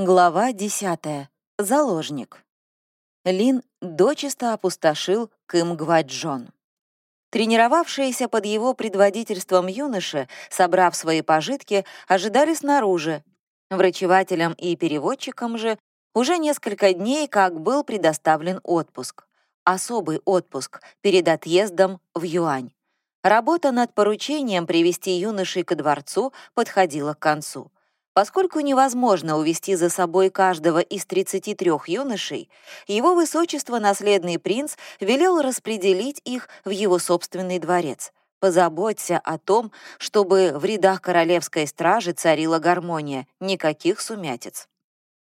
Глава 10. Заложник. Лин дочисто опустошил Кым-Гваджон. Тренировавшиеся под его предводительством юноши, собрав свои пожитки, ожидали снаружи. Врачевателям и переводчикам же уже несколько дней как был предоставлен отпуск. Особый отпуск перед отъездом в Юань. Работа над поручением привести юношей ко дворцу подходила к концу. Поскольку невозможно увести за собой каждого из 33 юношей, его высочество, наследный принц, велел распределить их в его собственный дворец. Позаботься о том, чтобы в рядах королевской стражи царила гармония, никаких сумятиц.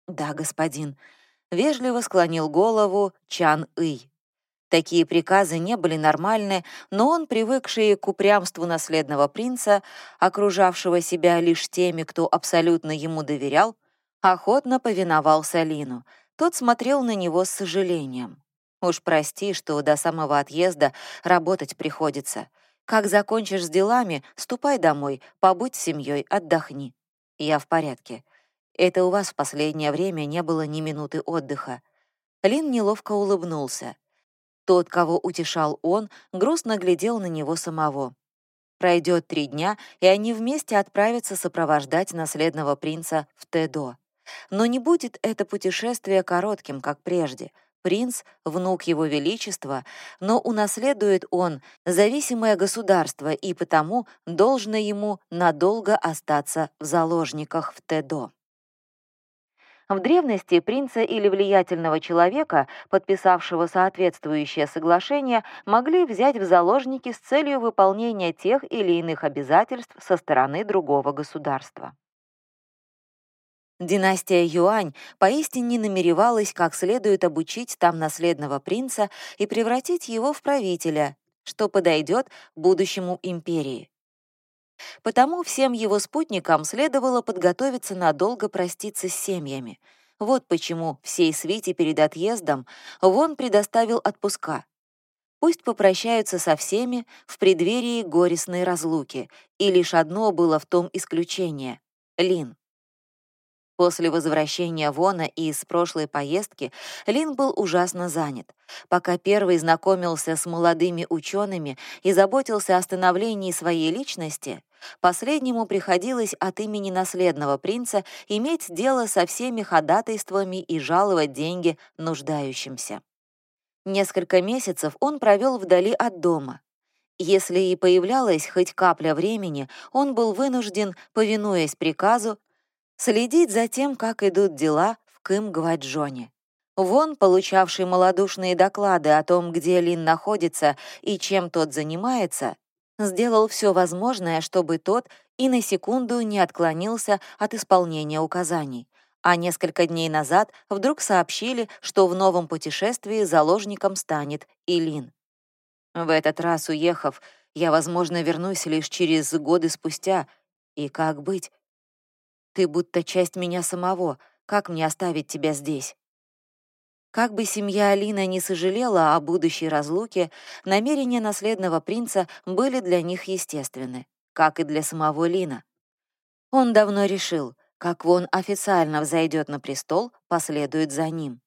«Да, господин», — вежливо склонил голову Чан Ый. Такие приказы не были нормальны, но он, привыкший к упрямству наследного принца, окружавшего себя лишь теми, кто абсолютно ему доверял, охотно повиновался Лину. Тот смотрел на него с сожалением. «Уж прости, что до самого отъезда работать приходится. Как закончишь с делами, ступай домой, побудь с семьей, отдохни. Я в порядке. Это у вас в последнее время не было ни минуты отдыха». Лин неловко улыбнулся. Тот, кого утешал он, грустно глядел на него самого. Пройдет три дня, и они вместе отправятся сопровождать наследного принца в Тедо. Но не будет это путешествие коротким, как прежде. Принц — внук его величества, но унаследует он зависимое государство, и потому должно ему надолго остаться в заложниках в Тедо. В древности принца или влиятельного человека, подписавшего соответствующее соглашение, могли взять в заложники с целью выполнения тех или иных обязательств со стороны другого государства. Династия Юань поистине намеревалась как следует обучить там наследного принца и превратить его в правителя, что подойдет будущему империи. Потому всем его спутникам следовало подготовиться надолго проститься с семьями. Вот почему всей свите перед отъездом Вон предоставил отпуска. Пусть попрощаются со всеми в преддверии горестной разлуки, и лишь одно было в том исключение — Лин. После возвращения Вона из прошлой поездки Лин был ужасно занят. Пока первый знакомился с молодыми учеными и заботился о становлении своей личности, последнему приходилось от имени наследного принца иметь дело со всеми ходатайствами и жаловать деньги нуждающимся. Несколько месяцев он провел вдали от дома. Если и появлялась хоть капля времени, он был вынужден, повинуясь приказу, следить за тем, как идут дела в Кым-Гваджоне. Вон, получавший малодушные доклады о том, где Лин находится и чем тот занимается, сделал все возможное, чтобы тот и на секунду не отклонился от исполнения указаний. А несколько дней назад вдруг сообщили, что в новом путешествии заложником станет и Лин. В этот раз, уехав, я, возможно, вернусь лишь через годы спустя. И как быть? Ты будто часть меня самого. Как мне оставить тебя здесь?» Как бы семья Алина не сожалела о будущей разлуке, намерения наследного принца были для них естественны, как и для самого Лина. Он давно решил, как Вон официально взойдет на престол, последует за ним.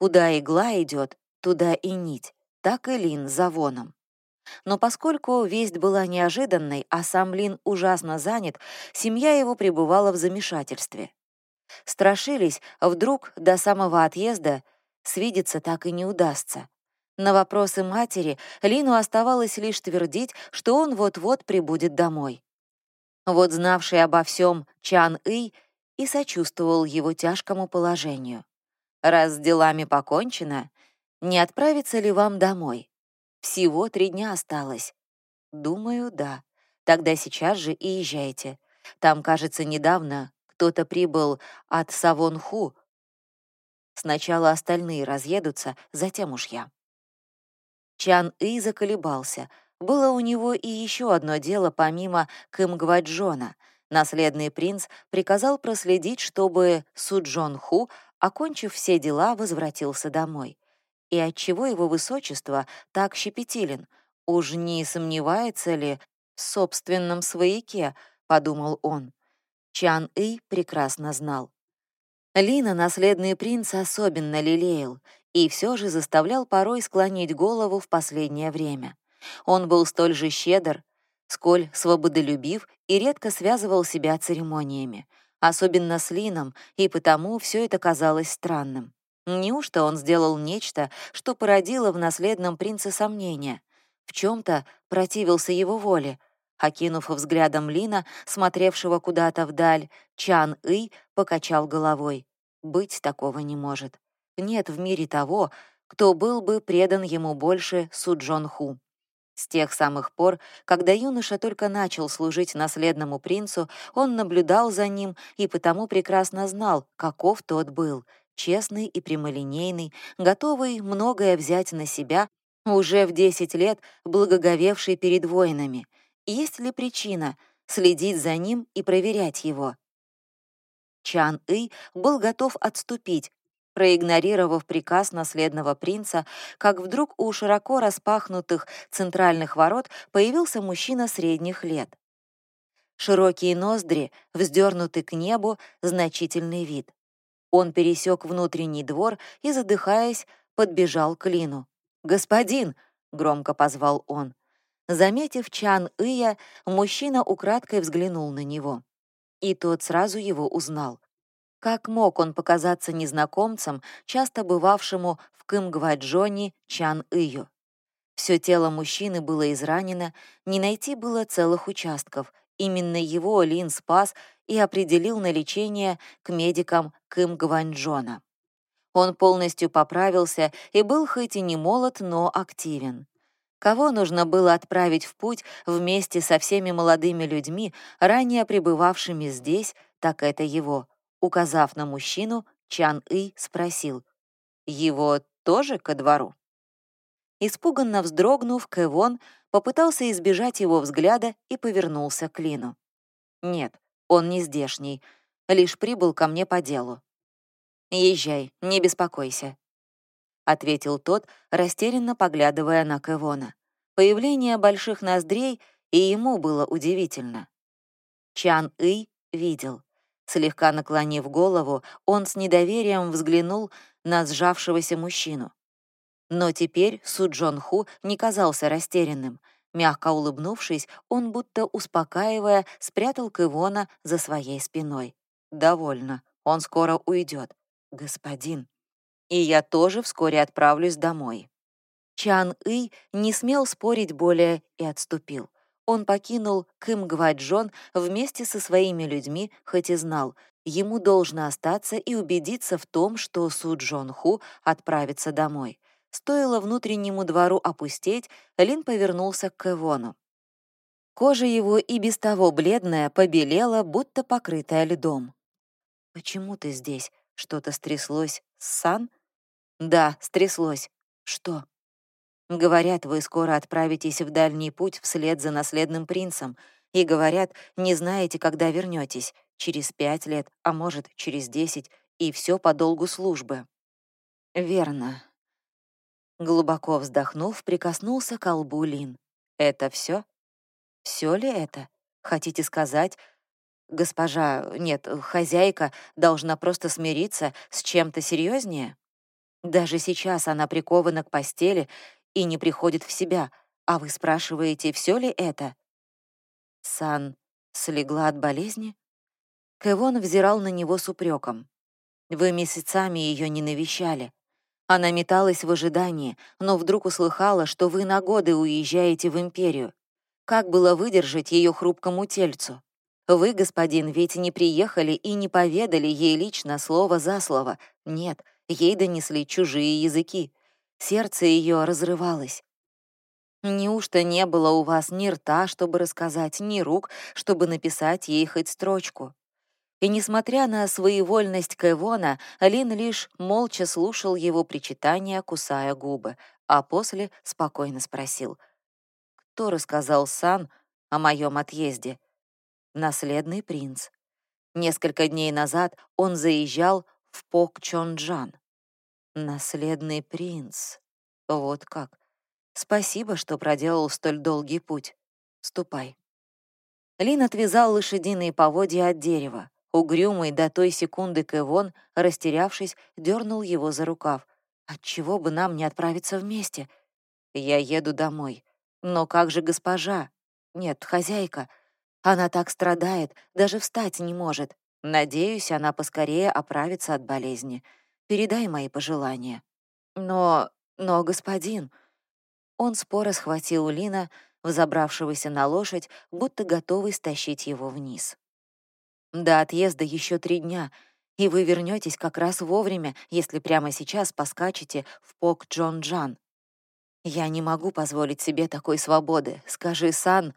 Куда игла идет, туда и нить, так и Лин за Воном. Но поскольку весть была неожиданной, а сам Лин ужасно занят, семья его пребывала в замешательстве. Страшились, вдруг до самого отъезда свидеться так и не удастся. На вопросы матери Лину оставалось лишь твердить, что он вот-вот прибудет домой. Вот знавший обо всем Чан Ый и сочувствовал его тяжкому положению. «Раз с делами покончено, не отправиться ли вам домой?» Всего три дня осталось. Думаю, да. Тогда сейчас же и езжайте. Там, кажется, недавно кто-то прибыл от Савонху. Сначала остальные разъедутся, затем уж я. Чан И заколебался. Было у него и еще одно дело помимо Кымгваджона. Наследный принц приказал проследить, чтобы Суджон Ху, окончив все дела, возвратился домой. И отчего его высочество так щепетилен? Уж не сомневается ли в собственном свояке, подумал он. Чан И прекрасно знал. Лина наследный принц особенно лелеял и все же заставлял порой склонить голову в последнее время. Он был столь же щедр, сколь свободолюбив и редко связывал себя церемониями, особенно с Лином, и потому все это казалось странным. Неужто он сделал нечто, что породило в наследном принце сомнения? В чем то противился его воле? Окинув взглядом Лина, смотревшего куда-то вдаль, Чан Ый покачал головой. Быть такого не может. Нет в мире того, кто был бы предан ему больше Суджон Ху. С тех самых пор, когда юноша только начал служить наследному принцу, он наблюдал за ним и потому прекрасно знал, каков тот был, честный и прямолинейный, готовый многое взять на себя, уже в 10 лет благоговевший перед воинами. Есть ли причина следить за ним и проверять его? Чан И был готов отступить, проигнорировав приказ наследного принца, как вдруг у широко распахнутых центральных ворот появился мужчина средних лет. Широкие ноздри, вздернуты к небу, значительный вид. Он пересек внутренний двор и, задыхаясь, подбежал к Лину. «Господин!» — громко позвал он. Заметив Чан Ия, мужчина украдкой взглянул на него. И тот сразу его узнал. Как мог он показаться незнакомцем, часто бывавшему в Кымгваджоне Чан Ию? Все тело мужчины было изранено, не найти было целых участков. Именно его Лин спас и определил на лечение к медикам Кымгванджона. Он полностью поправился и был хоть и не молод, но активен. Кого нужно было отправить в путь вместе со всеми молодыми людьми, ранее пребывавшими здесь, так это его. Указав на мужчину, Чан И спросил, «Его тоже ко двору?» Испуганно вздрогнув, Кэвон попытался избежать его взгляда и повернулся к Лину. «Нет, он не здешний, лишь прибыл ко мне по делу». «Езжай, не беспокойся», — ответил тот, растерянно поглядывая на Кэвона. Появление больших ноздрей и ему было удивительно. Чан И видел. Слегка наклонив голову, он с недоверием взглянул на сжавшегося мужчину. Но теперь Су Джон Ху не казался растерянным — Мягко улыбнувшись, он, будто успокаивая, спрятал Кывона за своей спиной. «Довольно. Он скоро уйдет. Господин. И я тоже вскоре отправлюсь домой». Чан И не смел спорить более и отступил. Он покинул Кым Гваджон вместе со своими людьми, хоть и знал, ему должно остаться и убедиться в том, что Су Джон Ху отправится домой. Стоило внутреннему двору опустеть, Лин повернулся к Эвону. Кожа его и без того бледная побелела, будто покрытая льдом. «Почему ты здесь? Что-то стряслось Сан?» «Да, стряслось. Что?» «Говорят, вы скоро отправитесь в дальний путь вслед за наследным принцем, и, говорят, не знаете, когда вернетесь, через пять лет, а может, через десять, и все по долгу службы». «Верно. Глубоко вздохнув, прикоснулся к колбу Лин. «Это все? Все ли это? Хотите сказать, госпожа, нет, хозяйка должна просто смириться с чем-то серьезнее? Даже сейчас она прикована к постели и не приходит в себя, а вы спрашиваете, все ли это?» Сан слегла от болезни? Кэвон взирал на него с упреком. «Вы месяцами ее не навещали. Она металась в ожидании, но вдруг услыхала, что вы на годы уезжаете в Империю. Как было выдержать ее хрупкому тельцу? Вы, господин, ведь не приехали и не поведали ей лично слово за слово. Нет, ей донесли чужие языки. Сердце ее разрывалось. Неужто не было у вас ни рта, чтобы рассказать, ни рук, чтобы написать ей хоть строчку? И, несмотря на своевольность Кэвона, Лин лишь молча слушал его причитания, кусая губы, а после спокойно спросил. «Кто рассказал Сан о моем отъезде?» «Наследный принц. Несколько дней назад он заезжал в Пок Чонджан. Наследный принц. Вот как. Спасибо, что проделал столь долгий путь. Ступай». Лин отвязал лошадиные поводья от дерева. Угрюмый до той секунды Кэвон, растерявшись, дернул его за рукав. «Отчего бы нам не отправиться вместе? Я еду домой. Но как же госпожа? Нет, хозяйка. Она так страдает, даже встать не может. Надеюсь, она поскорее оправится от болезни. Передай мои пожелания». «Но... но, господин...» Он споро схватил Лина, взобравшегося на лошадь, будто готовый стащить его вниз. До отъезда еще три дня, и вы вернетесь как раз вовремя, если прямо сейчас поскачете в Пок Джон Джан. Я не могу позволить себе такой свободы. Скажи, Сан,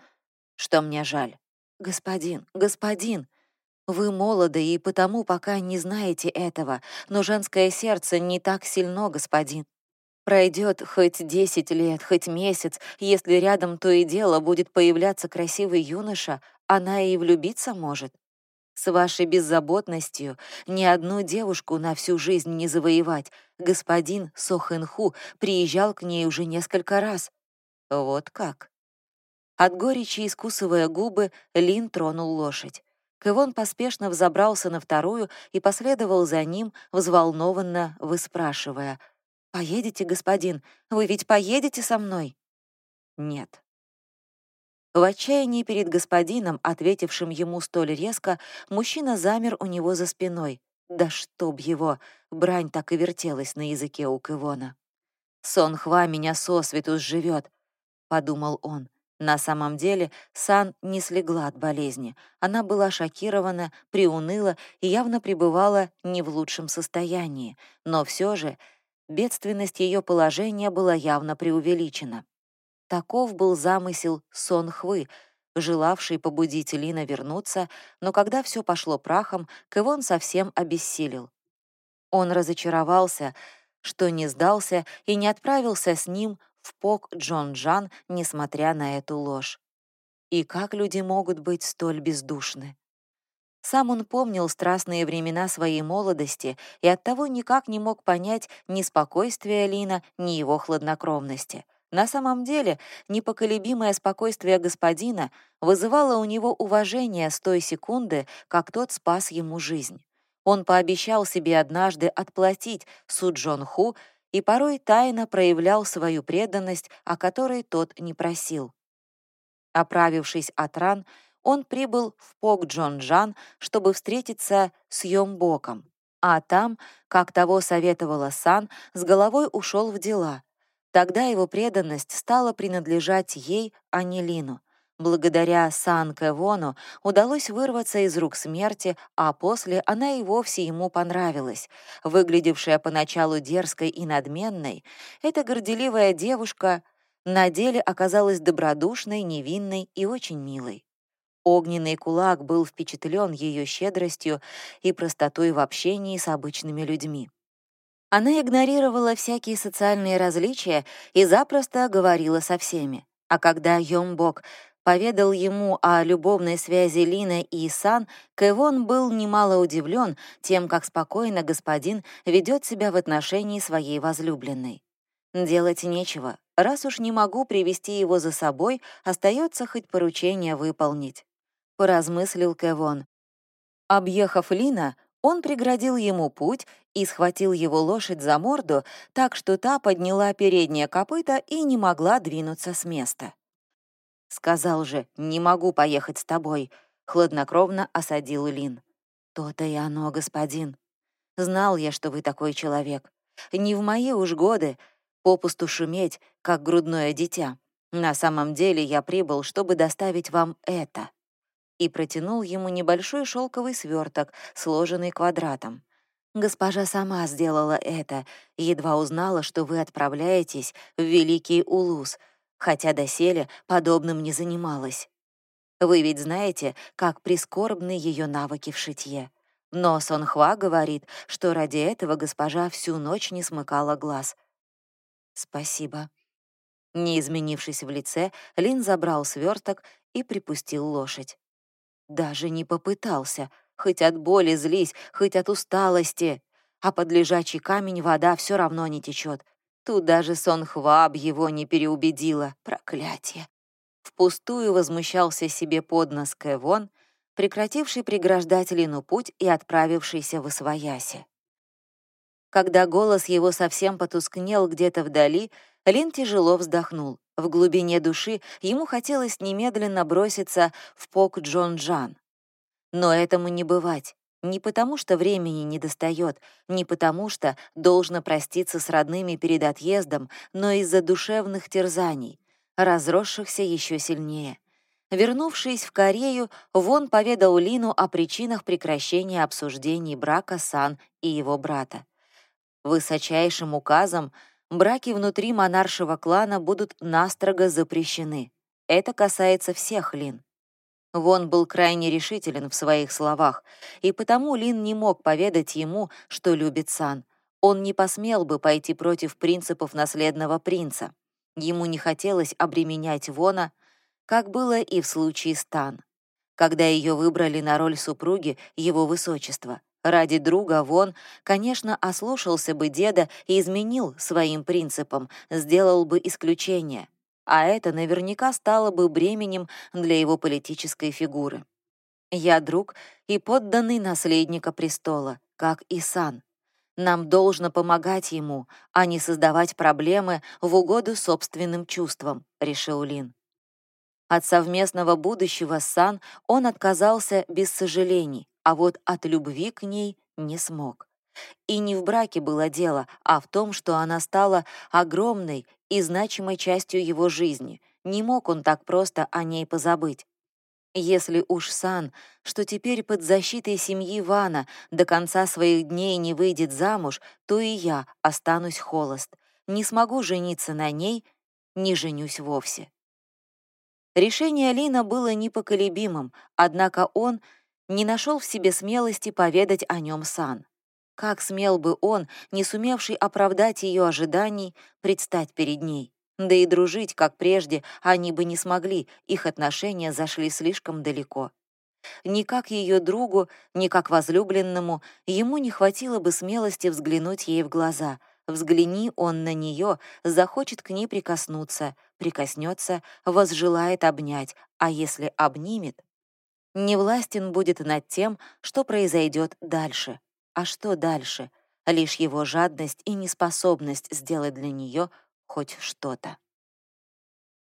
что мне жаль. Господин, господин, вы молоды и потому пока не знаете этого, но женское сердце не так сильно, господин. Пройдет хоть десять лет, хоть месяц, если рядом то и дело будет появляться красивый юноша, она и влюбиться может. С вашей беззаботностью ни одну девушку на всю жизнь не завоевать. Господин Сохэнху приезжал к ней уже несколько раз. Вот как. От горечи искусывая губы, Лин тронул лошадь. Кэвон поспешно взобрался на вторую и последовал за ним, взволнованно выспрашивая — «Поедете, господин? Вы ведь поедете со мной?» «Нет». В отчаянии перед господином, ответившим ему столь резко, мужчина замер у него за спиной. Да чтоб его! Брань так и вертелась на языке у Кывона. «Сон Хва меня сосвету сживет», — подумал он. На самом деле Сан не слегла от болезни. Она была шокирована, приуныла и явно пребывала не в лучшем состоянии. Но все же бедственность ее положения была явно преувеличена. Таков был замысел Сон Хвы, желавший побудить Лина вернуться, но когда все пошло прахом, Кэвон совсем обессилел. Он разочаровался, что не сдался и не отправился с ним в Пок Джон Джан, несмотря на эту ложь. И как люди могут быть столь бездушны? Сам он помнил страстные времена своей молодости и оттого никак не мог понять ни спокойствия Лина, ни его хладнокровности. На самом деле, непоколебимое спокойствие господина вызывало у него уважение с той секунды, как тот спас ему жизнь. Он пообещал себе однажды отплатить Су Джон Ху и порой тайно проявлял свою преданность, о которой тот не просил. Оправившись от ран, он прибыл в Пок-Джон-Джан, чтобы встретиться с Йомбоком, а там, как того советовала Сан, с головой ушел в дела. Тогда его преданность стала принадлежать ей, а не Лину. Благодаря Сан Кэвону удалось вырваться из рук смерти, а после она и вовсе ему понравилась. Выглядевшая поначалу дерзкой и надменной, эта горделивая девушка на деле оказалась добродушной, невинной и очень милой. Огненный кулак был впечатлен ее щедростью и простотой в общении с обычными людьми. Она игнорировала всякие социальные различия и запросто говорила со всеми. А когда Йомбок поведал ему о любовной связи Лина и Сан, Кэвон был немало удивлен тем, как спокойно господин ведет себя в отношении своей возлюбленной. Делать нечего. Раз уж не могу привести его за собой, остается хоть поручение выполнить поразмыслил Кевон. Объехав Лина, он преградил ему путь и схватил его лошадь за морду, так что та подняла переднее копыто и не могла двинуться с места. «Сказал же, не могу поехать с тобой», — хладнокровно осадил Лин. «То-то и оно, господин. Знал я, что вы такой человек. Не в мои уж годы попусту шуметь, как грудное дитя. На самом деле я прибыл, чтобы доставить вам это» и протянул ему небольшой шелковый сверток, сложенный квадратом. «Госпожа сама сделала это, едва узнала, что вы отправляетесь в Великий Улус, хотя доселе подобным не занималась. Вы ведь знаете, как прискорбны ее навыки в шитье. Но Сонхва говорит, что ради этого госпожа всю ночь не смыкала глаз. Спасибо. Не изменившись в лице, Лин забрал сверток и припустил лошадь. Даже не попытался, хоть от боли злись, хоть от усталости. А под лежачий камень вода все равно не течет. Тут даже сон Хваб его не переубедила. Проклятие. Впустую возмущался себе под нос Кэвон, прекративший преграждать Лину путь и отправившийся в Освояси. Когда голос его совсем потускнел где-то вдали, Лин тяжело вздохнул. В глубине души ему хотелось немедленно броситься в пок Джон Джан. Но этому не бывать. Не потому, что времени не достает, не потому, что должно проститься с родными перед отъездом, но из-за душевных терзаний, разросшихся еще сильнее. Вернувшись в Корею, Вон поведал Лину о причинах прекращения обсуждений брака Сан и его брата. Высочайшим указом браки внутри монаршего клана будут настрого запрещены. Это касается всех Лин. Вон был крайне решителен в своих словах, и потому Лин не мог поведать ему, что любит Сан. Он не посмел бы пойти против принципов наследного принца. Ему не хотелось обременять Вона, как было и в случае с Тан, когда ее выбрали на роль супруги его высочества. Ради друга Вон, конечно, ослушался бы деда и изменил своим принципам, сделал бы исключение а это наверняка стало бы бременем для его политической фигуры. Я друг и подданный наследника престола, как и Сан. Нам должно помогать ему, а не создавать проблемы в угоду собственным чувствам, решил Лин. От совместного будущего с Сан он отказался без сожалений, а вот от любви к ней не смог. И не в браке было дело, а в том, что она стала огромной и значимой частью его жизни. Не мог он так просто о ней позабыть. Если уж Сан, что теперь под защитой семьи Вана до конца своих дней не выйдет замуж, то и я останусь холост. Не смогу жениться на ней, не женюсь вовсе. Решение Лина было непоколебимым, однако он не нашел в себе смелости поведать о нем Сан. Как смел бы он, не сумевший оправдать ее ожиданий, предстать перед ней? Да и дружить, как прежде, они бы не смогли, их отношения зашли слишком далеко. Ни как ее другу, ни как возлюбленному ему не хватило бы смелости взглянуть ей в глаза. Взгляни он на нее, захочет к ней прикоснуться, прикоснется, возжелает обнять, а если обнимет, невластен будет над тем, что произойдет дальше. А что дальше? Лишь его жадность и неспособность сделать для нее хоть что-то.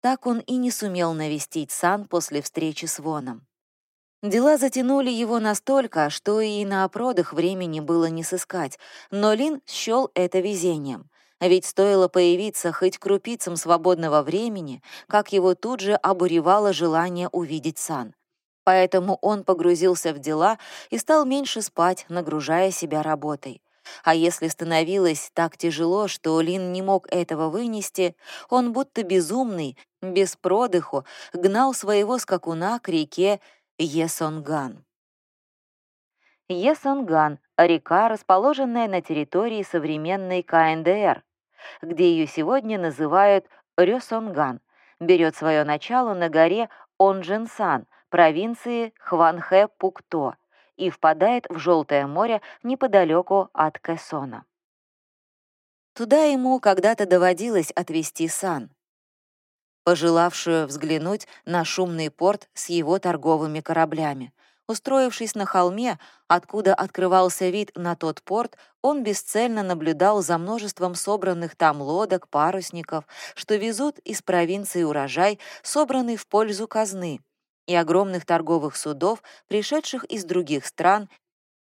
Так он и не сумел навестить Сан после встречи с Воном. Дела затянули его настолько, что и на опродах времени было не сыскать, но Лин счел это везением. Ведь стоило появиться хоть крупицам свободного времени, как его тут же обуревало желание увидеть Сан. Поэтому он погрузился в дела и стал меньше спать, нагружая себя работой. А если становилось так тяжело, что Лин не мог этого вынести, он будто безумный, без продыху, гнал своего скакуна к реке Есонган. Есонган — река, расположенная на территории современной КНДР, где ее сегодня называют Рёсонган, берет свое начало на горе Онженсан, провинции Хванхэ-Пукто и впадает в Желтое море неподалеку от Кэсона. Туда ему когда-то доводилось отвезти Сан, пожелавшую взглянуть на шумный порт с его торговыми кораблями. Устроившись на холме, откуда открывался вид на тот порт, он бесцельно наблюдал за множеством собранных там лодок, парусников, что везут из провинции урожай, собранный в пользу казны, и огромных торговых судов, пришедших из других стран,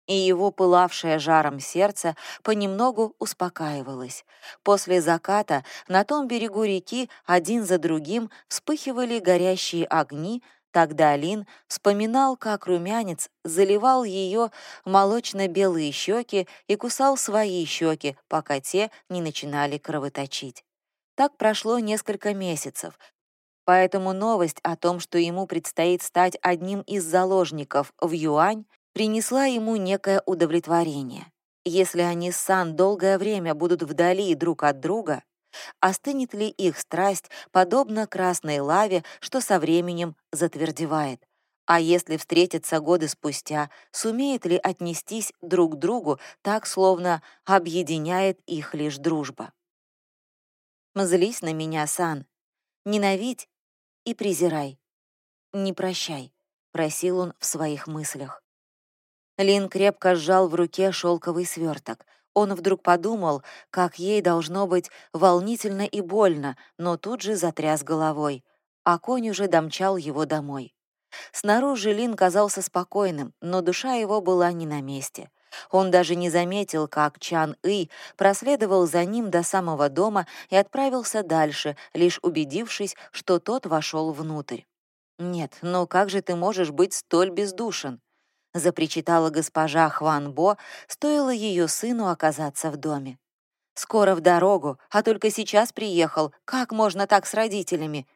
и его пылавшее жаром сердце понемногу успокаивалось. После заката на том берегу реки один за другим вспыхивали горящие огни, Тогда Лин вспоминал, как румянец заливал ее молочно-белые щеки и кусал свои щеки, пока те не начинали кровоточить. Так прошло несколько месяцев, Поэтому новость о том, что ему предстоит стать одним из заложников в Юань, принесла ему некое удовлетворение. Если они с Сан долгое время будут вдали друг от друга, остынет ли их страсть, подобно красной лаве, что со временем затвердевает? А если встретятся годы спустя, сумеет ли отнестись друг к другу так, словно объединяет их лишь дружба? «Злись на меня, Сан. Ненавидь и презирай. Не прощай. — просил он в своих мыслях. Лин крепко сжал в руке шелковый сверток. Он вдруг подумал, как ей должно быть волнительно и больно, но тут же затряс головой, а конь уже домчал его домой. Снаружи Лин казался спокойным, но душа его была не на месте. Он даже не заметил, как Чан И проследовал за ним до самого дома и отправился дальше, лишь убедившись, что тот вошел внутрь. «Нет, но как же ты можешь быть столь бездушен?» — запричитала госпожа Хван Бо, стоило ее сыну оказаться в доме. «Скоро в дорогу, а только сейчас приехал. Как можно так с родителями?»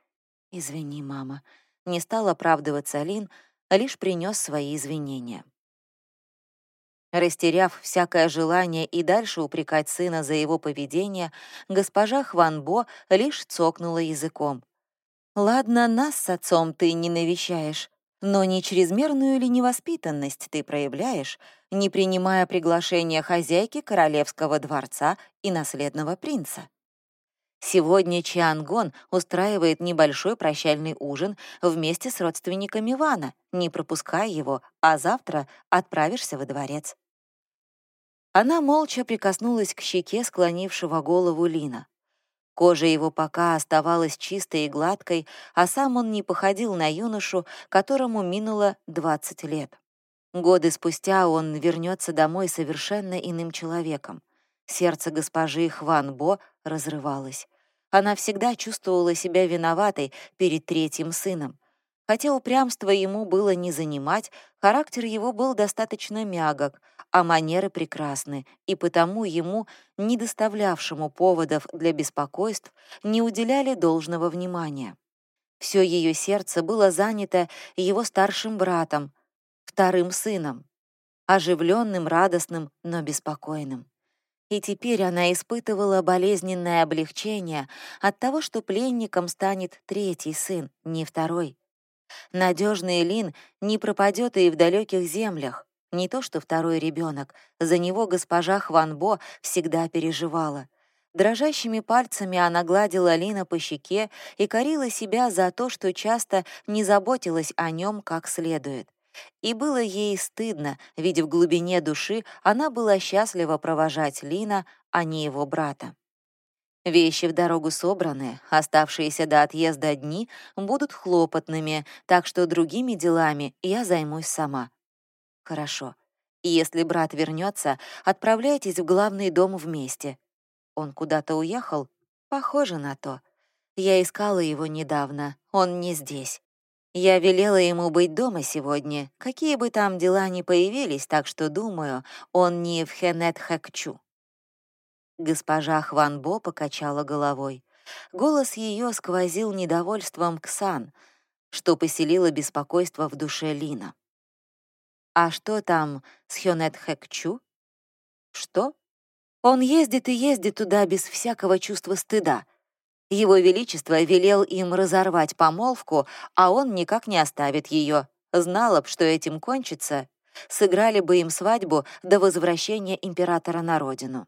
«Извини, мама», — не стал оправдываться Лин, а лишь принес свои извинения. Растеряв всякое желание и дальше упрекать сына за его поведение, госпожа Хванбо лишь цокнула языком. «Ладно, нас с отцом ты не навещаешь, но не чрезмерную ли невоспитанность ты проявляешь, не принимая приглашения хозяйки королевского дворца и наследного принца?» Сегодня Чиангон устраивает небольшой прощальный ужин вместе с родственниками Вана. Не пропускай его, а завтра отправишься во дворец. Она молча прикоснулась к щеке склонившего голову Лина. Кожа его пока оставалась чистой и гладкой, а сам он не походил на юношу, которому минуло 20 лет. Годы спустя он вернется домой совершенно иным человеком. Сердце госпожи Хван Бо разрывалось. Она всегда чувствовала себя виноватой перед третьим сыном. Хотя упрямство ему было не занимать, характер его был достаточно мягок — а манеры прекрасны, и потому ему, не доставлявшему поводов для беспокойств, не уделяли должного внимания. Все ее сердце было занято его старшим братом, вторым сыном, оживленным, радостным, но беспокойным. И теперь она испытывала болезненное облегчение от того, что пленником станет третий сын, не второй. Надежный Лин не пропадет и в далеких землях. Не то что второй ребенок, за него госпожа Хванбо всегда переживала. Дрожащими пальцами она гладила Лина по щеке и корила себя за то, что часто не заботилась о нем как следует. И было ей стыдно, ведь в глубине души она была счастлива провожать Лина, а не его брата. Вещи в дорогу собраны, оставшиеся до отъезда дни будут хлопотными, так что другими делами я займусь сама. Хорошо. Если брат вернется, отправляйтесь в главный дом вместе. Он куда-то уехал? Похоже на то. Я искала его недавно. Он не здесь. Я велела ему быть дома сегодня, какие бы там дела ни появились, так что, думаю, он не в Хенет-Хэкчу. Госпожа Хванбо покачала головой. Голос ее сквозил недовольством Ксан, что поселило беспокойство в душе Лина. А что там с Хёнет Хэкчу? Что? Он ездит и ездит туда без всякого чувства стыда. Его Величество велел им разорвать помолвку, а он никак не оставит ее. Знала б, что этим кончится, сыграли бы им свадьбу до возвращения императора на родину.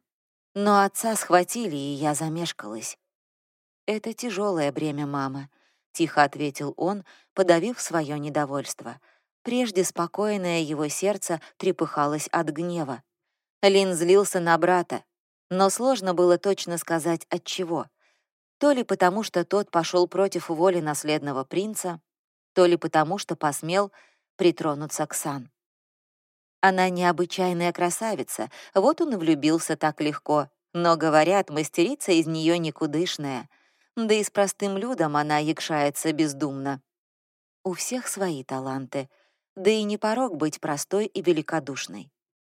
Но отца схватили, и я замешкалась. «Это тяжелое бремя, мама», — тихо ответил он, подавив свое недовольство — Прежде спокойное его сердце трепыхалось от гнева. Лин злился на брата, но сложно было точно сказать от чего. То ли потому, что тот пошел против воли наследного принца, то ли потому, что посмел притронуться к Сан. Она необычайная красавица, вот он и влюбился так легко. Но, говорят, мастерица из нее никудышная. Да и с простым людом она якшается бездумно. У всех свои таланты — да и не порог быть простой и великодушной.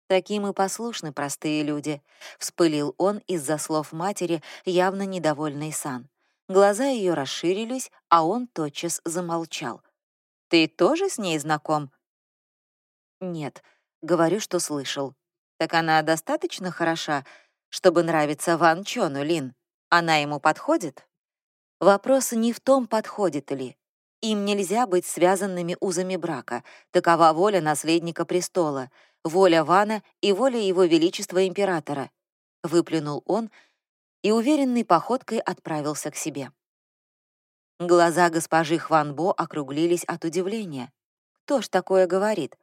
Таким и послушны простые люди, вспылил он из-за слов матери, явно недовольный Сан. Глаза ее расширились, а он тотчас замолчал. Ты тоже с ней знаком? Нет, говорю, что слышал. Так она достаточно хороша, чтобы нравиться Ван Чону, Лин. Она ему подходит? Вопрос не в том, подходит ли. Им нельзя быть связанными узами брака. Такова воля наследника престола, воля Вана и воля его величества императора. Выплюнул он и уверенной походкой отправился к себе. Глаза госпожи Хванбо округлились от удивления. кто ж такое говорит?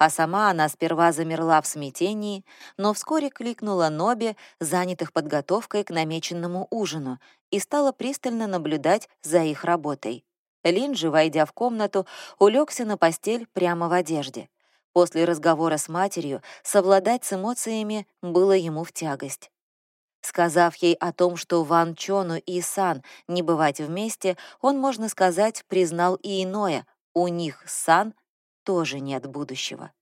А сама она сперва замерла в смятении, но вскоре кликнула Нобе, занятых подготовкой к намеченному ужину, и стала пристально наблюдать за их работой. Лин же, войдя в комнату, улегся на постель прямо в одежде. После разговора с матерью совладать с эмоциями было ему в тягость. Сказав ей о том, что Ван Чону и Сан не бывать вместе, он, можно сказать, признал и иное — у них Сан тоже нет будущего.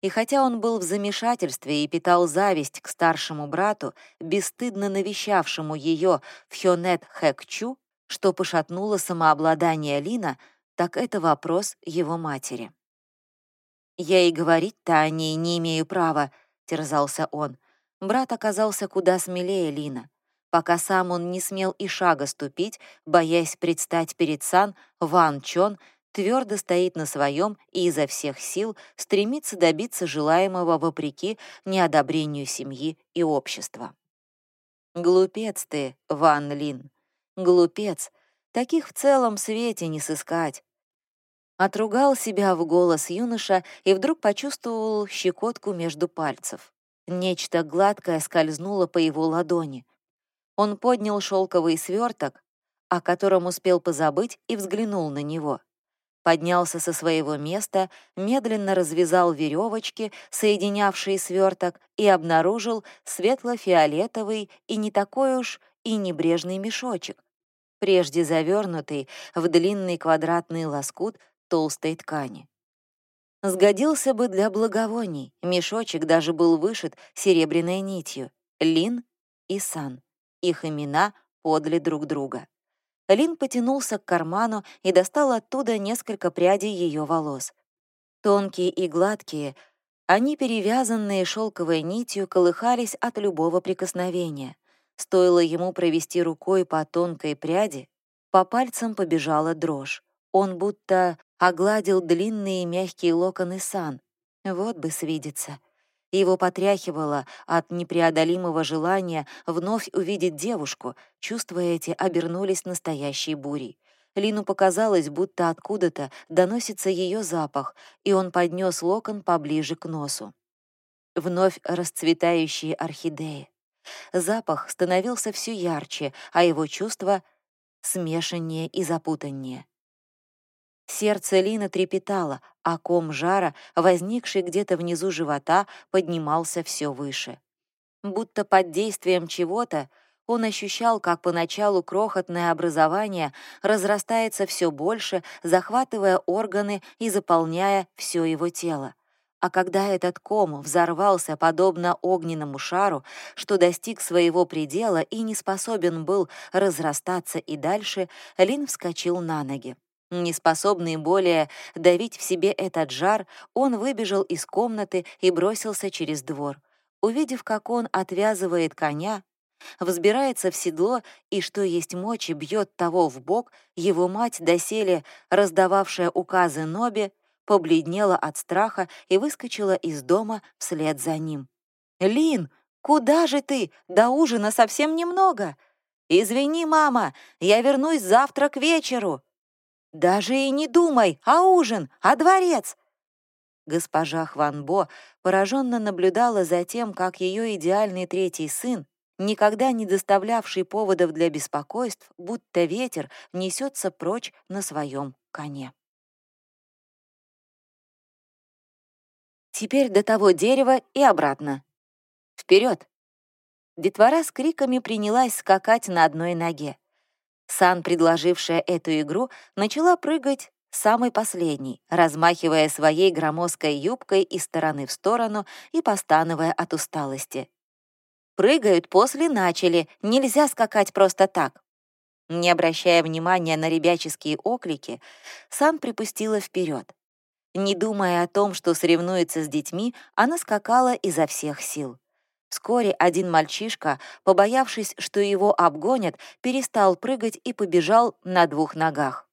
И хотя он был в замешательстве и питал зависть к старшему брату, бесстыдно навещавшему ее в Хёнет Хэкчу, что пошатнуло самообладание Лина, так это вопрос его матери. «Я и говорить-то о ней не имею права», — терзался он. Брат оказался куда смелее Лина. Пока сам он не смел и шага ступить, боясь предстать перед Сан, Ван Чон твердо стоит на своем и изо всех сил стремится добиться желаемого вопреки неодобрению семьи и общества. Глупец ты, Ван Лин, глупец, таких в целом свете не сыскать. Отругал себя в голос юноша и вдруг почувствовал щекотку между пальцев. Нечто гладкое скользнуло по его ладони. Он поднял шелковый сверток, о котором успел позабыть, и взглянул на него поднялся со своего места, медленно развязал веревочки, соединявшие сверток, и обнаружил светло-фиолетовый и не такой уж и небрежный мешочек, прежде завернутый в длинный квадратный лоскут толстой ткани. Сгодился бы для благовоний, мешочек даже был вышит серебряной нитью. Лин и Сан. Их имена подле друг друга. Лин потянулся к карману и достал оттуда несколько прядей ее волос. Тонкие и гладкие, они, перевязанные шелковой нитью, колыхались от любого прикосновения. Стоило ему провести рукой по тонкой пряди, по пальцам побежала дрожь. Он будто огладил длинные мягкие локоны сан. Вот бы свидеться. Его потряхивало от непреодолимого желания вновь увидеть девушку, чувства эти обернулись настоящей бурей. Лину показалось, будто откуда-то доносится ее запах, и он поднес локон поближе к носу. Вновь расцветающие орхидеи. Запах становился все ярче, а его чувства — смешаннее и запутаннее. Сердце Лины трепетало, а ком жара, возникший где-то внизу живота, поднимался все выше. Будто под действием чего-то он ощущал, как поначалу крохотное образование разрастается все больше, захватывая органы и заполняя все его тело. А когда этот ком взорвался подобно огненному шару, что достиг своего предела и не способен был разрастаться и дальше, Лин вскочил на ноги. Неспособный более давить в себе этот жар, он выбежал из комнаты и бросился через двор. Увидев, как он отвязывает коня, взбирается в седло и, что есть мочи, бьет того в бок, его мать, доселе раздававшая указы Нобе, побледнела от страха и выскочила из дома вслед за ним. «Лин, куда же ты? До ужина совсем немного!» «Извини, мама, я вернусь завтра к вечеру!» «Даже и не думай, а ужин, а дворец!» Госпожа Хванбо пораженно наблюдала за тем, как ее идеальный третий сын, никогда не доставлявший поводов для беспокойств, будто ветер несется прочь на своем коне. Теперь до того дерева и обратно. Вперед! Детвора с криками принялась скакать на одной ноге. Сан, предложившая эту игру, начала прыгать самой последней, размахивая своей громоздкой юбкой из стороны в сторону и постановая от усталости. «Прыгают после начали, нельзя скакать просто так». Не обращая внимания на ребяческие оклики, Сан припустила вперед. Не думая о том, что соревнуется с детьми, она скакала изо всех сил. Вскоре один мальчишка, побоявшись, что его обгонят, перестал прыгать и побежал на двух ногах.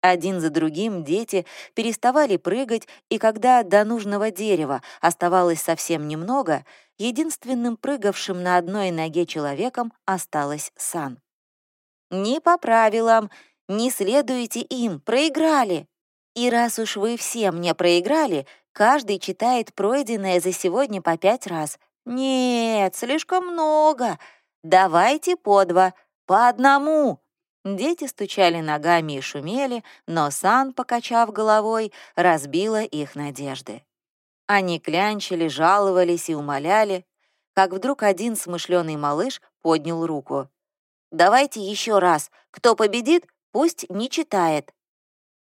Один за другим дети переставали прыгать, и когда до нужного дерева оставалось совсем немного, единственным прыгавшим на одной ноге человеком осталась Сан. «Не по правилам, не следуйте им, проиграли!» И раз уж вы все мне проиграли, каждый читает пройденное за сегодня по пять раз. Нет, слишком много. Давайте по два, по одному. Дети стучали ногами и шумели, но Сан, покачав головой, разбила их надежды. Они клянчили, жаловались и умоляли, как вдруг один смышленый малыш поднял руку. «Давайте еще раз. Кто победит, пусть не читает».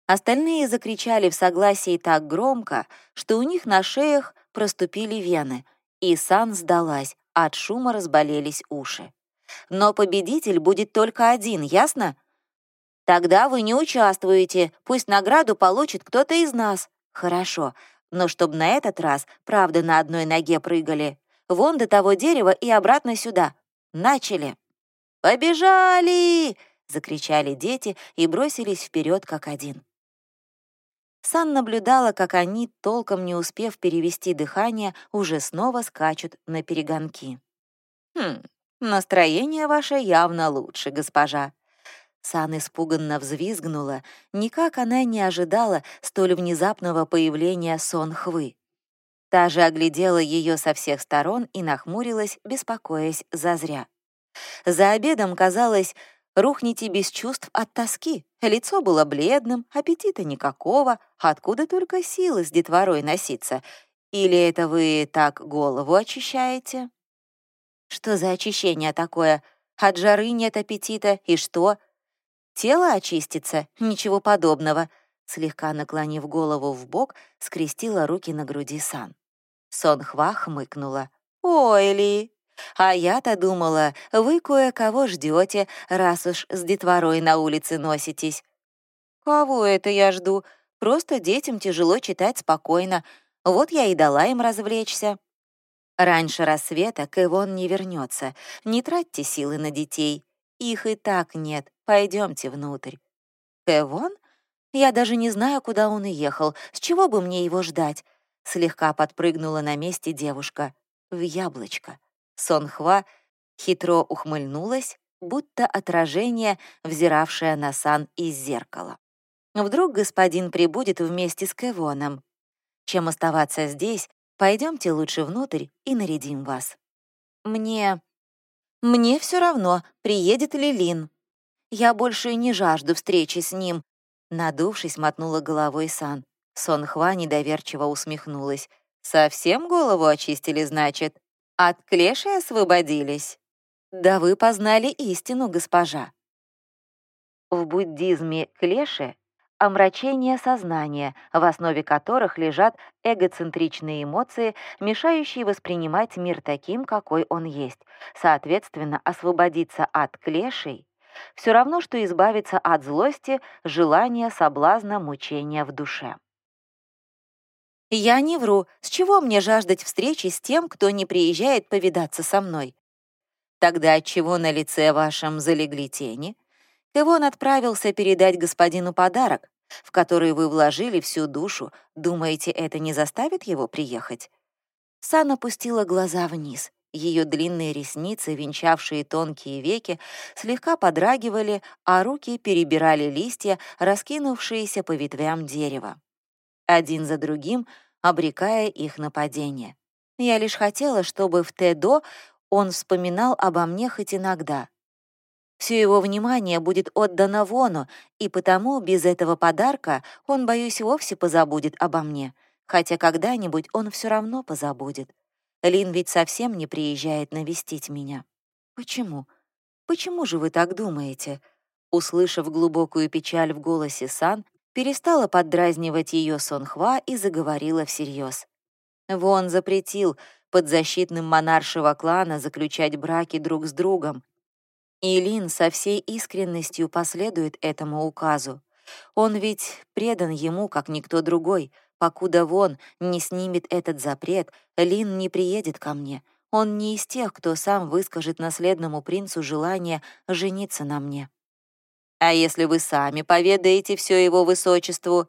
Остальные закричали в согласии так громко, что у них на шеях проступили вены, и Сан сдалась, от шума разболелись уши. Но победитель будет только один, ясно? Тогда вы не участвуете, пусть награду получит кто-то из нас. Хорошо, но чтобы на этот раз, правда, на одной ноге прыгали. Вон до того дерева и обратно сюда. Начали. «Побежали!» — закричали дети и бросились вперед как один. Сан наблюдала, как они, толком не успев перевести дыхание, уже снова скачут на перегонки. «Хм, «Настроение ваше явно лучше, госпожа». Сан испуганно взвизгнула. Никак она не ожидала столь внезапного появления Сон Хвы. Та же оглядела ее со всех сторон и нахмурилась, беспокоясь зазря. За обедом, казалось, рухните без чувств от тоски. Лицо было бледным, аппетита никакого, откуда только силы с детворой носиться. Или это вы так голову очищаете? Что за очищение такое? От жары нет аппетита, и что? Тело очистится? Ничего подобного. Слегка наклонив голову в бок, скрестила руки на груди Сан. Сон Хва хмыкнула. «Ой, Ли, а я-то думала, вы кое-кого ждете, раз уж с детворой на улице носитесь». «Кого это я жду? Просто детям тяжело читать спокойно. Вот я и дала им развлечься». Раньше рассвета Кэвон не вернется. Не тратьте силы на детей. Их и так нет. Пойдемте внутрь. Кэвон? Я даже не знаю, куда он уехал. С чего бы мне его ждать? Слегка подпрыгнула на месте девушка. В яблочко. Сонхва хитро ухмыльнулась, будто отражение, взиравшее на Сан из зеркала. Вдруг господин прибудет вместе с Кэвоном. Чем оставаться здесь, Пойдемте лучше внутрь и нарядим вас. Мне... Мне все равно, приедет ли Лин. Я больше не жажду встречи с ним. Надувшись, мотнула головой Сан. Сон Хва недоверчиво усмехнулась. «Совсем голову очистили, значит? От клеши освободились?» «Да вы познали истину, госпожа». В буддизме клеши омрачение сознания, в основе которых лежат эгоцентричные эмоции, мешающие воспринимать мир таким, какой он есть. Соответственно, освободиться от клешей — все равно, что избавиться от злости, желания, соблазна, мучения в душе. Я не вру. С чего мне жаждать встречи с тем, кто не приезжает повидаться со мной? Тогда отчего на лице вашем залегли тени? Кевон отправился передать господину подарок, в который вы вложили всю душу. Думаете, это не заставит его приехать?» Сан опустила глаза вниз. Ее длинные ресницы, венчавшие тонкие веки, слегка подрагивали, а руки перебирали листья, раскинувшиеся по ветвям дерева. Один за другим, обрекая их на падение. Я лишь хотела, чтобы в Тедо он вспоминал обо мне хоть иногда. Все его внимание будет отдано Вону, и потому без этого подарка он, боюсь, вовсе позабудет обо мне, хотя когда-нибудь он все равно позабудет. Лин ведь совсем не приезжает навестить меня. Почему? Почему же вы так думаете? Услышав глубокую печаль в голосе Сан, перестала поддразнивать ее Сонхва и заговорила всерьез. Вон запретил подзащитным монаршего клана заключать браки друг с другом, и Лин со всей искренностью последует этому указу. Он ведь предан ему, как никто другой. Покуда вон не снимет этот запрет, Лин не приедет ко мне. Он не из тех, кто сам выскажет наследному принцу желание жениться на мне. А если вы сами поведаете все его высочеству,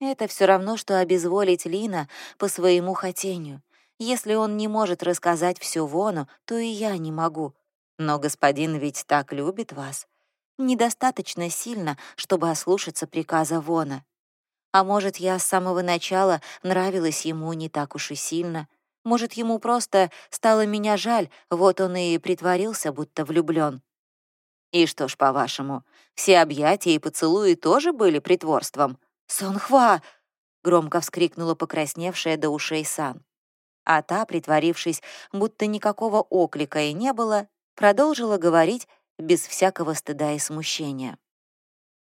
это все равно, что обезволить Лина по своему хотению. Если он не может рассказать все Вону, то и я не могу. Но господин ведь так любит вас. Недостаточно сильно, чтобы ослушаться приказа Вона. А может, я с самого начала нравилась ему не так уж и сильно. Может, ему просто стало меня жаль, вот он и притворился, будто влюблён. И что ж, по-вашему, все объятия и поцелуи тоже были притворством? «Сонхва!» — громко вскрикнула покрасневшая до ушей Сан. А та, притворившись, будто никакого оклика и не было, продолжила говорить без всякого стыда и смущения.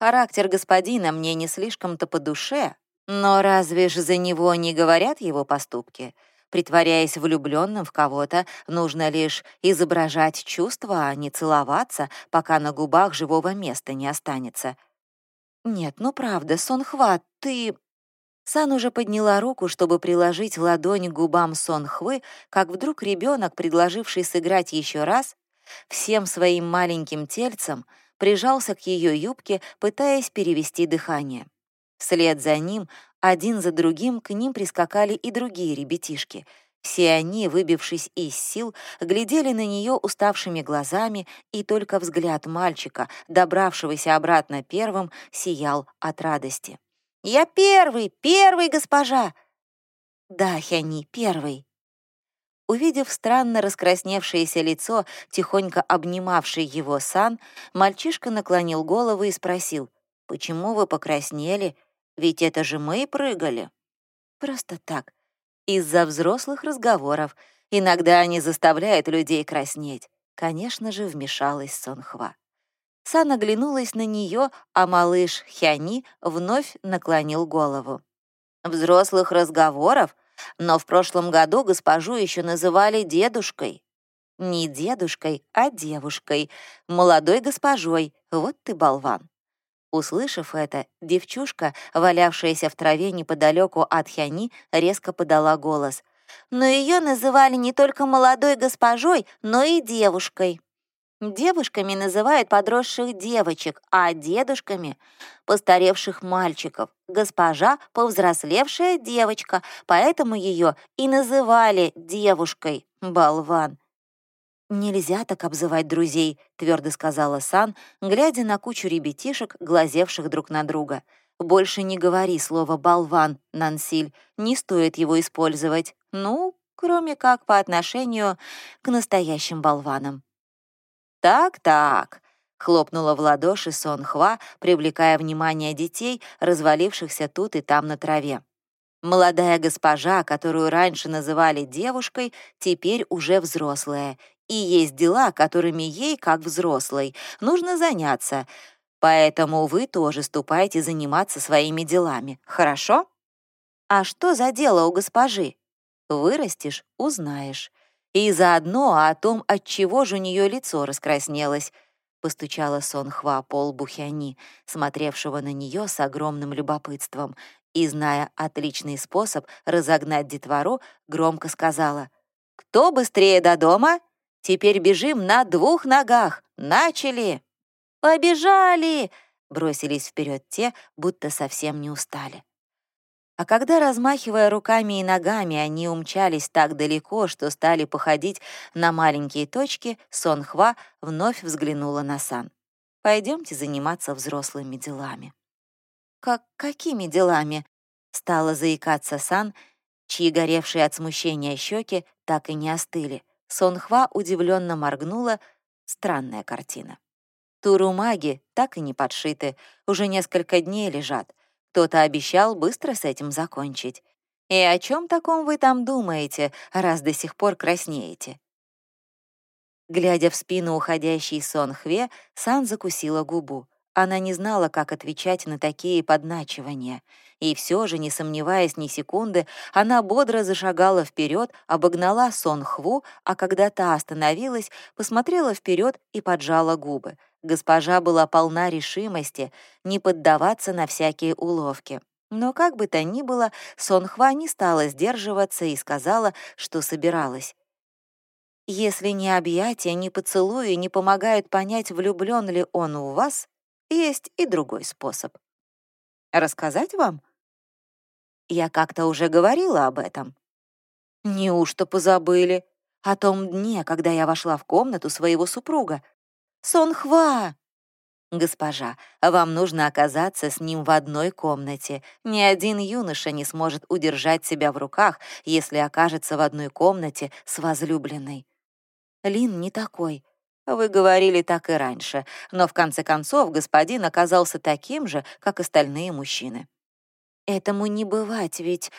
Характер господина мне не слишком-то по душе, но разве ж за него не говорят его поступки? Притворяясь влюбленным в кого-то, нужно лишь изображать чувства, а не целоваться, пока на губах живого места не останется. «Нет, ну правда, Сонхва, ты...» Сан уже подняла руку, чтобы приложить ладонь к губам Сонхвы, как вдруг ребенок, предложивший сыграть еще раз, всем своим маленьким тельцем прижался к ее юбке, пытаясь перевести дыхание. Вслед за ним один за другим к ним прискакали и другие ребятишки. Все они, выбившись из сил, глядели на нее уставшими глазами, и только взгляд мальчика, добравшегося обратно первым, сиял от радости. «Я первый, первый, госпожа!» «Да, Хяни, первый», Увидев странно раскрасневшееся лицо, тихонько обнимавший его сан, мальчишка наклонил голову и спросил, «Почему вы покраснели? Ведь это же мы прыгали. Просто так. Из-за взрослых разговоров. Иногда они заставляют людей краснеть. Конечно же, вмешалась Сонхва. Сан оглянулась на нее, а малыш Хяни вновь наклонил голову. «Взрослых разговоров? Но в прошлом году госпожу еще называли дедушкой». «Не дедушкой, а девушкой, молодой госпожой, вот ты болван». Услышав это, девчушка, валявшаяся в траве неподалеку от Хяни, резко подала голос. Но ее называли не только молодой госпожой, но и девушкой. Девушками называют подросших девочек, а дедушками — постаревших мальчиков. Госпожа — повзрослевшая девочка, поэтому ее и называли девушкой. Болван. «Нельзя так обзывать друзей», — твердо сказала Сан, глядя на кучу ребятишек, глазевших друг на друга. «Больше не говори слово «болван», Нансиль, не стоит его использовать. Ну, кроме как по отношению к настоящим болванам». «Так-так», — хлопнула в ладоши Сон Хва, привлекая внимание детей, развалившихся тут и там на траве. Молодая госпожа, которую раньше называли девушкой, теперь уже взрослая, и есть дела, которыми ей, как взрослой, нужно заняться. Поэтому вы тоже ступайте заниматься своими делами, хорошо? А что за дело у госпожи? Вырастешь — узнаешь. И заодно о том, от чего же у нее лицо раскраснелось, постучала Сон Хва по лбу Хяни, смотревшего на нее с огромным любопытством, и, зная отличный способ разогнать детвору, громко сказала «Кто быстрее до дома?» Теперь бежим на двух ногах. Начали!» «Побежали!» — бросились вперед те, будто совсем не устали. А когда, размахивая руками и ногами, они умчались так далеко, что стали походить на маленькие точки, Сон Хва вновь взглянула на Сан. «Пойдемте заниматься взрослыми делами». «Как какими делами?» — стала заикаться Сан, чьи горевшие от смущения щеки так и не остыли. Сонхва удивленно моргнула. Странная картина. Туру-маги так и не подшиты, уже несколько дней лежат. Кто-то обещал быстро с этим закончить. И о чем таком вы там думаете, раз до сих пор краснеете? Глядя в спину уходящей Сон Хве, Сан закусила губу. Она не знала, как отвечать на такие подначивания — и все же, не сомневаясь ни секунды, она бодро зашагала вперед, обогнала Сон Хву, а когда та остановилась, посмотрела вперед и поджала губы. Госпожа была полна решимости не поддаваться на всякие уловки. Но как бы то ни было, Сон Хва не стала сдерживаться и сказала, что собиралась. «Если ни объятия, ни поцелуи не помогают понять, влюблен ли он у вас, есть и другой способ. Рассказать вам?» Я как-то уже говорила об этом. Неужто позабыли? О том дне, когда я вошла в комнату своего супруга. Сонхва! «Госпожа, вам нужно оказаться с ним в одной комнате. Ни один юноша не сможет удержать себя в руках, если окажется в одной комнате с возлюбленной». Лин не такой. Вы говорили так и раньше, но в конце концов господин оказался таким же, как остальные мужчины. Этому не бывать, ведь...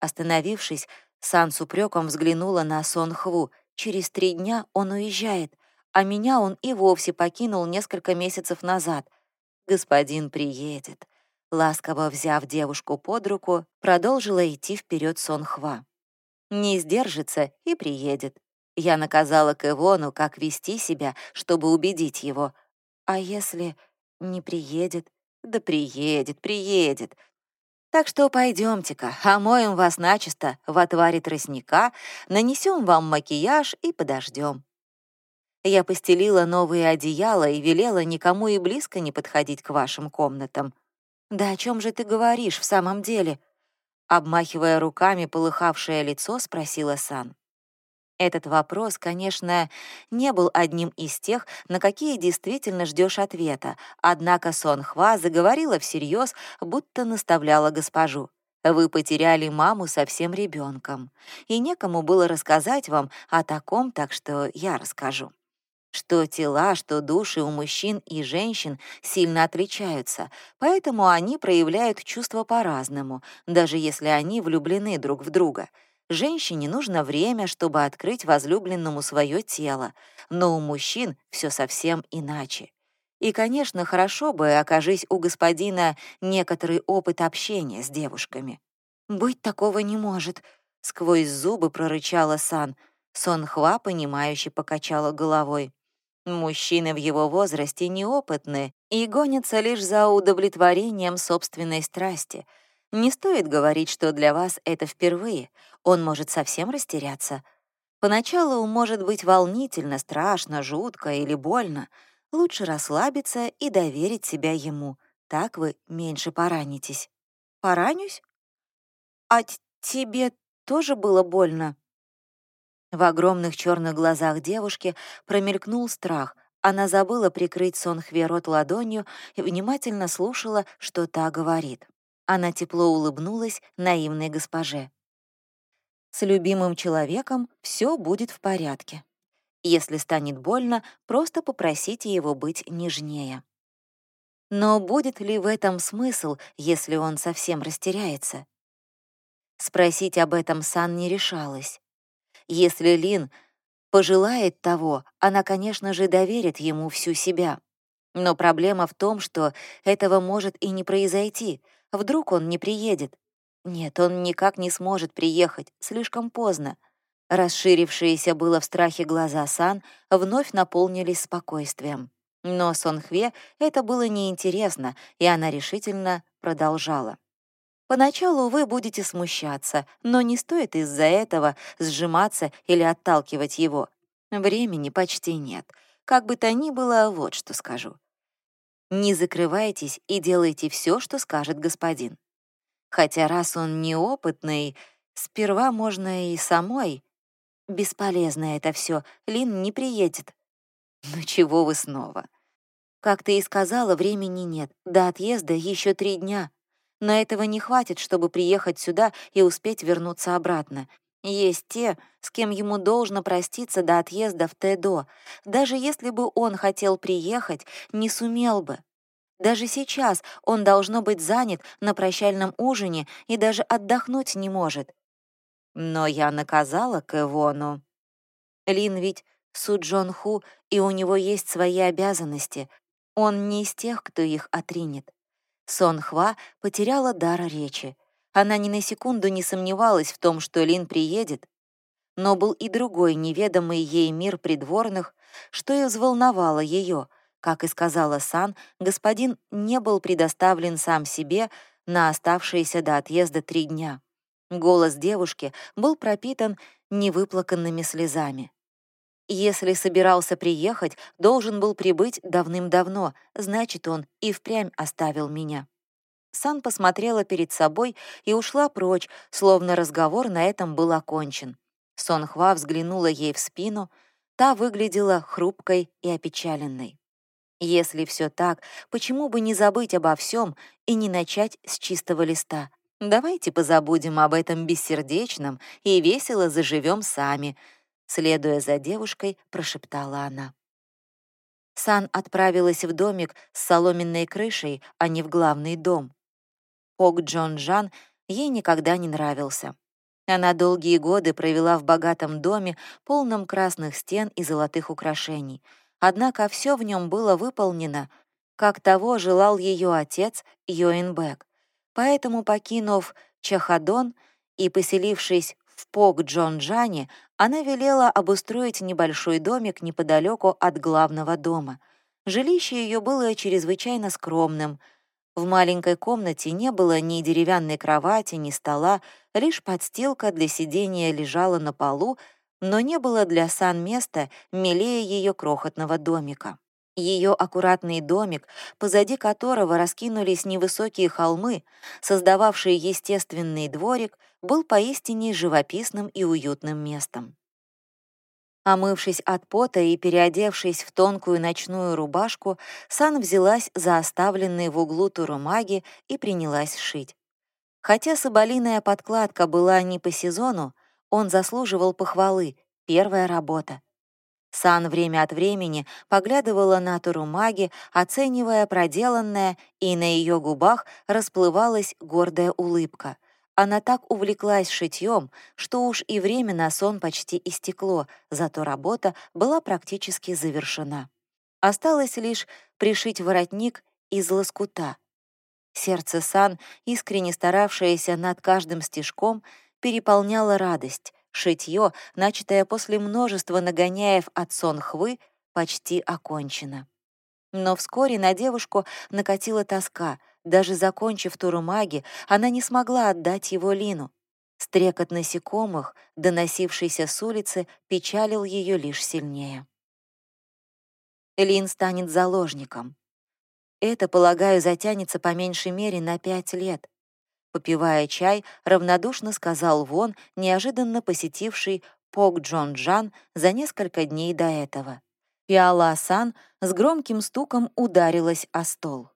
Остановившись, Сан с упреком взглянула на Сон Хву. Через три дня он уезжает а меня он и вовсе покинул несколько месяцев назад. Господин приедет. Ласково взяв девушку под руку, продолжила идти вперед Сонхва. Не сдержится и приедет. Я наказала Кэвону, как вести себя, чтобы убедить его. А если не приедет? Да приедет, приедет. Так что пойдемте-ка, омоем вас начисто в отваре тростника, нанесем вам макияж и подождем. Я постелила новые одеяла и велела никому и близко не подходить к вашим комнатам. Да о чем же ты говоришь в самом деле? Обмахивая руками полыхавшее лицо, спросила Сан. Этот вопрос, конечно, не был одним из тех, на какие действительно ждешь ответа, однако Сон Хва заговорила всерьез, будто наставляла госпожу. Вы потеряли маму совсем ребенком, и некому было рассказать вам о таком, так что я расскажу что тела, что души у мужчин и женщин сильно отличаются, поэтому они проявляют чувства по-разному, даже если они влюблены друг в друга. Женщине нужно время, чтобы открыть возлюбленному свое тело, но у мужчин все совсем иначе. И, конечно, хорошо бы, окажись у господина некоторый опыт общения с девушками. «Быть такого не может», — сквозь зубы прорычала Сан. Сон Хва, понимающе покачала головой. Мужчины в его возрасте неопытны и гонятся лишь за удовлетворением собственной страсти. Не стоит говорить, что для вас это впервые. Он может совсем растеряться. Поначалу может быть волнительно, страшно, жутко или больно. Лучше расслабиться и доверить себя ему. Так вы меньше поранитесь. Поранюсь? А тебе тоже было больно? В огромных черных глазах девушки промелькнул страх. Она забыла прикрыть Сонхве рот ладонью и внимательно слушала, что та говорит. Она тепло улыбнулась наивной госпоже. «С любимым человеком все будет в порядке. Если станет больно, просто попросите его быть нежнее». Но будет ли в этом смысл, если он совсем растеряется? Спросить об этом Сан не решалась. Если Лин пожелает того, она, конечно же, доверит ему всю себя. Но проблема в том, что этого может и не произойти. Вдруг он не приедет. Нет, он никак не сможет приехать, слишком поздно. Расширившиеся было в страхе глаза Сан вновь наполнились спокойствием. Но Сонхве это было неинтересно, и она решительно продолжала. Поначалу вы будете смущаться, но не стоит из-за этого сжиматься или отталкивать его. Времени почти нет. Как бы то ни было, вот что скажу. Не закрывайтесь и делайте все, что скажет господин. Хотя раз он неопытный, сперва можно и самой. Бесполезно это все. Лин не приедет. Ну чего вы снова? Как ты и сказала, времени нет. До отъезда еще три дня. Но этого не хватит, чтобы приехать сюда и успеть вернуться обратно. Есть те, с кем ему должно проститься до отъезда в Тэдо. Даже если бы он хотел приехать, не сумел бы. Даже сейчас он должно быть занят на прощальном ужине и даже отдохнуть не может. Но я наказала Кэвону. Лин ведь Суджон Ху, и у него есть свои обязанности. Он не из тех, кто их отринет. Сон Хва потеряла дар речи. Она ни на секунду не сомневалась в том, что Лин приедет, но был и другой неведомый ей мир придворных, что и взволновало ее. Как и сказала Сан, господин не был предоставлен сам себе на оставшиеся до отъезда три дня. Голос девушки был пропитан невыплаканными слезами. Если собирался приехать, должен был прибыть давным-давно, значит, он и впрямь оставил меня. Сан посмотрела перед собой и ушла прочь, словно разговор на этом был окончен. Сон Хва взглянула ей в спину, та выглядела хрупкой и опечаленной. Если все так, почему бы не забыть обо всем и не начать с чистого листа? Давайте позабудем об этом бессердечном и весело заживем сами, следуя за девушкой, прошептала она. Сан отправилась в домик с соломенной крышей, а не в главный дом. Пок Джон Жан ей никогда не нравился. Она долгие годы провела в богатом доме, полном красных стен и золотых украшений — Однако все в нем было выполнено, как того желал ее отец Йоинбек. Поэтому, покинув Чахадон и поселившись в Пок-Джон-Джане, она велела обустроить небольшой домик неподалеку от главного дома. Жилище ее было чрезвычайно скромным. В маленькой комнате не было ни деревянной кровати, ни стола, лишь подстилка для сидения лежала на полу, но не было для Сан места милее ее крохотного домика. Ее аккуратный домик, позади которого раскинулись невысокие холмы, создававшие естественный дворик, был поистине живописным и уютным местом. Омывшись от пота и переодевшись в тонкую ночную рубашку, Сан взялась за оставленные в углу турумаги и принялась шить. Хотя соболиная подкладка была не по сезону, он заслуживал похвалы, первая работа. Сан время от времени поглядывала на Турумаги, оценивая проделанное, и на ее губах расплывалась гордая улыбка. Она так увлеклась шитьем, что уж и время на сон почти истекло, зато работа была практически завершена. Осталось лишь пришить воротник из лоскута. Сердце Сан, искренне старавшееся над каждым стежком, переполняла радость. Шитье, начатое после множества нагоняев от сон хвы, почти окончено. Но вскоре на девушку накатила тоска. Даже закончив турумаги, она не смогла отдать его Лину. Стрекот насекомых, доносившийся с улицы, печалил ее лишь сильнее. Лин станет заложником. Это, полагаю, затянется по меньшей мере на пять лет. Попивая чай, равнодушно сказал Вон, неожиданно посетивший Пок Джон Джан за несколько дней до этого. Пиала Асан с громким стуком ударилась о стол.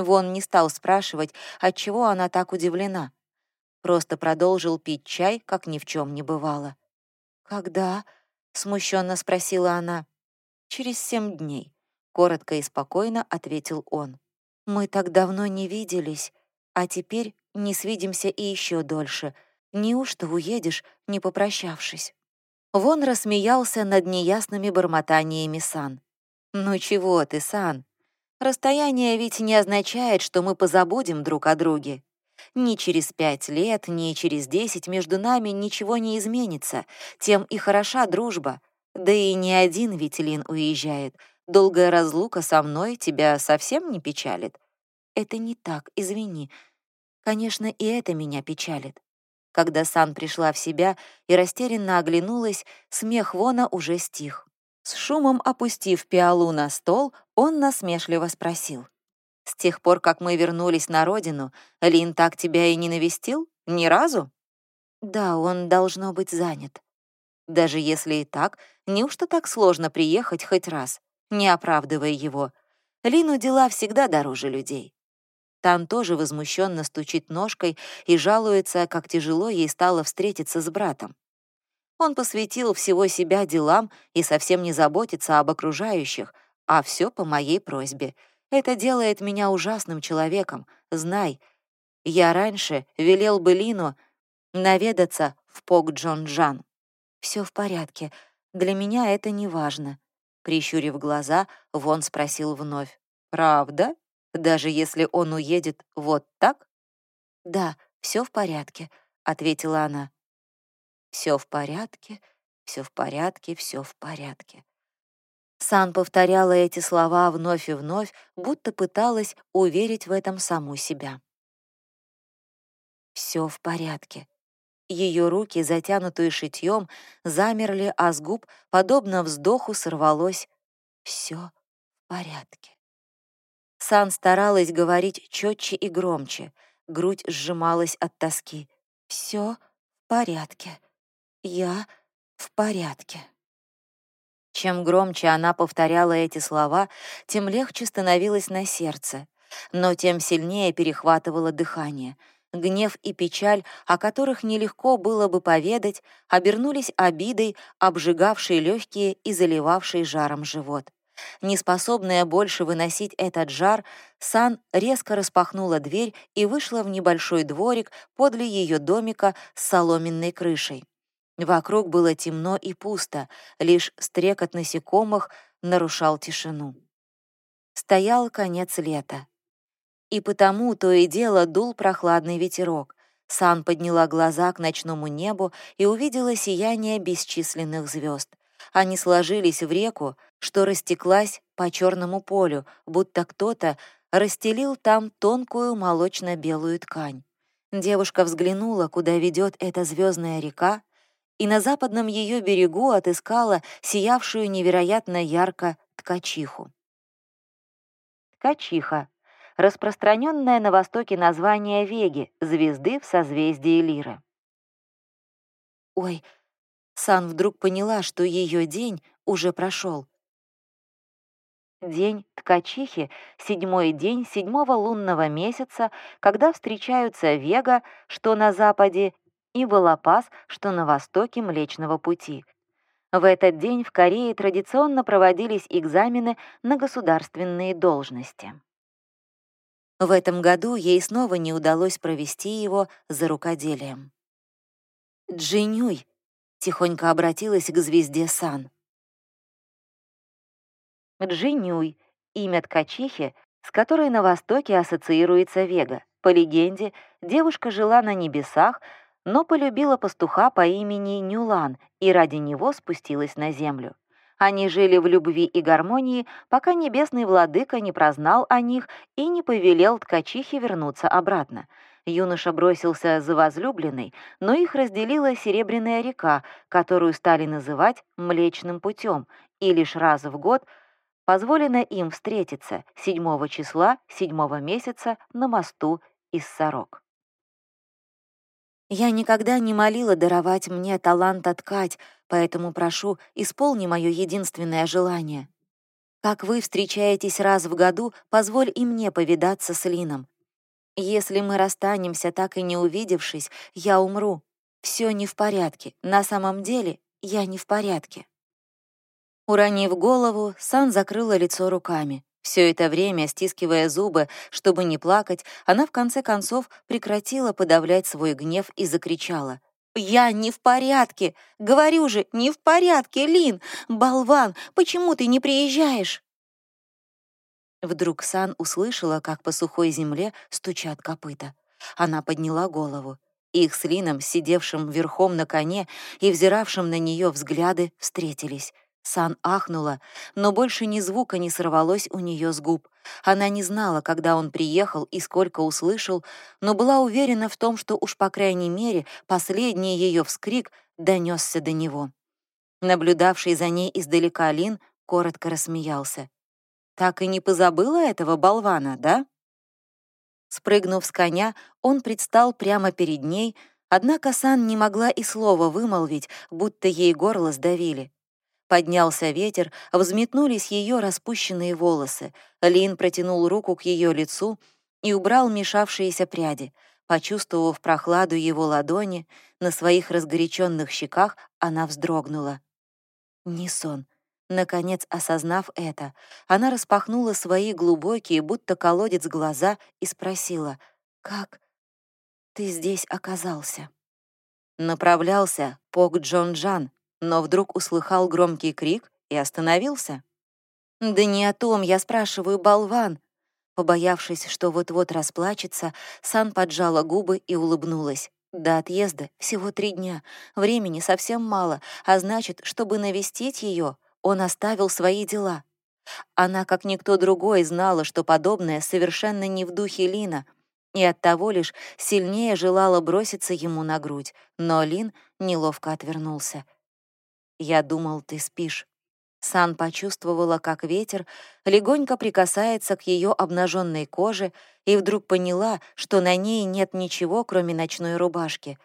Вон не стал спрашивать, отчего она так удивлена. Просто продолжил пить чай, как ни в чем не бывало. «Когда?» — смущенно спросила она. «Через семь дней», — коротко и спокойно ответил он. «Мы так давно не виделись, а теперь не свидимся и еще дольше. Неужто уедешь, не попрощавшись?» Вон рассмеялся над неясными бормотаниями Сан. «Ну чего ты, Сан? Расстояние ведь не означает, что мы позабудем друг о друге. Ни через пять лет, ни через десять между нами ничего не изменится, тем и хороша дружба. Да и не один ведь Лин уезжает. Долгая разлука со мной тебя совсем не печалит. Это не так, извини, Конечно, и это меня печалит. Когда Сан пришла в себя и растерянно оглянулась, смех Вона уже стих. С шумом опустив пиалу на стол, он насмешливо спросил. «С тех пор, как мы вернулись на родину, Лин так тебя и не навестил? Ни разу?» «Да, он должно быть занят». «Даже если и так, неужто так сложно приехать хоть раз, не оправдывая его? Лину дела всегда дороже людей. Тан тоже возмущенно стучит ножкой и жалуется, как тяжело ей стало встретиться с братом. Он посвятил всего себя делам и совсем не заботится об окружающих, а все по моей просьбе. Это делает меня ужасным человеком, знай. Я раньше велел бы Лину наведаться в Пок Джон Джан. Все в порядке, для меня это не важно. Прищурив глаза, Вон спросил вновь. «Правда?» даже если он уедет вот так? Да, все в порядке, ответила она. Все в порядке, все в порядке, все в порядке. Сан повторяла эти слова вновь и вновь, будто пыталась уверить в этом саму себя. Все в порядке. Ее руки, затянутые шитьем, замерли, а с губ, подобно вздоху, сорвалось «Все в порядке». Сан старалась говорить четче и громче. Грудь сжималась от тоски. Все в порядке. Я в порядке. Чем громче она повторяла эти слова, тем легче становилось на сердце, но тем сильнее перехватывало дыхание. Гнев и печаль, о которых нелегко было бы поведать, обернулись обидой, обжигавшей легкие и заливавшей жаром живот. Неспособная больше выносить этот жар, Сан резко распахнула дверь и вышла в небольшой дворик подле ее домика с соломенной крышей. Вокруг было темно и пусто, лишь стрекот насекомых нарушал тишину. Стоял конец лета. И потому то и дело дул прохладный ветерок. Сан подняла глаза к ночному небу и увидела сияние бесчисленных звезд. Они сложились в реку, что растеклась по черному полю, будто кто-то расстелил там тонкую молочно-белую ткань. Девушка взглянула, куда ведет эта звездная река, и на западном ее берегу отыскала сиявшую невероятно ярко ткачиху. Ткачиха — распространенное на Востоке название Веги, звезды в созвездии Лиры. Ой, Сан вдруг поняла, что ее день уже прошел. День ткачихи — седьмой день седьмого лунного месяца, когда встречаются Вега, что на западе, и Волопас, что на востоке Млечного Пути. В этот день в Корее традиционно проводились экзамены на государственные должности. В этом году ей снова не удалось провести его за рукоделием. «Джинюй», — тихонько обратилась к звезде Сан. Джинюй — имя ткачихи, с которой на Востоке ассоциируется Вега. По легенде, девушка жила на небесах, но полюбила пастуха по имени Нюлан и ради него спустилась на землю. Они жили в любви и гармонии, пока небесный владыка не прознал о них и не повелел ткачихе вернуться обратно. Юноша бросился за возлюбленной, но их разделила Серебряная река, которую стали называть Млечным путем, и лишь раз в год позволено им встретиться 7 числа 7 месяца на мосту из Сорок. Я никогда не молила даровать мне талант ткать, поэтому прошу, исполни мое единственное желание. Как вы встречаетесь раз в году, позволь и мне повидаться с Лином. Если мы расстанемся, так и не увидевшись, я умру. Все не в порядке. На самом деле я не в порядке. Уронив голову, Сан закрыла лицо руками. Все это время, стискивая зубы, чтобы не плакать, она в конце концов прекратила подавлять свой гнев и закричала. «Я не в порядке! Говорю же, не в порядке, Лин! Болван, почему ты не приезжаешь?» Вдруг Сан услышала, как по сухой земле стучат копыта. Она подняла голову. Их с Лином, сидевшим верхом на коне и взиравшим на нее взгляды, встретились. Сан ахнула, но больше ни звука не сорвалось у нее с губ. Она не знала, когда он приехал и сколько услышал, но была уверена в том, что уж по крайней мере последний ее вскрик донесся до него. Наблюдавший за ней издалека Лин коротко рассмеялся. «Так и не позабыла этого болвана, да?» Спрыгнув с коня, он предстал прямо перед ней, однако Сан не могла и слова вымолвить, будто ей горло сдавили. Поднялся ветер, взметнулись ее распущенные волосы. Лин протянул руку к ее лицу и убрал мешавшиеся пряди. Почувствовав прохладу его ладони, на своих разгоряченных щеках она вздрогнула. Не сон. Наконец, осознав это, она распахнула свои глубокие, будто колодец глаза, и спросила, «Как ты здесь оказался?» Направлялся Пок Джон Джан, но вдруг услыхал громкий крик и остановился. «Да не о том, я спрашиваю, болван!» Побоявшись, что вот-вот расплачется, Сан поджала губы и улыбнулась. До отъезда всего три дня, времени совсем мало, а значит, чтобы навестить ее, он оставил свои дела. Она, как никто другой, знала, что подобное совершенно не в духе Лина, и оттого лишь сильнее желала броситься ему на грудь, но Лин неловко отвернулся. «Я думал, ты спишь». Сан почувствовала, как ветер легонько прикасается к ее обнаженной коже и вдруг поняла, что на ней нет ничего, кроме ночной рубашки.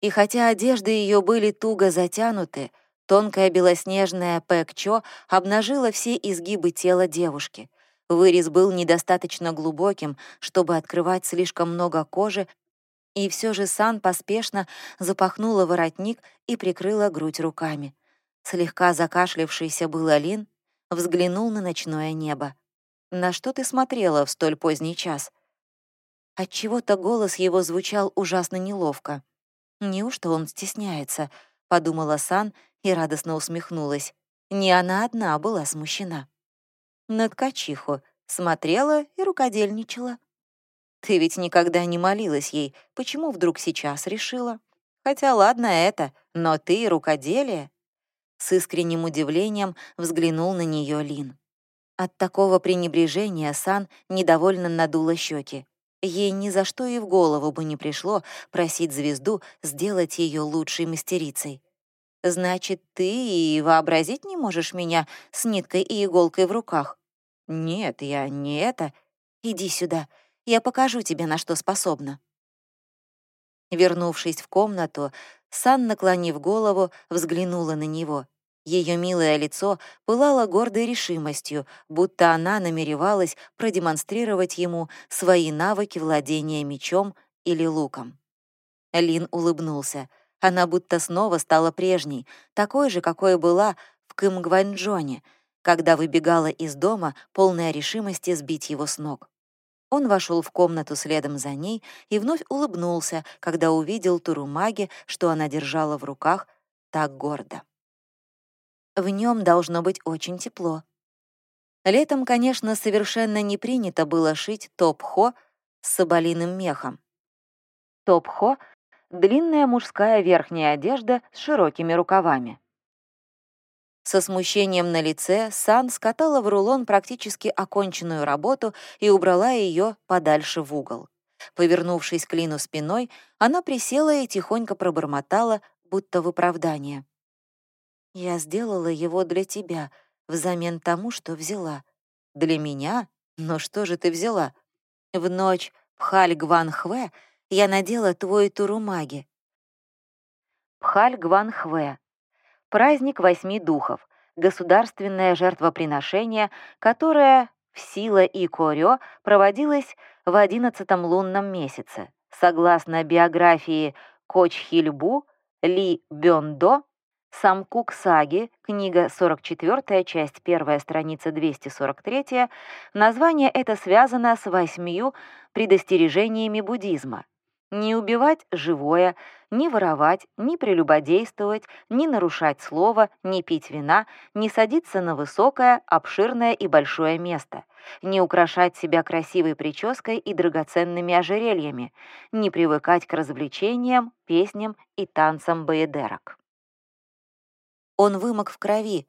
И хотя одежды ее были туго затянуты, Тонкая белоснежная пэкчо обнажила все изгибы тела девушки. Вырез был недостаточно глубоким, чтобы открывать слишком много кожи, и все же Сан поспешно запахнула воротник и прикрыла грудь руками. Слегка закашлившийся был Алин взглянул на ночное небо. «На что ты смотрела в столь поздний час?» Отчего-то голос его звучал ужасно неловко. «Неужто он стесняется?» — подумала Сан и радостно усмехнулась. Не она одна была смущена. На ткачиху смотрела и рукодельничала. Ты ведь никогда не молилась ей, почему вдруг сейчас решила? Хотя ладно это, но ты рукоделие. С искренним удивлением взглянул на нее Лин. От такого пренебрежения Сан недовольно надула щеки. Ей ни за что и в голову бы не пришло просить звезду сделать ее лучшей мастерицей. «Значит, ты и вообразить не можешь меня с ниткой и иголкой в руках?» «Нет, я не это. Иди сюда, я покажу тебе, на что способна». Вернувшись в комнату, Сан, наклонив голову, взглянула на него. Ее милое лицо пылало гордой решимостью, будто она намеревалась продемонстрировать ему свои навыки владения мечом или луком. Лин улыбнулся. Она будто снова стала прежней, такой же, какой была в Кымгванджоне, когда выбегала из дома, полная решимости сбить его с ног. Он вошел в комнату следом за ней и вновь улыбнулся, когда увидел Турумаги, что она держала в руках так гордо. В нем должно быть очень тепло. Летом, конечно, совершенно не принято было шить топ-хо с соболиным мехом. Топ-хо — длинная мужская верхняя одежда с широкими рукавами. Со смущением на лице Сан скатала в рулон практически оконченную работу и убрала ее подальше в угол. Повернувшись к Лину спиной, она присела и тихонько пробормотала, будто в оправдание. Я сделала его для тебя, взамен тому, что взяла. Для меня? Но что же ты взяла? В ночь Пхаль Гван Хве я надела твой турумаги. Пхаль Гван Хве. Праздник восьми духов. Государственное жертвоприношение, которое в Сила и Корё проводилось в одиннадцатом лунном месяце. Согласно биографии Кочхильбу Ли Бёндо, Самкук Саги, книга 44, часть 1, страница 243, название это связано с восьмию предостережениями буддизма. Не убивать живое, не воровать, не прелюбодействовать, не нарушать слово, не пить вина, не садиться на высокое, обширное и большое место, не украшать себя красивой прической и драгоценными ожерельями, не привыкать к развлечениям, песням и танцам баедерок. Он вымок в крови,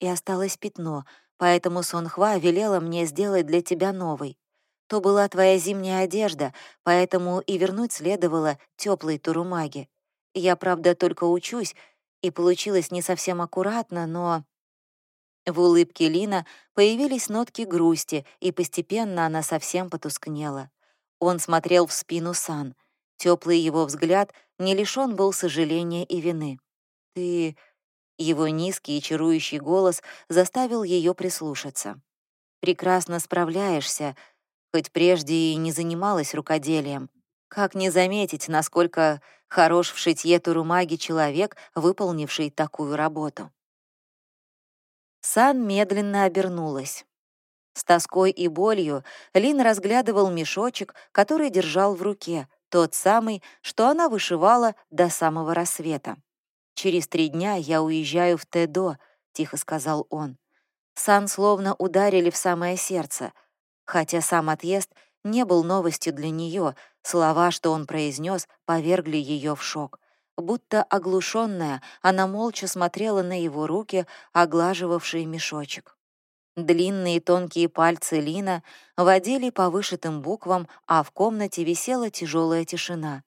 и осталось пятно, поэтому Сонхва велела мне сделать для тебя новый. То была твоя зимняя одежда, поэтому и вернуть следовало теплой турумаги. Я, правда, только учусь, и получилось не совсем аккуратно, но... В улыбке Лина появились нотки грусти, и постепенно она совсем потускнела. Он смотрел в спину Сан. Теплый его взгляд не лишен был сожаления и вины. «Ты его низкий и чарующий голос заставил ее прислушаться. «Прекрасно справляешься, хоть прежде и не занималась рукоделием. Как не заметить, насколько хорош в шитье турумаги человек, выполнивший такую работу?» Сан медленно обернулась. С тоской и болью Лин разглядывал мешочек, который держал в руке, тот самый, что она вышивала до самого рассвета. «Через три дня я уезжаю в Тедо», — тихо сказал он. Сан словно ударили в самое сердце, хотя сам отъезд не был новостью для нее, слова, что он произнес, повергли ее в шок. Будто оглушенная, она молча смотрела на его руки, оглаживавшие мешочек. Длинные тонкие пальцы Лина водили по вышитым буквам, а в комнате висела тяжелая тишина.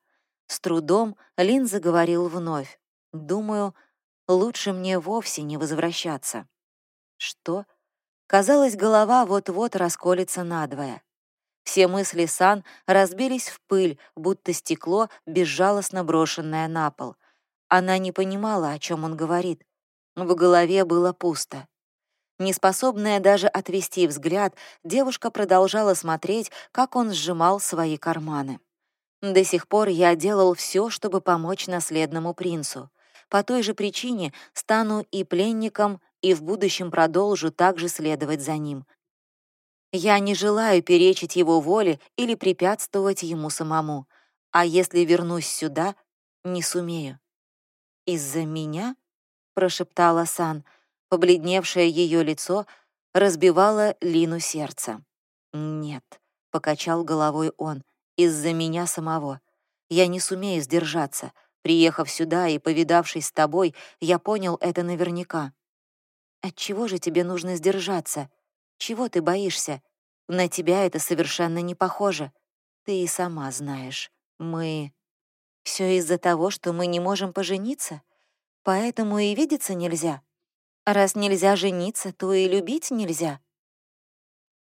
С трудом Лин заговорил вновь. Думаю, лучше мне вовсе не возвращаться. Что? Казалось, голова вот-вот расколется надвое. Все мысли Сан разбились в пыль, будто стекло, безжалостно брошенное на пол. Она не понимала, о чем он говорит. В голове было пусто. Неспособная даже отвести взгляд, девушка продолжала смотреть, как он сжимал свои карманы. До сих пор я делал все, чтобы помочь наследному принцу. По той же причине стану и пленником, и в будущем продолжу также следовать за ним. Я не желаю перечить его воле или препятствовать ему самому. А если вернусь сюда, не сумею. «Из-за меня?» — прошептала Сан — Побледневшее ее лицо разбивало Лину сердце. «Нет», — покачал головой он, — «из-за меня самого. Я не сумею сдержаться. Приехав сюда и повидавшись с тобой, я понял это наверняка». «Отчего же тебе нужно сдержаться? Чего ты боишься? На тебя это совершенно не похоже. Ты и сама знаешь. Мы... Все из-за того, что мы не можем пожениться? Поэтому и видеться нельзя?» Раз нельзя жениться, то и любить нельзя.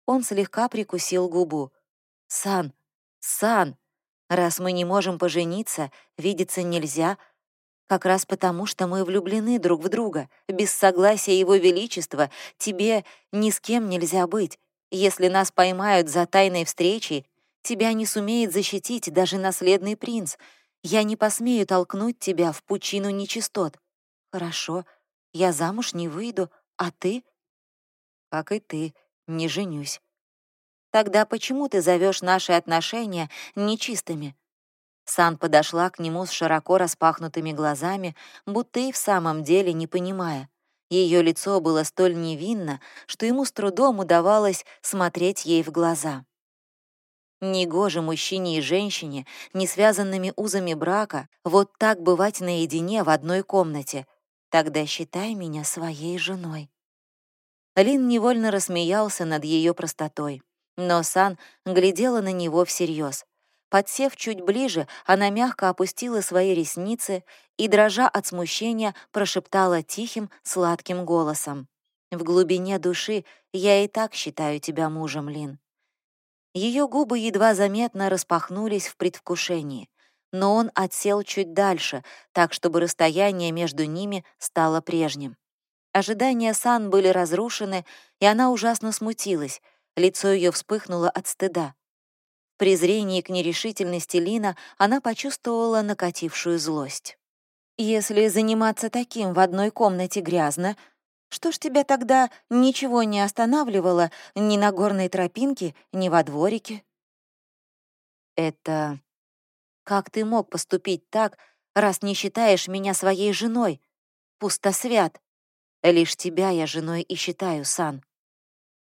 Он слегка прикусил губу. «Сан, Сан, раз мы не можем пожениться, видеться нельзя, как раз потому, что мы влюблены друг в друга. Без согласия Его Величества тебе ни с кем нельзя быть. Если нас поймают за тайной встречей, тебя не сумеет защитить даже наследный принц. Я не посмею толкнуть тебя в пучину нечистот. Хорошо, я замуж не выйду, а ты? Как и ты, не женюсь. Тогда почему ты зовешь наши отношения нечистыми? Сан подошла к нему с широко распахнутыми глазами, будто и в самом деле не понимая. Ее лицо было столь невинно, что ему с трудом удавалось смотреть ей в глаза. Негоже мужчине и женщине, не связанными узами брака, вот так бывать наедине в одной комнате, Тогда считай меня своей женой». Лин невольно рассмеялся над ее простотой, но Сан глядела на него всерьез. Подсев чуть ближе, она мягко опустила свои ресницы и, дрожа от смущения, прошептала тихим, сладким голосом. «В глубине души я и так считаю тебя мужем, Лин». Ее губы едва заметно распахнулись в предвкушении но он отсел чуть дальше, так чтобы расстояние между ними стало прежним. Ожидания Сан были разрушены, и она ужасно смутилась, лицо ее вспыхнуло от стыда. В презрении к нерешительности Лина она почувствовала накатившую злость. «Если заниматься таким в одной комнате грязно, что ж тебя тогда ничего не останавливало ни на горной тропинке, ни во дворике?» «Это как ты мог поступить так, раз не считаешь меня своей женой? Пустосвят. Лишь тебя я женой и считаю, Сан.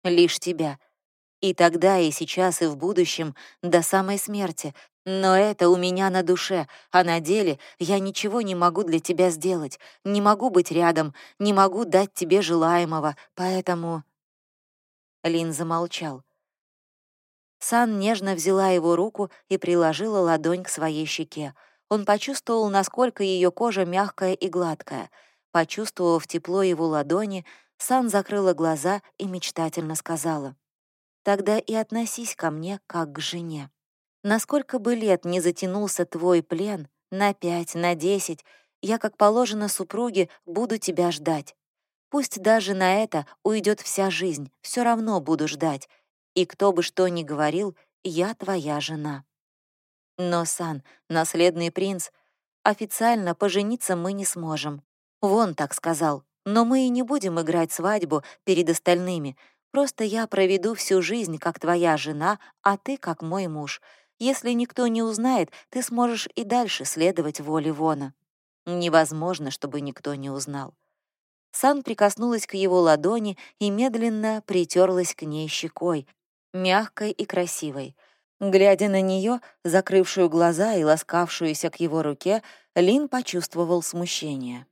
Лишь тебя. И тогда, и сейчас, и в будущем, до самой смерти. Но это у меня на душе, а на деле я ничего не могу для тебя сделать, не могу быть рядом, не могу дать тебе желаемого, поэтому...» Лин замолчал. Сан нежно взяла его руку и приложила ладонь к своей щеке. Он почувствовал, насколько ее кожа мягкая и гладкая. Почувствовав тепло его ладони, Сан закрыла глаза и мечтательно сказала. «Тогда и относись ко мне, как к жене. Насколько бы лет не затянулся твой плен, на пять, на десять, я, как положено супруге, буду тебя ждать. Пусть даже на это уйдет вся жизнь, все равно буду ждать, и кто бы что ни говорил, я твоя жена. Но, Сан, наследный принц, официально пожениться мы не сможем. Вон так сказал. Но мы и не будем играть свадьбу перед остальными. Просто я проведу всю жизнь как твоя жена, а ты как мой муж. Если никто не узнает, ты сможешь и дальше следовать воле Вона. Невозможно, чтобы никто не узнал. Сан прикоснулась к его ладони и медленно притерлась к ней щекой, мягкой и красивой. Глядя на нее, закрывшую глаза и ласкавшуюся к его руке, Лин почувствовал смущение.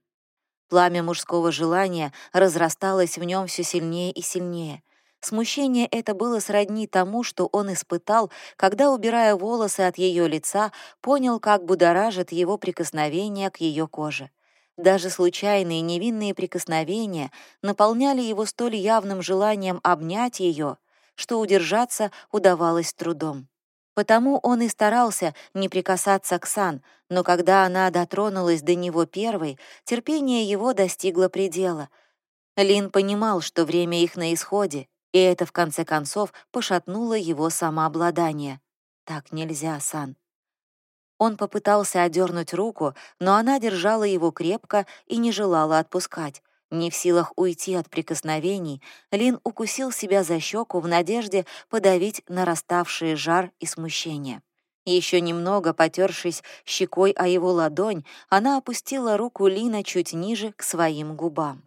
Пламя мужского желания разрасталось в нем все сильнее и сильнее. Смущение это было сродни тому, что он испытал, когда, убирая волосы от ее лица, понял, как будоражит его прикосновение к ее коже. Даже случайные невинные прикосновения наполняли его столь явным желанием обнять ее, что удержаться удавалось трудом. Потому он и старался не прикасаться к Сан, но когда она дотронулась до него первой, терпение его достигло предела. Лин понимал, что время их на исходе, и это, в конце концов, пошатнуло его самообладание. «Так нельзя, Сан». Он попытался одернуть руку, но она держала его крепко и не желала отпускать. Не в силах уйти от прикосновений, Лин укусил себя за щеку в надежде подавить нараставший жар и смущение. Еще немного потершись щекой о его ладонь, она опустила руку Лина чуть ниже к своим губам.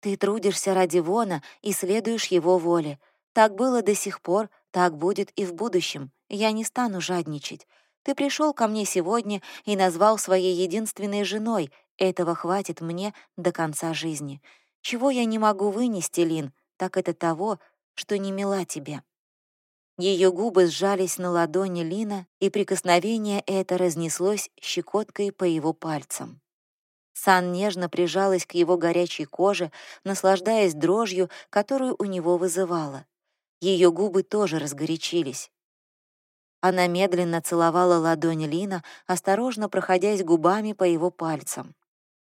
«Ты трудишься ради Вона и следуешь его воле. Так было до сих пор, так будет и в будущем. Я не стану жадничать. Ты пришел ко мне сегодня и назвал своей единственной женой, этого хватит мне до конца жизни. Чего я не могу вынести, Лин, так это того, что не мила тебе». Ее губы сжались на ладони Лина, и прикосновение это разнеслось щекоткой по его пальцам. Сан нежно прижалась к его горячей коже, наслаждаясь дрожью, которую у него вызывала. Ее губы тоже разгорячились. Она медленно целовала ладонь Лина, осторожно проходясь губами по его пальцам.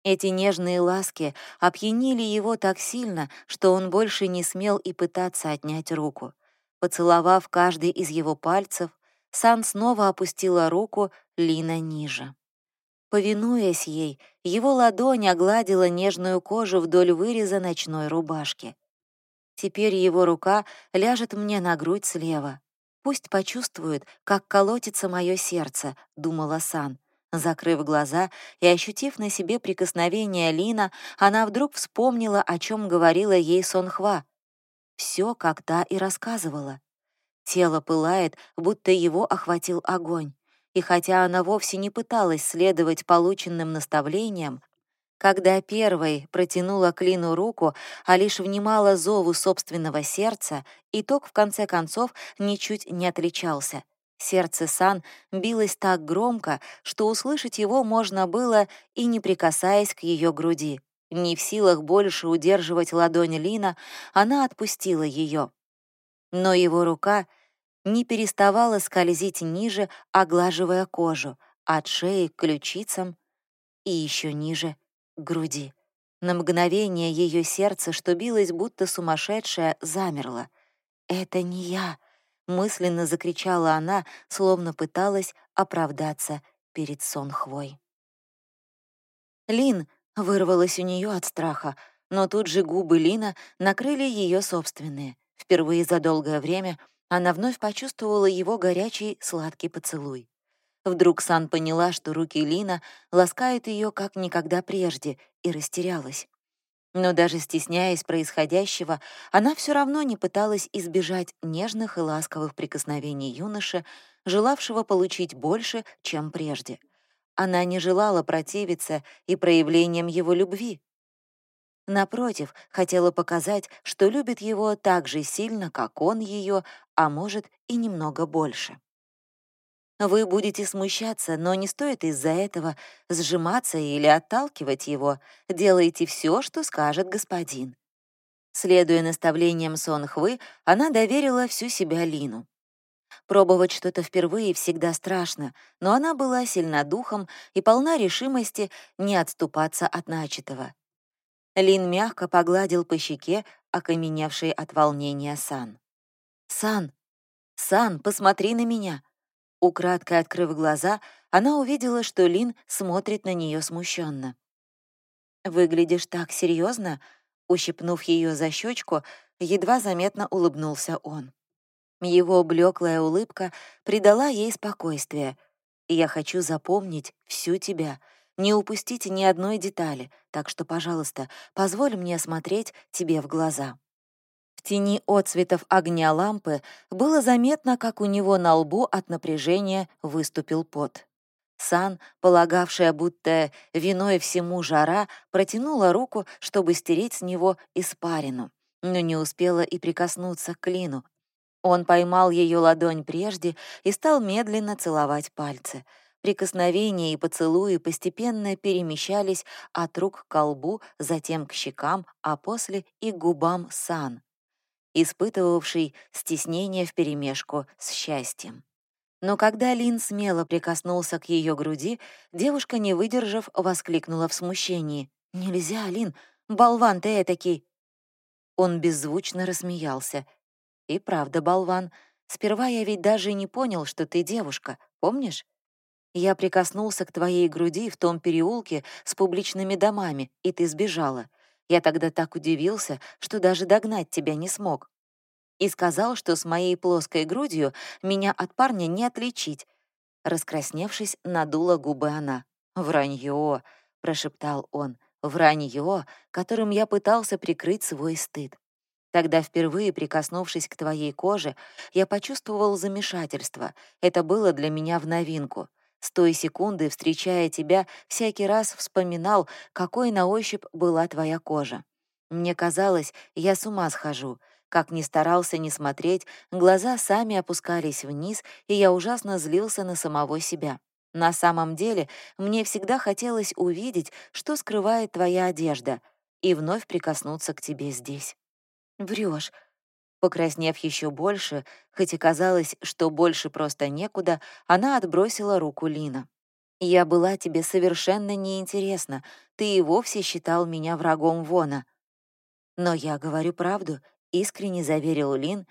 Эти нежные ласки опьянили его так сильно, что он больше не смел и пытаться отнять руку. Поцеловав каждый из его пальцев, Сан снова опустила руку Лина ниже. Повинуясь ей, его ладонь огладила нежную кожу вдоль выреза ночной рубашки. Теперь его рука ляжет мне на грудь слева. Пусть почувствует, как колотится мое сердце, думала Сан. Закрыв глаза и ощутив на себе прикосновение Лина, она вдруг вспомнила, о чем говорила ей Сонхва. Все, как та и рассказывала. Тело пылает, будто его охватил огонь. И хотя она вовсе не пыталась следовать полученным наставлениям, когда первой протянула к Лину руку, а лишь внимала зову собственного сердца, итог в конце концов ничуть не отличался. Сердце Сан билось так громко, что услышать его можно было и не прикасаясь к ее груди. Не в силах больше удерживать ладонь Лина, она отпустила ее. Но его рука не переставала скользить ниже, оглаживая кожу, от шеи к ключицам и еще ниже — груди. На мгновение ее сердце, что билось будто сумасшедшее, замерло. «Это не я!» мысленно закричала она, словно пыталась оправдаться перед Сонхвой. Лин вырвалась у нее от страха, но тут же губы Лина накрыли ее собственные. Впервые за долгое время она вновь почувствовала его горячий сладкий поцелуй. Вдруг Сан поняла, что руки Лина ласкают ее как никогда прежде, и растерялась. Но даже стесняясь происходящего, она все равно не пыталась избежать нежных и ласковых прикосновений юноши, желавшего получить больше, чем прежде. Она не желала противиться и проявлениям его любви. Напротив, хотела показать, что любит его так же сильно, как он ее, а может и немного больше. Вы будете смущаться, но не стоит из-за этого сжиматься или отталкивать его. Делайте все, что скажет господин. Следуя наставлениям Сонхвы, она доверила всю себя Лину. Пробовать что-то впервые всегда страшно, но она была сильна духом и полна решимости не отступаться от начатого. Лин мягко погладил по щеке, окаменевший от волнения Сан. «Сан! Сан, посмотри на меня!» Украдкой открыв глаза, она увидела, что Лин смотрит на нее смущенно. «Выглядишь так серьезно, ущипнув ее за щечку, едва заметно улыбнулся он. Его блеклая улыбка придала ей спокойствие. «Я хочу запомнить всю тебя, не упустить ни одной детали, так что, пожалуйста, позволь мне смотреть тебе в глаза». В тени отцветов огня лампы было заметно, как у него на лбу от напряжения выступил пот. Сан, полагавшая, будто виной всему жара, протянула руку, чтобы стереть с него испарину, но не успела и прикоснуться к клину. Он поймал ее ладонь прежде и стал медленно целовать пальцы. Прикосновения и поцелуи постепенно перемещались от рук к колбу, затем к щекам, а после и к губам Сан испытывавший стеснение вперемешку с счастьем. Но когда Лин смело прикоснулся к ее груди, девушка, не выдержав, воскликнула в смущении. «Нельзя, Лин, болван ты этакий!» Он беззвучно рассмеялся. «И правда, болван, сперва я ведь даже не понял, что ты девушка, помнишь? Я прикоснулся к твоей груди в том переулке с публичными домами, и ты сбежала. Я тогда так удивился, что даже догнать тебя не смог и сказал, что с моей плоской грудью меня от парня не отличить. Раскрасневшись, надула губы она. «Вранье!» — прошептал он. «Вранье, которым я пытался прикрыть свой стыд. Тогда, впервые прикоснувшись к твоей коже, я почувствовал замешательство. Это было для меня в новинку. С той секунды, встречая тебя, всякий раз вспоминал, какой на ощупь была твоя кожа. Мне казалось, я с ума схожу. Как ни старался не смотреть, глаза сами опускались вниз, и я ужасно злился на самого себя. На самом деле, мне всегда хотелось увидеть, что скрывает твоя одежда, и вновь прикоснуться к тебе здесь. Врешь. Покраснев еще больше, хоть и казалось, что больше просто некуда, она отбросила руку Лина. «Я была тебе совершенно неинтересна, ты и вовсе считал меня врагом Вона. Но я говорю правду, искренне заверил Лин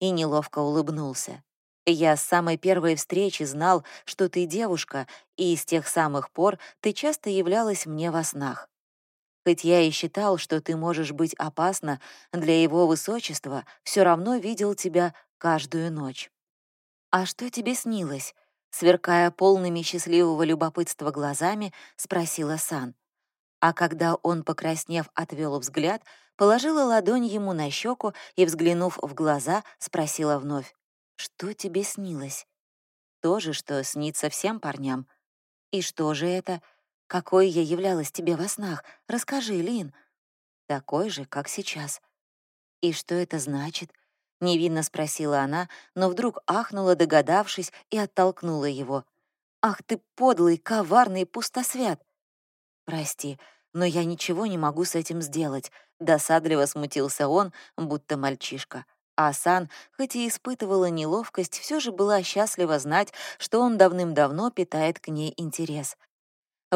и неловко улыбнулся. «Я с самой первой встречи знал, что ты девушка, и с тех самых пор ты часто являлась мне во снах. Хоть я и считал, что ты можешь быть опасна для его высочества, все равно видел тебя каждую ночь». «А что тебе снилось?» Сверкая полными счастливого любопытства глазами, спросила Сан. А когда он, покраснев, отвел взгляд, положила ладонь ему на щеку и, взглянув в глаза, спросила вновь, «Что тебе снилось?» «То же, что снится всем парням». «И что же это? Какой я являлась тебе во снах? Расскажи, Лин». «Такой же, как сейчас». «И что это значит?» — невинно спросила она, но вдруг ахнула, догадавшись, и оттолкнула его. «Ах ты подлый, коварный пустосвят!» «Прости, но я ничего не могу с этим сделать», — досадливо смутился он, будто мальчишка. А Асан, хоть и испытывала неловкость, все же была счастлива знать, что он давным-давно питает к ней интерес.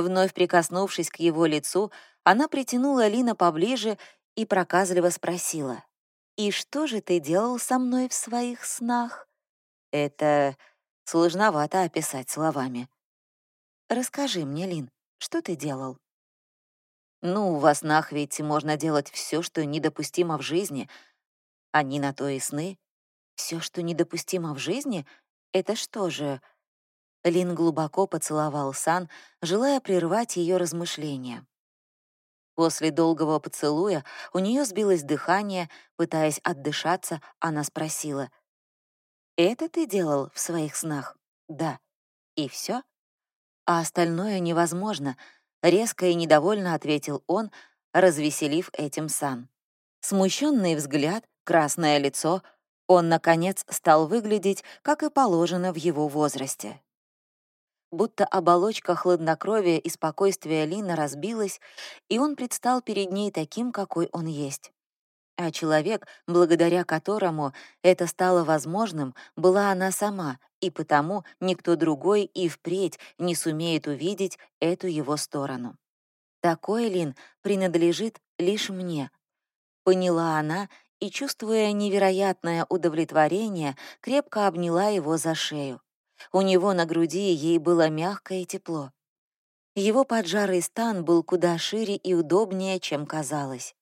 Вновь прикоснувшись к его лицу, она притянула Лина поближе и проказливо спросила. «И что же ты делал со мной в своих снах?» «Это сложновато описать словами». «Расскажи мне, Лин, что ты делал?» Ну, во снах ведь можно делать все, что недопустимо в жизни. Они на то и сны. Все, что недопустимо в жизни? Это что же? Лин глубоко поцеловал Сан, желая прервать ее размышления. После долгого поцелуя у нее сбилось дыхание, пытаясь отдышаться, она спросила. «Это ты делал в своих снах?» «Да». «И все? А остальное невозможно», Резко и недовольно ответил он, развеселив этим Сан. Смущенный взгляд, красное лицо, он, наконец, стал выглядеть, как и положено в его возрасте. Будто оболочка хладнокровия и спокойствия Лина разбилась, и он предстал перед ней таким, какой он есть. А человек, благодаря которому это стало возможным, была она сама, и потому никто другой и впредь не сумеет увидеть эту его сторону. Такой Лин принадлежит лишь мне. Поняла она и, чувствуя невероятное удовлетворение, крепко обняла его за шею. У него на груди ей было мягко и тепло. Его поджарый стан был куда шире и удобнее, чем казалось.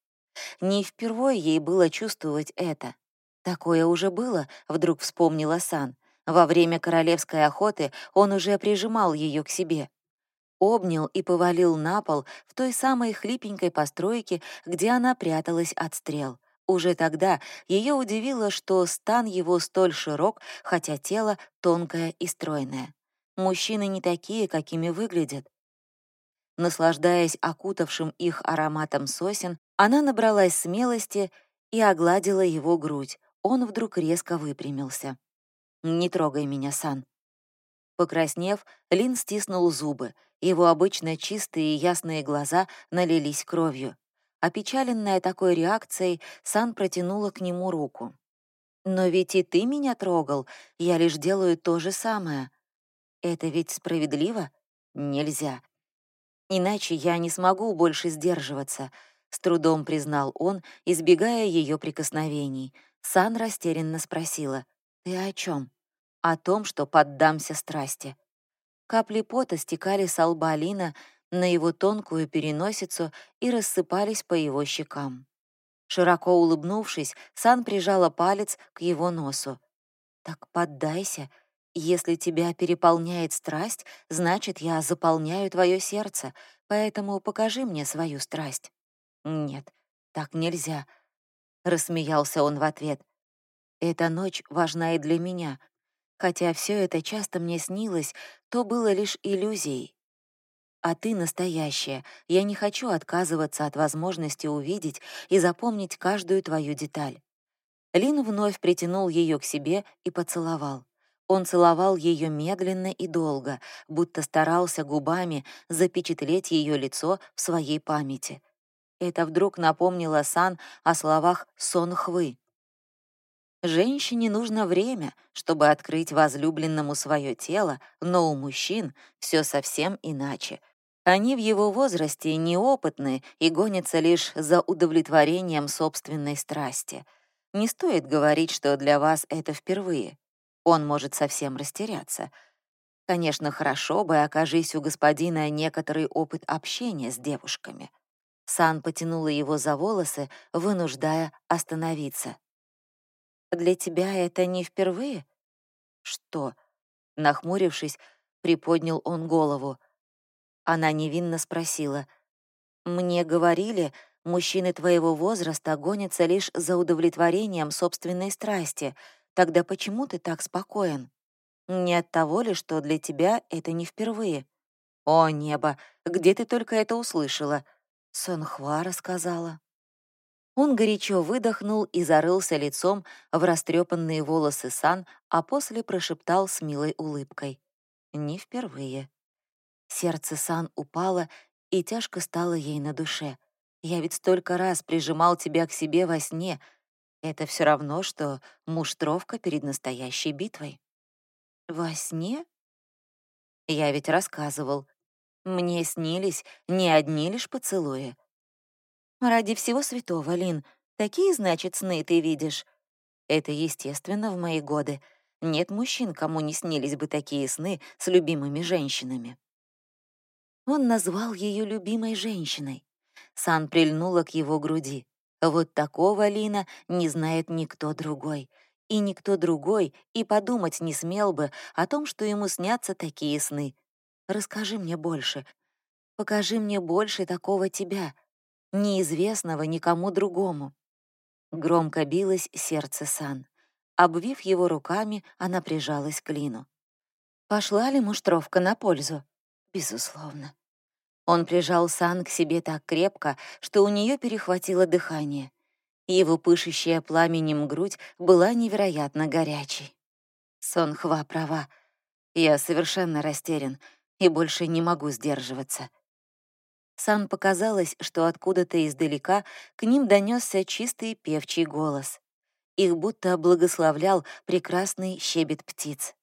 Не впервой ей было чувствовать это. Такое уже было, вдруг вспомнила Сан. Во время королевской охоты он уже прижимал ее к себе. Обнял и повалил на пол в той самой хлипенькой постройке, где она пряталась от стрел. Уже тогда ее удивило, что стан его столь широк, хотя тело тонкое и стройное. Мужчины не такие, какими выглядят. Наслаждаясь окутавшим их ароматом сосен, она набралась смелости и огладила его грудь. Он вдруг резко выпрямился. «Не трогай меня, Сан». Покраснев, Лин стиснул зубы. Его обычно чистые и ясные глаза налились кровью. Опечаленная такой реакцией, Сан протянула к нему руку. Но ведь и ты меня трогал, я лишь делаю то же самое. Это ведь справедливо? Нельзя. Иначе я не смогу больше сдерживаться, с трудом признал он, избегая ее прикосновений. Сан растерянно спросила, «Ты о чем? «О том, что поддамся страсти». Капли пота стекали с лба Алина на его тонкую переносицу и рассыпались по его щекам. Широко улыбнувшись, Сан прижала палец к его носу. «Так поддайся. Если тебя переполняет страсть, значит, я заполняю твое сердце, поэтому покажи мне свою страсть». «Нет, так нельзя», — рассмеялся он в ответ. «Эта ночь важна и для меня. Хотя все это часто мне снилось, то было лишь иллюзией. А ты настоящая. Я не хочу отказываться от возможности увидеть и запомнить каждую твою деталь. Лин вновь притянул ее к себе и поцеловал. Он целовал ее медленно и долго, будто старался губами запечатлеть ее лицо в своей памяти. Это вдруг напомнило Сан о словах Сон Хвы. Женщине нужно время, чтобы открыть возлюбленному свое тело, но у мужчин все совсем иначе. Они в его возрасте неопытны и гонятся лишь за удовлетворением собственной страсти. Не стоит говорить, что для вас это впервые. Он может совсем растеряться. Конечно, хорошо бы, окажись у господина некоторый опыт общения с девушками. Сан потянула его за волосы, вынуждая остановиться. Для тебя это не впервые? Что? Нахмурившись, приподнял он голову. Она невинно спросила. Мне говорили, мужчины твоего возраста гонятся лишь за удовлетворением собственной страсти. Тогда почему ты так спокоен? Не от того ли, что для тебя это не впервые? О, небо, где ты только это услышала? Сонхва рассказала. Он горячо выдохнул и зарылся лицом в растрепанные волосы Сан, а после прошептал с милой улыбкой. «Не впервые». Сердце Сан упало, и тяжко стало ей на душе. «Я ведь столько раз прижимал тебя к себе во сне. Это все равно, что муштровка перед настоящей битвой». «Во сне?» Я ведь рассказывал. Мне снились не одни лишь поцелуи. Ради всего святого, Лин, такие, значит, сны ты видишь? Это естественно в мои годы. Нет мужчин, кому не снились бы такие сны с любимыми женщинами. Он назвал ее любимой женщиной. Сан прильнула к его груди. Вот такого Лина не знает никто другой. И никто другой и подумать не смел бы о том, что ему снятся такие сны. Расскажи мне больше. Покажи мне больше такого тебя, неизвестного никому другому. Громко билось сердце Сан. Обвив его руками, она прижалась к Лину. Пошла ли муштровка на пользу? Безусловно. Он прижал Сан к себе так крепко, что у нее перехватило дыхание. Его пышущая пламенем грудь была невероятно горячей. Сон Хва права. Я совершенно растерян и больше не могу сдерживаться. Сан показалось, что откуда-то издалека к ним донесся чистый певчий голос. Их будто благословлял прекрасный щебет птиц.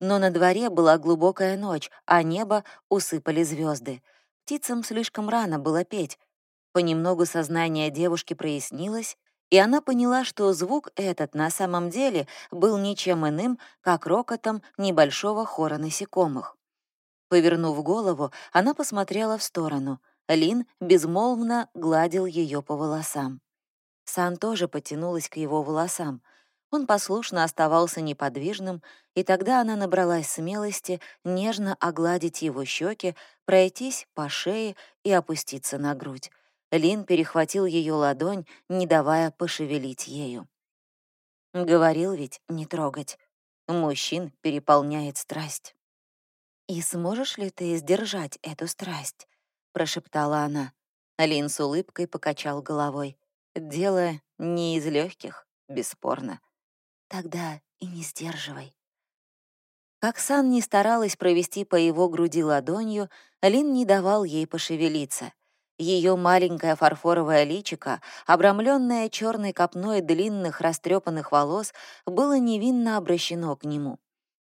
Но на дворе была глубокая ночь, а небо усыпали звезды. Птицам слишком рано было петь. Понемногу сознание девушки прояснилось, и она поняла, что звук этот на самом деле был ничем иным, как рокотом небольшого хора насекомых. Повернув голову, она посмотрела в сторону. Лин безмолвно гладил ее по волосам. Сан тоже потянулась к его волосам. Он послушно оставался неподвижным, и тогда она набралась смелости нежно огладить его щеки, пройтись по шее и опуститься на грудь. Лин перехватил ее ладонь, не давая пошевелить ею. Говорил ведь не трогать. Мужчин переполняет страсть. «И сможешь ли ты сдержать эту страсть?» — прошептала она. Лин с улыбкой покачал головой. «Дело не из легких, бесспорно». «Тогда и не сдерживай». Как Сан не старалась провести по его груди ладонью, Лин не давал ей пошевелиться. Ее маленькое фарфоровое личико, обрамленное черной копной длинных растрепанных волос, было невинно обращено к нему.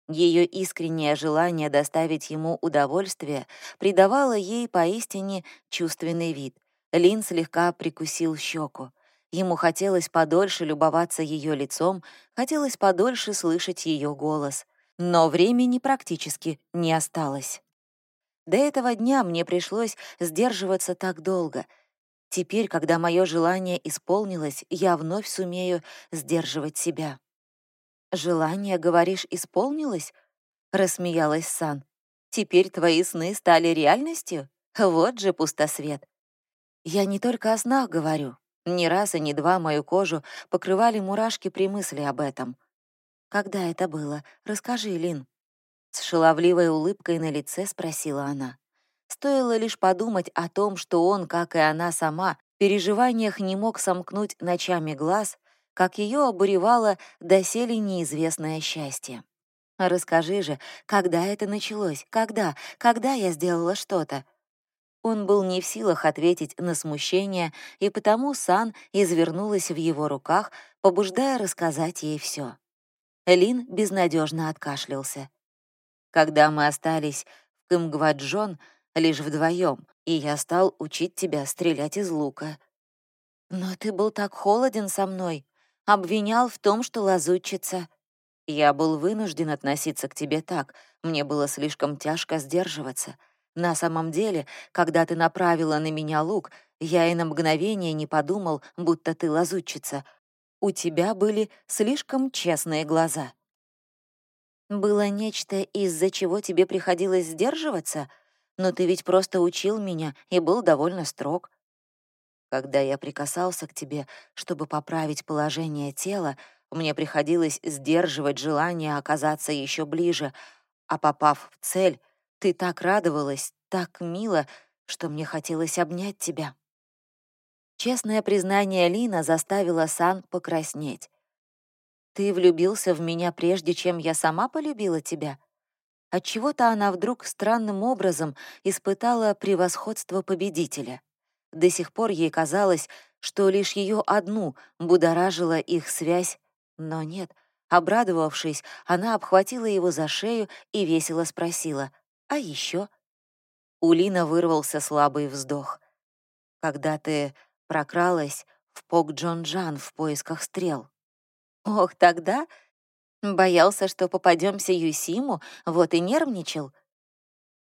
Ее искреннее желание доставить ему удовольствие придавало ей поистине чувственный вид. Лин слегка прикусил щеку. Ему хотелось подольше любоваться ее лицом, хотелось подольше слышать ее голос. Но времени практически не осталось. До этого дня мне пришлось сдерживаться так долго. Теперь, когда мое желание исполнилось, я вновь сумею сдерживать себя. «Желание, говоришь, исполнилось?» — рассмеялась Сан. «Теперь твои сны стали реальностью? Вот же пустосвет!» «Я не только о снах говорю. Ни раз и ни два мою кожу покрывали мурашки при мысли об этом. Когда это было? Расскажи, Лин». С шаловливой улыбкой на лице спросила она. Стоило лишь подумать о том, что он, как и она сама, в переживаниях не мог сомкнуть ночами глаз, как ее обуревало доселе неизвестное счастье. «Расскажи же, когда это началось? Когда? Когда я сделала что-то?» Он был не в силах ответить на смущение, и потому Сан извернулась в его руках, побуждая рассказать ей все. Лин безнадежно откашлялся. «Когда мы остались в Кымгваджон лишь вдвоем, и я стал учить тебя стрелять из лука». «Но ты был так холоден со мной», обвинял в том, что лазутчица. Я был вынужден относиться к тебе так, мне было слишком тяжко сдерживаться. На самом деле, когда ты направила на меня лук, я и на мгновение не подумал, будто ты лазутчица. У тебя были слишком честные глаза. Было нечто, из-за чего тебе приходилось сдерживаться? Но ты ведь просто учил меня и был довольно строг. Когда я прикасался к тебе, чтобы поправить положение тела, мне приходилось сдерживать желание оказаться еще ближе, а попав в цель, ты так радовалась, так мило, что мне хотелось обнять тебя. Честное признание Лина заставило Сан покраснеть. «Ты влюбился в меня прежде, чем я сама полюбила тебя?» Отчего-то она вдруг странным образом испытала превосходство победителя. До сих пор ей казалось, что лишь ее одну будоражила их связь, но нет. Обрадовавшись, она обхватила его за шею и весело спросила, «А еще?» У Лина вырвался слабый вздох. «Когда ты прокралась в Пок Джон Джан в поисках стрел». «Ох, тогда?» Боялся, что попадемся Юсиму, вот и нервничал.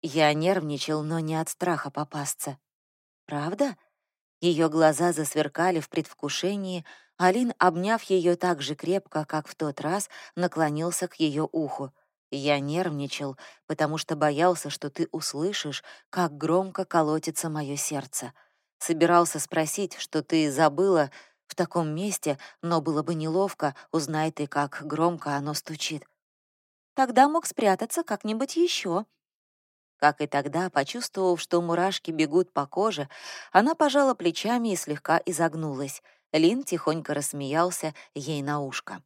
Я нервничал, но не от страха попасться. «Правда?» Ее глаза засверкали в предвкушении, Алин, обняв ее так же крепко, как в тот раз, наклонился к ее уху. «Я нервничал, потому что боялся, что ты услышишь, как громко колотится мое сердце. Собирался спросить, что ты забыла в таком месте, но было бы неловко, узнай ты, как громко оно стучит. Тогда мог спрятаться как-нибудь еще, как и тогда, почувствовав, что мурашки бегут по коже, она пожала плечами и слегка изогнулась. Лин тихонько рассмеялся ей на ушко.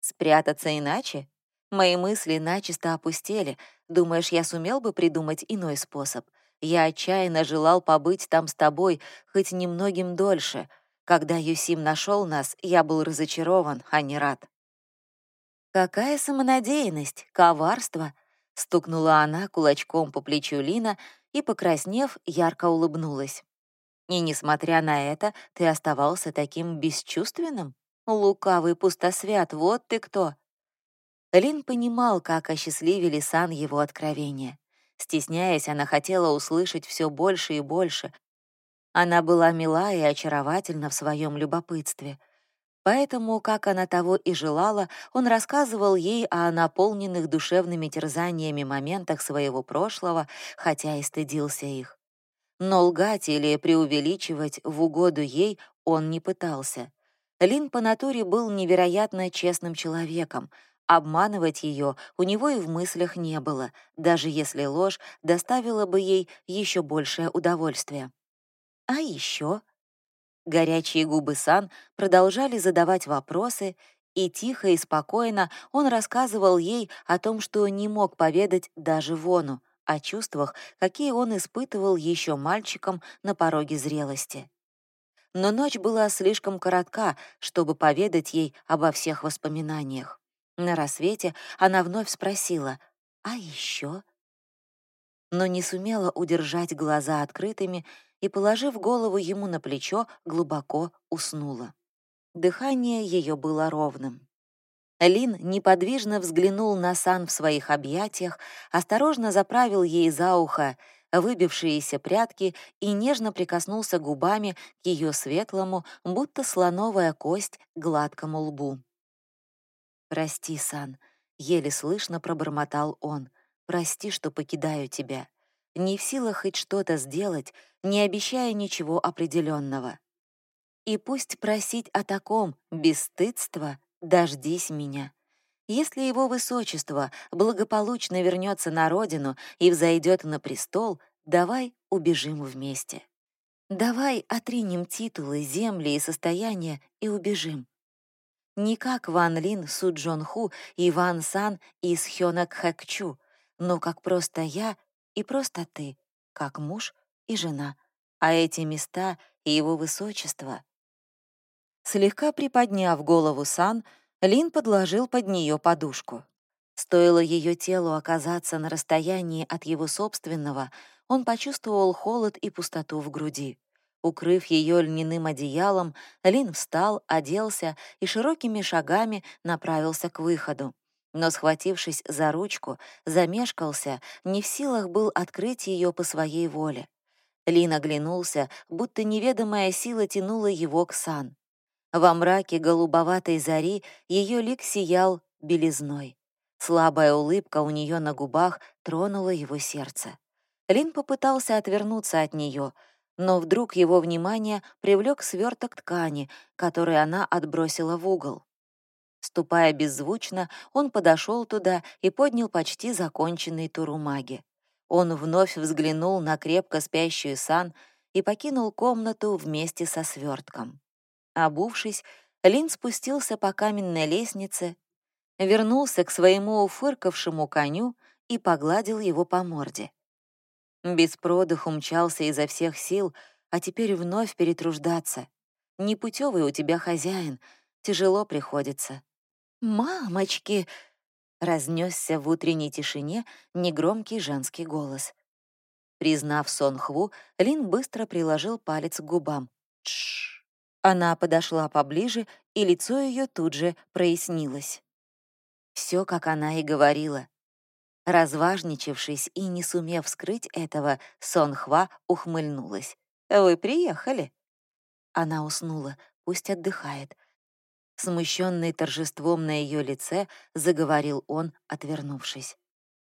«Спрятаться иначе? Мои мысли начисто опустели. Думаешь, я сумел бы придумать иной способ? Я отчаянно желал побыть там с тобой хоть немногим дольше. Когда Юсим нашел нас, я был разочарован, а не рад». «Какая самонадеянность, коварство!» Стукнула она кулачком по плечу Лина и, покраснев, ярко улыбнулась. «И несмотря на это, ты оставался таким бесчувственным? Лукавый пустосвят, вот ты кто!» Лин понимал, как осчастливили Сан его откровения. Стесняясь, она хотела услышать все больше и больше. Она была мила и очаровательна в своем любопытстве — Поэтому, как она того и желала, он рассказывал ей о наполненных душевными терзаниями моментах своего прошлого, хотя и стыдился их. Но лгать или преувеличивать в угоду ей он не пытался. Лин по натуре был невероятно честным человеком. Обманывать ее у него и в мыслях не было, даже если ложь доставила бы ей еще большее удовольствие. А еще Горячие губы Сан продолжали задавать вопросы, и тихо и спокойно он рассказывал ей о том, что не мог поведать даже Вону, о чувствах, какие он испытывал еще мальчиком на пороге зрелости. Но ночь была слишком коротка, чтобы поведать ей обо всех воспоминаниях. На рассвете она вновь спросила «А еще?» Но не сумела удержать глаза открытыми и, положив голову ему на плечо, глубоко уснула. Дыхание ее было ровным. Лин неподвижно взглянул на Сан в своих объятиях, осторожно заправил ей за ухо выбившиеся прятки и нежно прикоснулся губами к ее светлому, будто слоновая кость, гладкому лбу. «Прости, Сан», — еле слышно пробормотал он. «Прости, что покидаю тебя. Не в силах хоть что-то сделать, не обещая ничего определенного. И пусть просить о таком бесстыдство дождись меня. Если его высочество благополучно вернется на родину и взойдет на престол, давай убежим вместе. Давай отринем титулы, земли и состояния и убежим. Не как Ван Лин, Су Джон Ху и Ван Сан из Хёнак Хэкчу, но как просто я и просто ты, как муж и жена. А эти места и его высочество Слегка приподняв голову Сан, Лин подложил под нее подушку. Стоило ее телу оказаться на расстоянии от его собственного, он почувствовал холод и пустоту в груди. Укрыв ее льняным одеялом, Лин встал, оделся и широкими шагами направился к выходу. Но, схватившись за ручку, замешкался, не в силах был открыть ее по своей воле. Лин оглянулся, будто неведомая сила тянула его к Сан. Во мраке голубоватой зари ее лик сиял белизной. Слабая улыбка у нее на губах тронула его сердце. Лин попытался отвернуться от нее, но вдруг его внимание привлек сверток ткани, который она отбросила в угол. Ступая беззвучно, он подошел туда и поднял почти законченный турумаги. Он вновь взглянул на крепко спящую Сан и покинул комнату вместе со свертком. Обувшись, Лин спустился по каменной лестнице, вернулся к своему уфыркавшему коню и погладил его по морде. Без продыху мчался изо всех сил, а теперь вновь перетруждаться. Непутевый у тебя хозяин, тяжело приходится. «Мамочки!» — разнесся в утренней тишине негромкий женский голос. Признав сон Хву, Лин быстро приложил палец к губам. Тш. Она подошла поближе, и лицо ее тут же прояснилось. Все, как она и говорила. Разважничавшись и не сумев скрыть этого, Сонхва ухмыльнулась. «Вы приехали?» Она уснула, пусть отдыхает. Смущенный торжеством на ее лице, заговорил он, отвернувшись.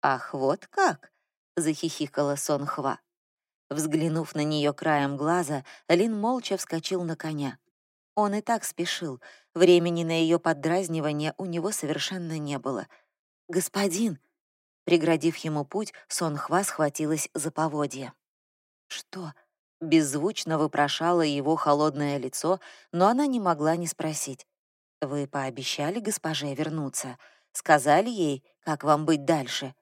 «Ах, вот как!» — захихикала Сонхва. Взглянув на нее краем глаза, Лин молча вскочил на коня. Он и так спешил. Времени на ее поддразнивание у него совершенно не было. «Господин!» Преградив ему путь, Сонхва схватилась за поводья. «Что?» — беззвучно вопрошало его холодное лицо, но она не могла не спросить. «Вы пообещали госпоже вернуться? Сказали ей, как вам быть дальше?»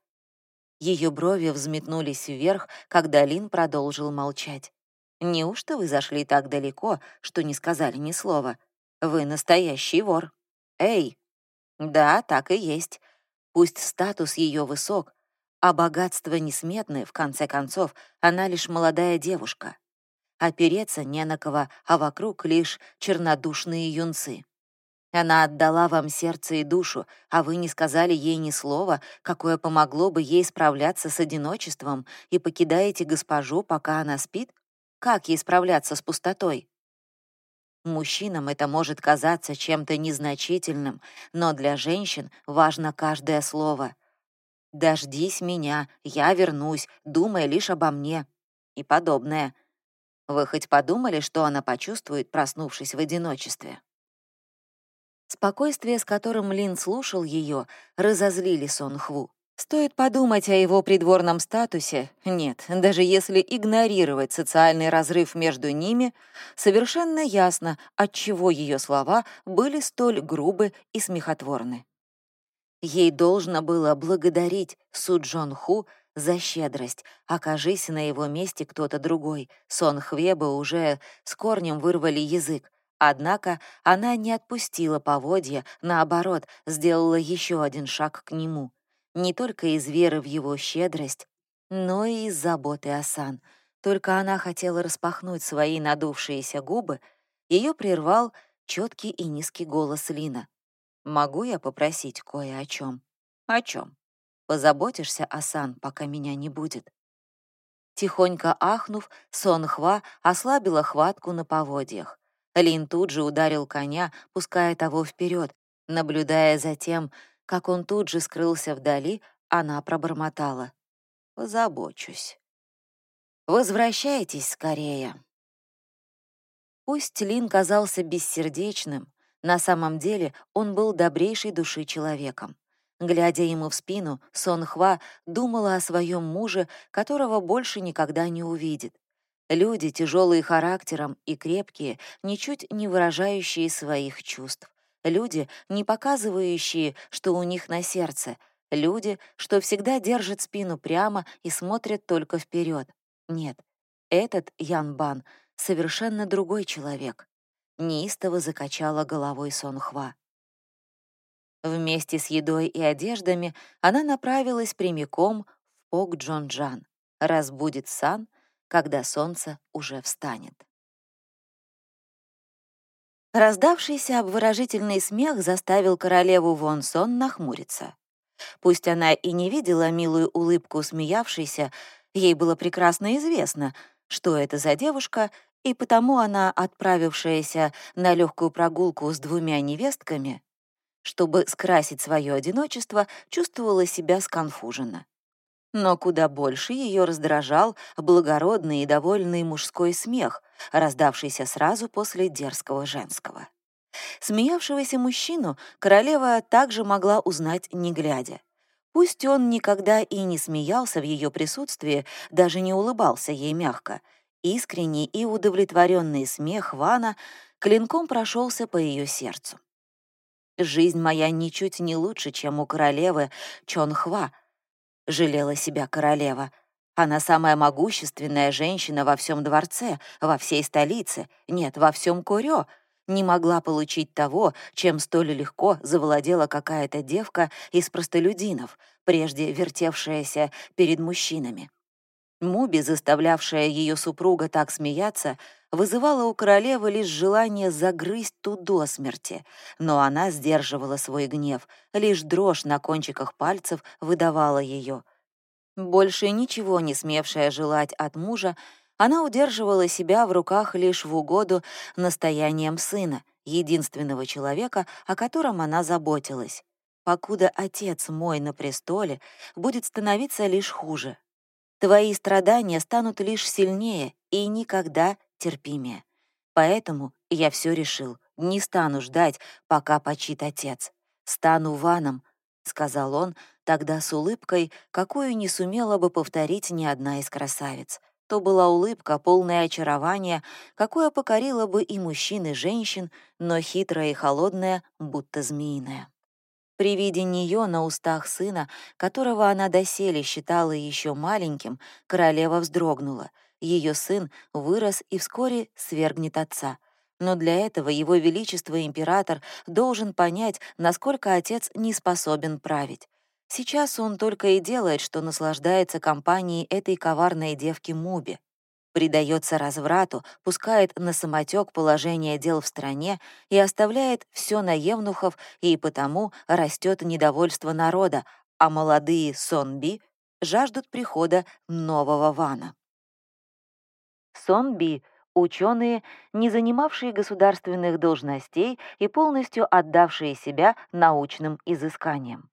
Ее брови взметнулись вверх, когда Лин продолжил молчать. Неужто вы зашли так далеко, что не сказали ни слова? Вы настоящий вор. Эй! Да, так и есть. Пусть статус ее высок, а богатство несметны, в конце концов, она лишь молодая девушка. Опереться не на кого, а вокруг лишь чернодушные юнцы. Она отдала вам сердце и душу, а вы не сказали ей ни слова, какое помогло бы ей справляться с одиночеством, и покидаете госпожу, пока она спит? Как ей справляться с пустотой? Мужчинам это может казаться чем-то незначительным, но для женщин важно каждое слово. «Дождись меня, я вернусь, думая лишь обо мне» и подобное. Вы хоть подумали, что она почувствует, проснувшись в одиночестве? Спокойствие, с которым Лин слушал ее, разозлили Сон Хву. Стоит подумать о его придворном статусе? Нет, даже если игнорировать социальный разрыв между ними, совершенно ясно, отчего ее слова были столь грубы и смехотворны. Ей должно было благодарить Су Джон Ху за щедрость. Окажись на его месте кто-то другой. Сон Хвеба уже с корнем вырвали язык. Однако она не отпустила поводья, наоборот, сделала еще один шаг к нему. Не только из веры в его щедрость, но и из заботы о Сан. Только она хотела распахнуть свои надувшиеся губы, ее прервал четкий и низкий голос Лина. «Могу я попросить кое о чем? «О чем? Позаботишься о Сан, пока меня не будет?» Тихонько ахнув, Сон Хва ослабила хватку на поводьях. Лин тут же ударил коня, пуская того вперед. Наблюдая за тем, как он тут же скрылся вдали, она пробормотала. «Позабочусь». «Возвращайтесь скорее». Пусть Лин казался бессердечным, на самом деле он был добрейшей души человеком. Глядя ему в спину, Сон Хва думала о своем муже, которого больше никогда не увидит. Люди, тяжелые характером и крепкие, ничуть не выражающие своих чувств. Люди, не показывающие, что у них на сердце. Люди, что всегда держат спину прямо и смотрят только вперед. Нет, этот Ян Бан совершенно другой человек. Неистово закачала головой Сонхва. Вместе с едой и одеждами она направилась прямиком в Пок Джонджан. Разбудит Сан — когда солнце уже встанет. Раздавшийся обворожительный смех заставил королеву Вон Сон нахмуриться. Пусть она и не видела милую улыбку смеявшейся, ей было прекрасно известно, что это за девушка, и потому она, отправившаяся на легкую прогулку с двумя невестками, чтобы скрасить свое одиночество, чувствовала себя сконфуженно. Но куда больше ее раздражал благородный и довольный мужской смех, раздавшийся сразу после дерзкого женского. Смеявшегося мужчину королева также могла узнать, не глядя. Пусть он никогда и не смеялся в ее присутствии, даже не улыбался ей мягко, искренний и удовлетворенный смех Вана клинком прошелся по ее сердцу. «Жизнь моя ничуть не лучше, чем у королевы Чонхва», — жалела себя королева. Она самая могущественная женщина во всем дворце, во всей столице, нет, во всем Курё. Не могла получить того, чем столь легко завладела какая-то девка из простолюдинов, прежде вертевшаяся перед мужчинами. Муби, заставлявшая ее супруга так смеяться, вызывала у королевы лишь желание загрызть ту до смерти, но она сдерживала свой гнев, лишь дрожь на кончиках пальцев выдавала ее. Больше ничего не смевшая желать от мужа, она удерживала себя в руках лишь в угоду настоянием сына, единственного человека, о котором она заботилась. Покуда отец мой на престоле, будет становиться лишь хуже. Твои страдания станут лишь сильнее и никогда терпимее. Поэтому я все решил. Не стану ждать, пока почит отец. Стану ваном, — сказал он, тогда с улыбкой, какую не сумела бы повторить ни одна из красавиц. То была улыбка, полная очарования, какое покорила бы и мужчин, и женщин, но хитрая и холодная, будто змеиная. При виде нее на устах сына, которого она доселе считала еще маленьким, королева вздрогнула — ее сын вырос и вскоре свергнет отца. Но для этого его величество император должен понять, насколько отец не способен править. Сейчас он только и делает, что наслаждается компанией этой коварной девки Муби. Предается разврату, пускает на самотек положение дел в стране и оставляет все на евнухов, и потому растет недовольство народа, а молодые Сонби жаждут прихода нового Вана. Сонби — ученые, не занимавшие государственных должностей и полностью отдавшие себя научным изысканиям.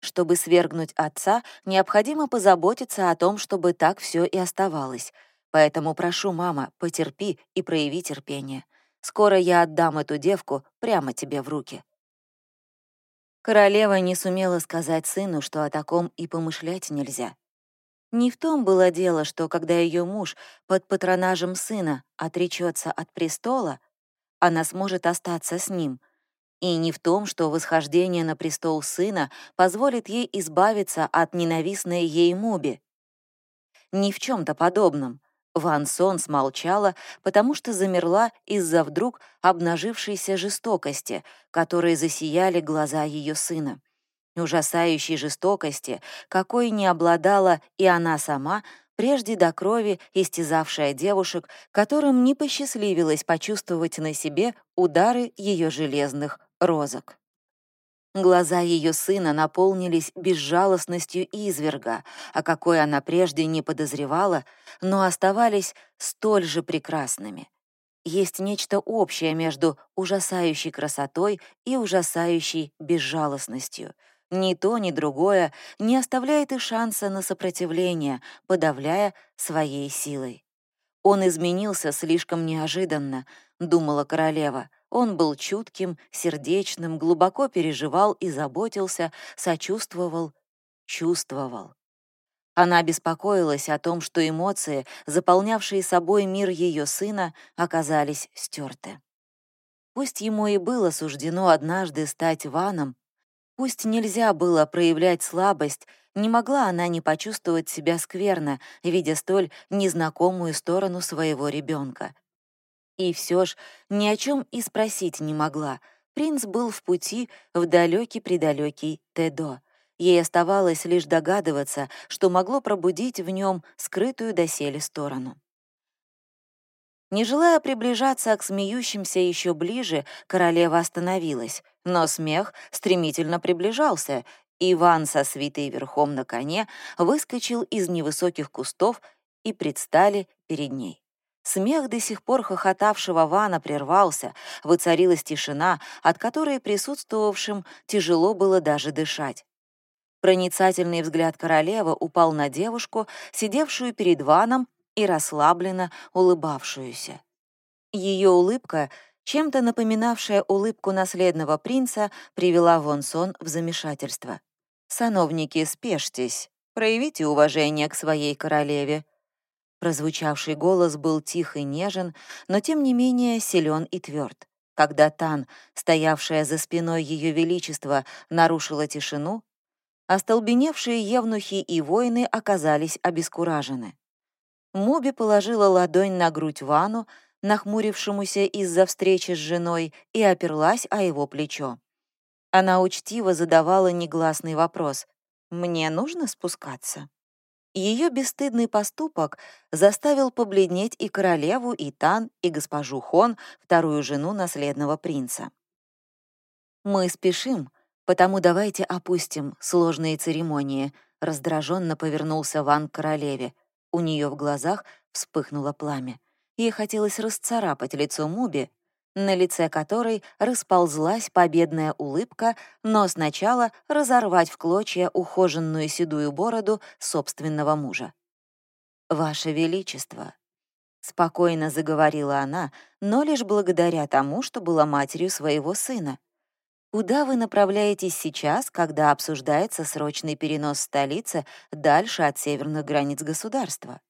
Чтобы свергнуть отца, необходимо позаботиться о том, чтобы так все и оставалось. Поэтому прошу, мама, потерпи и прояви терпение. Скоро я отдам эту девку прямо тебе в руки. Королева не сумела сказать сыну, что о таком и помышлять нельзя. Не в том было дело, что когда ее муж под патронажем сына отречется от престола, она сможет остаться с ним. И не в том, что восхождение на престол сына позволит ей избавиться от ненавистной ей Муби. Ни в чем то подобном. Ван Сон смолчала, потому что замерла из-за вдруг обнажившейся жестокости, которые засияли глаза ее сына. Ужасающей жестокости, какой не обладала и она сама, прежде до крови истязавшая девушек, которым не посчастливилось почувствовать на себе удары ее железных розок. Глаза ее сына наполнились безжалостностью изверга, о какой она прежде не подозревала, но оставались столь же прекрасными. Есть нечто общее между ужасающей красотой и ужасающей безжалостностью. Ни то, ни другое не оставляет и шанса на сопротивление, подавляя своей силой. Он изменился слишком неожиданно, думала королева. Он был чутким, сердечным, глубоко переживал и заботился, сочувствовал, чувствовал. Она беспокоилась о том, что эмоции, заполнявшие собой мир ее сына, оказались стерты. Пусть ему и было суждено однажды стать ваном, пусть нельзя было проявлять слабость, не могла она не почувствовать себя скверно, видя столь незнакомую сторону своего ребенка. И все ж ни о чем и спросить не могла. Принц был в пути в далекий-предалекий Тедо. Ей оставалось лишь догадываться, что могло пробудить в нем скрытую доселе сторону. Не желая приближаться к смеющимся еще ближе, королева остановилась, но смех стремительно приближался, Иван со свитой верхом на коне выскочил из невысоких кустов и предстали перед ней. Смех до сих пор хохотавшего Вана прервался, воцарилась тишина, от которой присутствовавшим тяжело было даже дышать. Проницательный взгляд королевы упал на девушку, сидевшую перед Ваном и расслабленно улыбавшуюся. Ее улыбка, чем-то напоминавшая улыбку наследного принца, привела Вон Сон в замешательство. «Сановники, спешьтесь, проявите уважение к своей королеве», Прозвучавший голос был тих и нежен, но тем не менее силен и тверд. Когда Тан, стоявшая за спиной Ее Величества, нарушила тишину, остолбеневшие евнухи и воины оказались обескуражены. Моби положила ладонь на грудь Вану, нахмурившемуся из-за встречи с женой, и оперлась о его плечо. Она учтиво задавала негласный вопрос «Мне нужно спускаться?» Ее бесстыдный поступок заставил побледнеть и королеву, и Тан, и госпожу Хон, вторую жену наследного принца. «Мы спешим, потому давайте опустим сложные церемонии», раздраженно повернулся Ван к королеве. У нее в глазах вспыхнуло пламя. Ей хотелось расцарапать лицо Муби, на лице которой расползлась победная улыбка, но сначала разорвать в клочья ухоженную седую бороду собственного мужа. «Ваше Величество», — спокойно заговорила она, но лишь благодаря тому, что была матерью своего сына. «Куда вы направляетесь сейчас, когда обсуждается срочный перенос столицы дальше от северных границ государства?»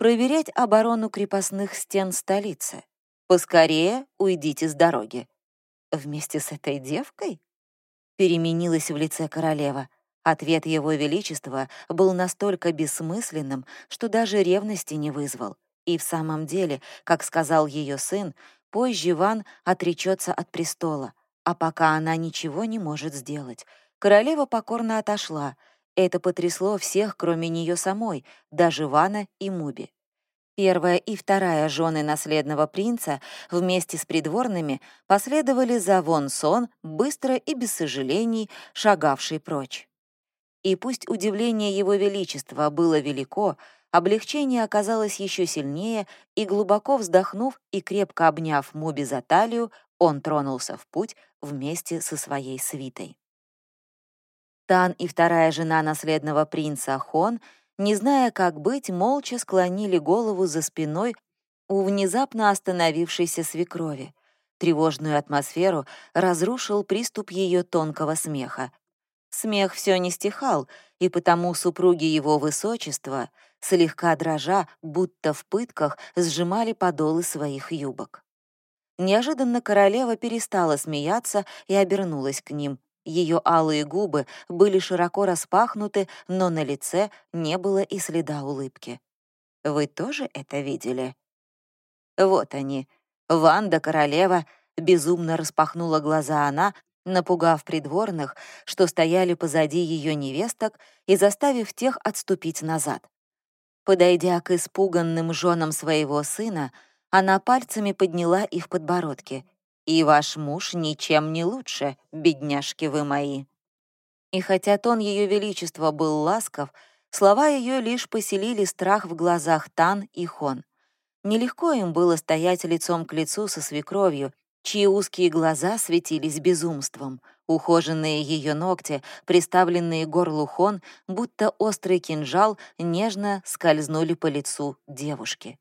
«Проверять оборону крепостных стен столицы», Поскорее уйдите с дороги. Вместе с этой девкой? Переменилась в лице королева. Ответ его величества был настолько бессмысленным, что даже ревности не вызвал. И в самом деле, как сказал ее сын, позже Ван отречется от престола, а пока она ничего не может сделать. Королева покорно отошла. Это потрясло всех, кроме нее самой, даже Вана и Муби. Первая и вторая жены наследного принца вместе с придворными последовали за Вон Сон, быстро и без сожалений шагавший прочь. И пусть удивление его величества было велико, облегчение оказалось еще сильнее, и глубоко вздохнув и крепко обняв Моби за талию, он тронулся в путь вместе со своей свитой. Тан и вторая жена наследного принца Хон — не зная, как быть, молча склонили голову за спиной у внезапно остановившейся свекрови. Тревожную атмосферу разрушил приступ ее тонкого смеха. Смех все не стихал, и потому супруги его высочества, слегка дрожа, будто в пытках, сжимали подолы своих юбок. Неожиданно королева перестала смеяться и обернулась к ним. Ее алые губы были широко распахнуты, но на лице не было и следа улыбки. «Вы тоже это видели?» «Вот они. Ванда, королева, безумно распахнула глаза она, напугав придворных, что стояли позади ее невесток и заставив тех отступить назад. Подойдя к испуганным женам своего сына, она пальцами подняла их подбородки. «И ваш муж ничем не лучше, бедняжки вы мои». И хотя тон Ее Величества был ласков, слова ее лишь поселили страх в глазах Тан и Хон. Нелегко им было стоять лицом к лицу со свекровью, чьи узкие глаза светились безумством. Ухоженные ее ногти, приставленные горлу хон, будто острый кинжал, нежно скользнули по лицу девушки.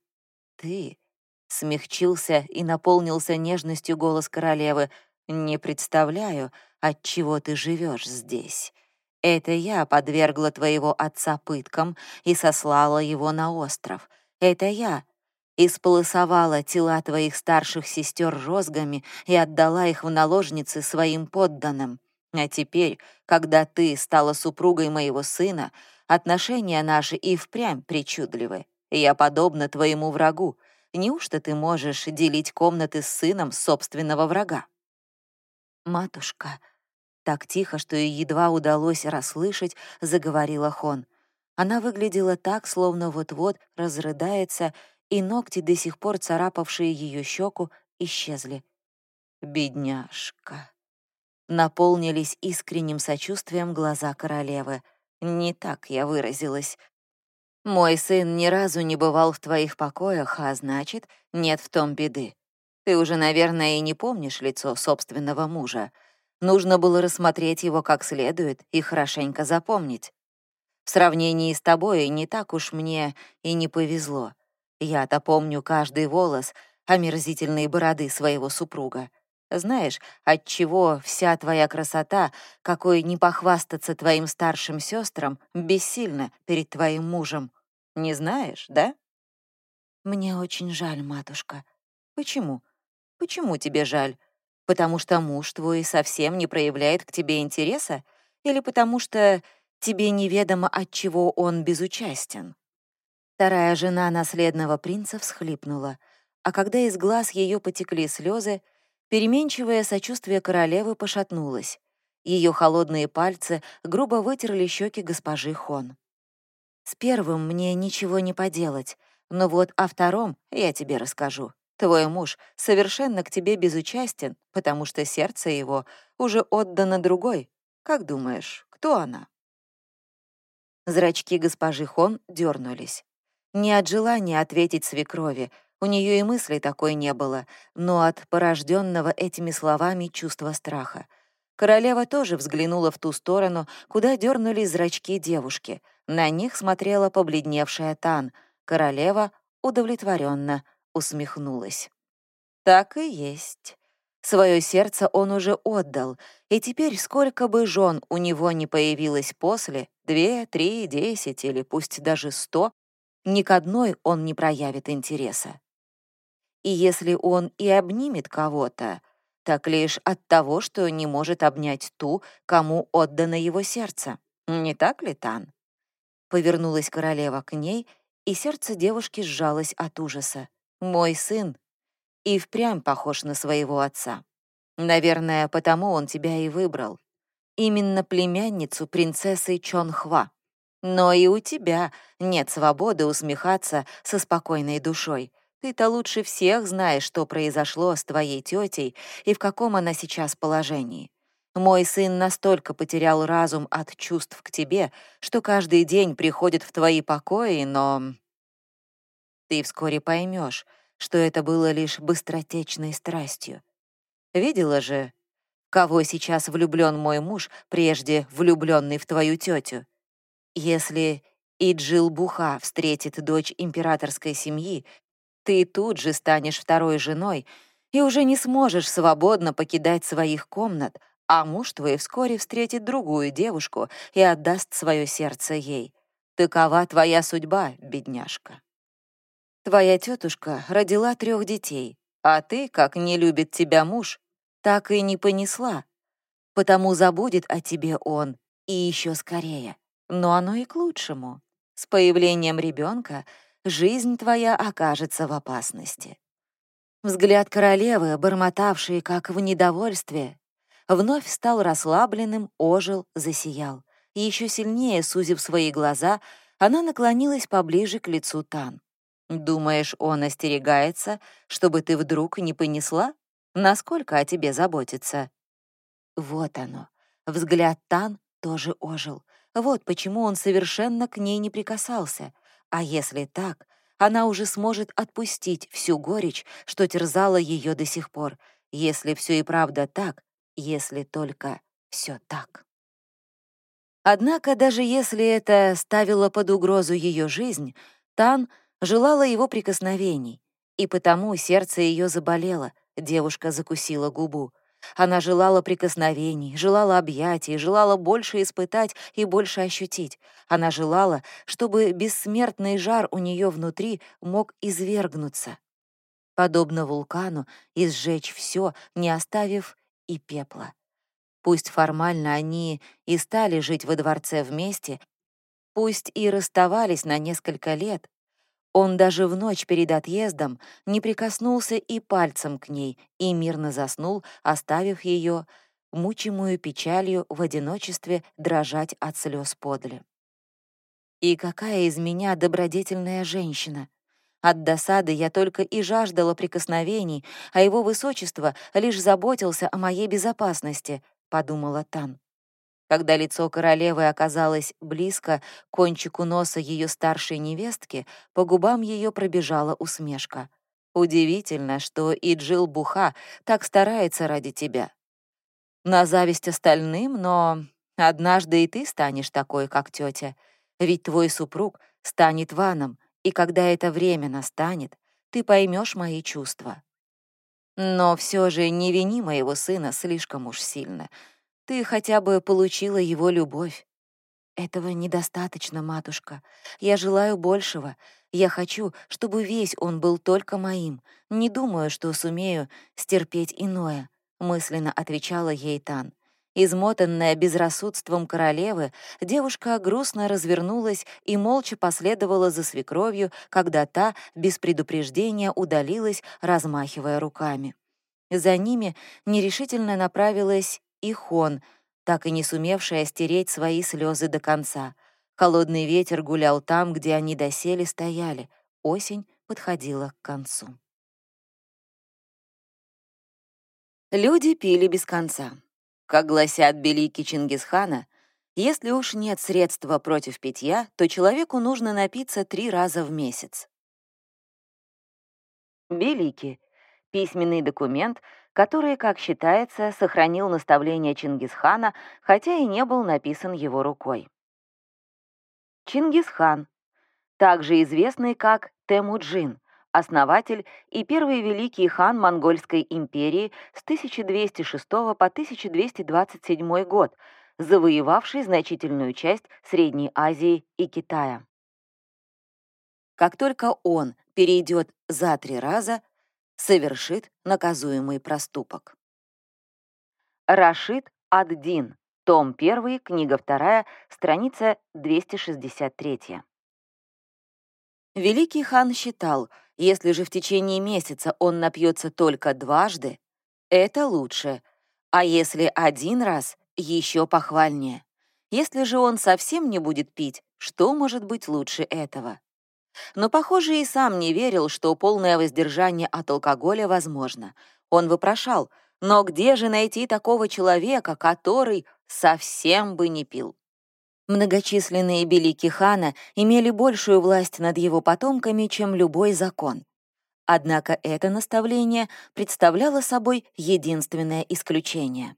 «Ты...» — смягчился и наполнился нежностью голос королевы. «Не представляю, от чего ты живешь здесь. Это я подвергла твоего отца пыткам и сослала его на остров. Это я исполосовала тела твоих старших сестер розгами и отдала их в наложницы своим подданным. А теперь, когда ты стала супругой моего сына, отношения наши и впрямь причудливы. Я подобна твоему врагу. Неужто ты можешь делить комнаты с сыном собственного врага? Матушка, так тихо, что ей едва удалось расслышать, заговорила Хон. Она выглядела так, словно вот-вот разрыдается и ногти, до сих пор царапавшие ее щеку, исчезли. «Бедняжка!» Наполнились искренним сочувствием глаза королевы. «Не так я выразилась. Мой сын ни разу не бывал в твоих покоях, а значит, нет в том беды. Ты уже, наверное, и не помнишь лицо собственного мужа. Нужно было рассмотреть его как следует и хорошенько запомнить. В сравнении с тобой не так уж мне и не повезло. Я-то помню каждый волос омерзительной бороды своего супруга. Знаешь, от чего вся твоя красота, какой не похвастаться твоим старшим сестрам, бессильна перед твоим мужем? Не знаешь, да? Мне очень жаль, матушка. Почему? Почему тебе жаль? Потому что муж твой совсем не проявляет к тебе интереса? Или потому что тебе неведомо, от чего он безучастен? Вторая жена наследного принца всхлипнула, а когда из глаз ее потекли слезы, переменчивое сочувствие королевы пошатнулось. Ее холодные пальцы грубо вытерли щеки госпожи Хон. «С первым мне ничего не поделать, но вот о втором я тебе расскажу. Твой муж совершенно к тебе безучастен, потому что сердце его уже отдано другой. Как думаешь, кто она?» Зрачки госпожи Хон дернулись. Не от желания ответить свекрови, у нее и мысли такой не было, но от порожденного этими словами чувства страха. Королева тоже взглянула в ту сторону, куда дернулись зрачки девушки. На них смотрела побледневшая Тан. Королева удовлетворенно усмехнулась. «Так и есть. Свое сердце он уже отдал, и теперь сколько бы жен у него не появилось после, две, три, десять или пусть даже сто, ни к одной он не проявит интереса. И если он и обнимет кого-то, так лишь от того, что не может обнять ту, кому отдано его сердце. Не так ли, Тан? Повернулась королева к ней, и сердце девушки сжалось от ужаса. «Мой сын и впрямь похож на своего отца. Наверное, потому он тебя и выбрал. Именно племянницу принцессы Чонхва. Но и у тебя нет свободы усмехаться со спокойной душой. Ты-то лучше всех знаешь, что произошло с твоей тетей и в каком она сейчас положении. Мой сын настолько потерял разум от чувств к тебе, что каждый день приходит в твои покои, но... Ты вскоре поймешь, что это было лишь быстротечной страстью. Видела же, кого сейчас влюблен мой муж, прежде влюбленный в твою тетю? Если Иджилбуха встретит дочь императорской семьи, ты тут же станешь второй женой и уже не сможешь свободно покидать своих комнат, а муж твой вскоре встретит другую девушку и отдаст свое сердце ей. Такова твоя судьба, бедняжка. Твоя тетушка родила трех детей, А ты, как не любит тебя муж, так и не понесла. Потому забудет о тебе он, и еще скорее. Но оно и к лучшему. С появлением ребенка жизнь твоя окажется в опасности. Взгляд королевы, бормотавший как в недовольстве, вновь стал расслабленным, ожил, засиял. Еще сильнее, сузив свои глаза, она наклонилась поближе к лицу Тан. «Думаешь, он остерегается, чтобы ты вдруг не понесла? Насколько о тебе заботится?» Вот оно. Взгляд Тан тоже ожил. Вот почему он совершенно к ней не прикасался. А если так, она уже сможет отпустить всю горечь, что терзала ее до сих пор, если все и правда так, если только все так. Однако даже если это ставило под угрозу ее жизнь, Тан желала его прикосновений, и потому сердце ее заболело, девушка закусила губу. Она желала прикосновений, желала объятий, желала больше испытать и больше ощутить. Она желала, чтобы бессмертный жар у нее внутри мог извергнуться, подобно вулкану, и сжечь все, не оставив и пепла. Пусть формально они и стали жить во дворце вместе, пусть и расставались на несколько лет, он даже в ночь перед отъездом не прикоснулся и пальцем к ней и мирно заснул, оставив ее, мучимую печалью в одиночестве, дрожать от слез подле. И какая из меня добродетельная женщина! От досады я только и жаждала прикосновений, а его высочество лишь заботился о моей безопасности, — подумала Тан. Когда лицо королевы оказалось близко к кончику носа ее старшей невестки, по губам ее пробежала усмешка. «Удивительно, что и Джил Буха так старается ради тебя. На зависть остальным, но однажды и ты станешь такой, как тетя. Ведь твой супруг станет ваном, и когда это время настанет, ты поймешь мои чувства. Но все же не вини моего сына слишком уж сильно — ты хотя бы получила его любовь. Этого недостаточно, матушка. Я желаю большего. Я хочу, чтобы весь он был только моим. Не думаю, что сумею стерпеть иное, мысленно отвечала ей Тан. Измотанная безрассудством королевы, девушка грустно развернулась и молча последовала за свекровью, когда та без предупреждения удалилась, размахивая руками. За ними нерешительно направилась и Хон, так и не сумевшая стереть свои слезы до конца. Холодный ветер гулял там, где они доселе стояли. Осень подходила к концу. Люди пили без конца. Как гласят белики Чингисхана, если уж нет средства против питья, то человеку нужно напиться три раза в месяц. Белики — письменный документ, который, как считается, сохранил наставление Чингисхана, хотя и не был написан его рукой. Чингисхан, также известный как Темуджин, основатель и первый великий хан Монгольской империи с 1206 по 1227 год, завоевавший значительную часть Средней Азии и Китая. Как только он перейдет за три раза, совершит наказуемый проступок. Рашид ад-Дин, том 1, книга 2, страница 263. Великий хан считал, если же в течение месяца он напьется только дважды, это лучше, а если один раз, еще похвальнее. Если же он совсем не будет пить, что может быть лучше этого? Но, похоже, и сам не верил, что полное воздержание от алкоголя возможно. Он вопрошал, но где же найти такого человека, который совсем бы не пил? Многочисленные белики хана имели большую власть над его потомками, чем любой закон. Однако это наставление представляло собой единственное исключение.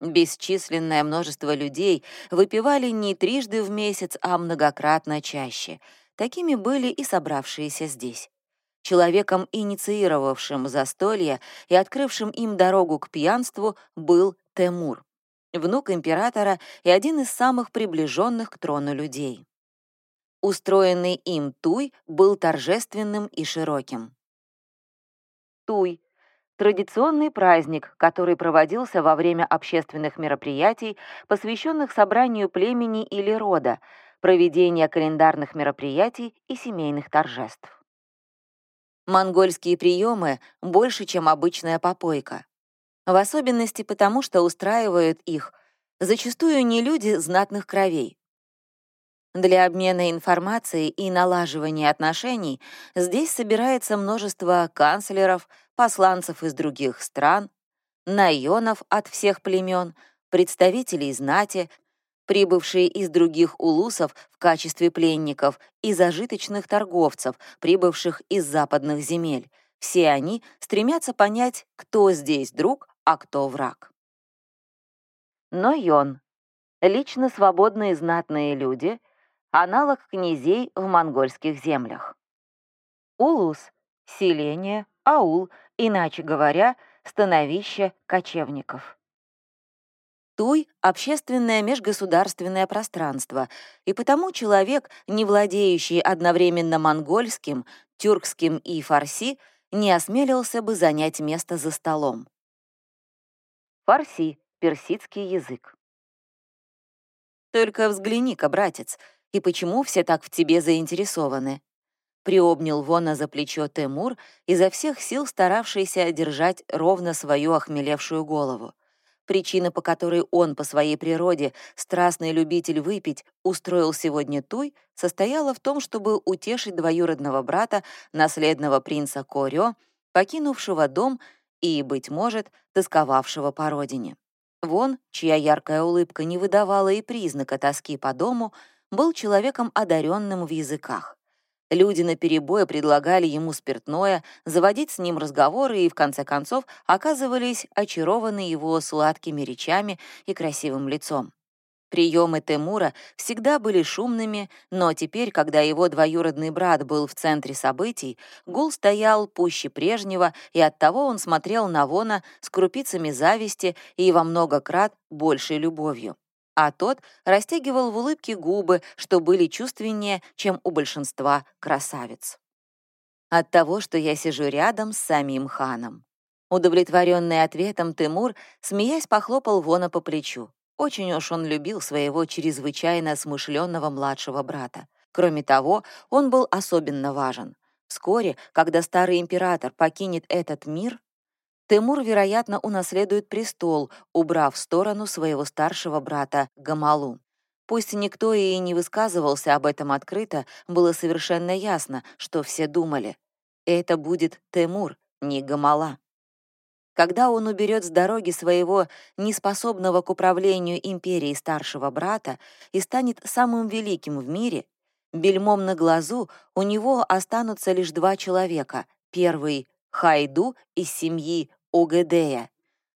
Бесчисленное множество людей выпивали не трижды в месяц, а многократно чаще — Такими были и собравшиеся здесь. Человеком, инициировавшим застолье и открывшим им дорогу к пьянству, был Темур, внук императора и один из самых приближенных к трону людей. Устроенный им туй был торжественным и широким. Туй — традиционный праздник, который проводился во время общественных мероприятий, посвященных собранию племени или рода, проведения календарных мероприятий и семейных торжеств. Монгольские приемы больше, чем обычная попойка. В особенности потому, что устраивают их зачастую не люди знатных кровей. Для обмена информацией и налаживания отношений здесь собирается множество канцлеров, посланцев из других стран, найонов от всех племен, представителей знати, прибывшие из других улусов в качестве пленников, и зажиточных торговцев, прибывших из западных земель. Все они стремятся понять, кто здесь друг, а кто враг. Но Йон. Лично свободные знатные люди — аналог князей в монгольских землях. Улус — селение, аул, иначе говоря, становище кочевников. Туй — общественное межгосударственное пространство, и потому человек, не владеющий одновременно монгольским, тюркским и фарси, не осмелился бы занять место за столом. Фарси — персидский язык. «Только взгляни-ка, братец, и почему все так в тебе заинтересованы?» Приобнял Вона за плечо Темур, изо всех сил старавшийся держать ровно свою охмелевшую голову. Причина, по которой он по своей природе, страстный любитель выпить, устроил сегодня туй, состояла в том, чтобы утешить двоюродного брата, наследного принца Корё, покинувшего дом и, быть может, тосковавшего по родине. Вон, чья яркая улыбка не выдавала и признака тоски по дому, был человеком одаренным в языках. Люди наперебой предлагали ему спиртное, заводить с ним разговоры и, в конце концов, оказывались очарованы его сладкими речами и красивым лицом. Приемы Темура всегда были шумными, но теперь, когда его двоюродный брат был в центре событий, гул стоял пуще прежнего, и оттого он смотрел на Вона с крупицами зависти и во много крат большей любовью а тот растягивал в улыбке губы, что были чувственнее, чем у большинства красавиц. От того, что я сижу рядом с самим ханом. Удовлетворенный ответом Тимур, смеясь, похлопал Вона по плечу. Очень уж он любил своего чрезвычайно смышленного младшего брата. Кроме того, он был особенно важен. Вскоре, когда старый император покинет этот мир, Тимур, вероятно, унаследует престол, убрав в сторону своего старшего брата Гамалу. Пусть никто и не высказывался об этом открыто, было совершенно ясно, что все думали. Это будет Тимур, не Гамала. Когда он уберет с дороги своего неспособного к управлению империей старшего брата и станет самым великим в мире, бельмом на глазу у него останутся лишь два человека. Первый — Хайду из семьи Угедея,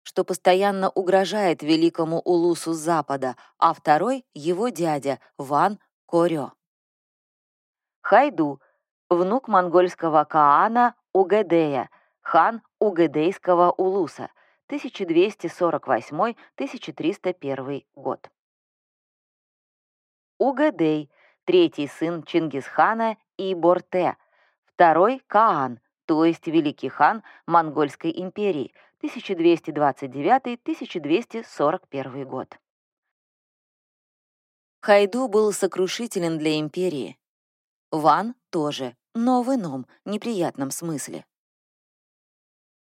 что постоянно угрожает великому улусу Запада, а второй — его дядя Ван Корё. Хайду — внук монгольского Каана Угедея, хан Угедейского улуса, 1248-1301 год. Угедей — третий сын Чингисхана и Борте, второй — Каан, то есть Великий хан Монгольской империи, 1229-1241 год. Хайду был сокрушителен для империи. Ван тоже, но в ином, неприятном смысле.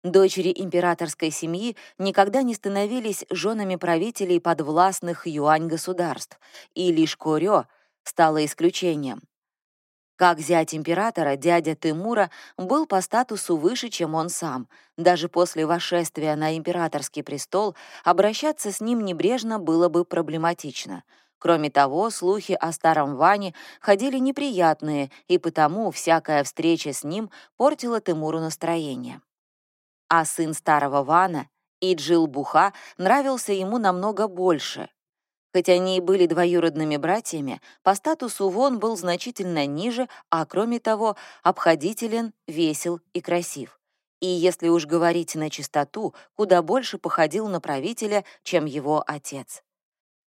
Дочери императорской семьи никогда не становились женами правителей подвластных юань-государств, и лишь Корё стало исключением. Как зять императора, дядя Тимура был по статусу выше, чем он сам. Даже после восшествия на императорский престол обращаться с ним небрежно было бы проблематично. Кроме того, слухи о старом Ване ходили неприятные, и потому всякая встреча с ним портила Тимуру настроение. А сын старого Вана, Иджил Буха, нравился ему намного больше — Хоть они и были двоюродными братьями, по статусу Вон был значительно ниже, а кроме того, обходителен, весел и красив. И если уж говорить на чистоту, куда больше походил на правителя, чем его отец.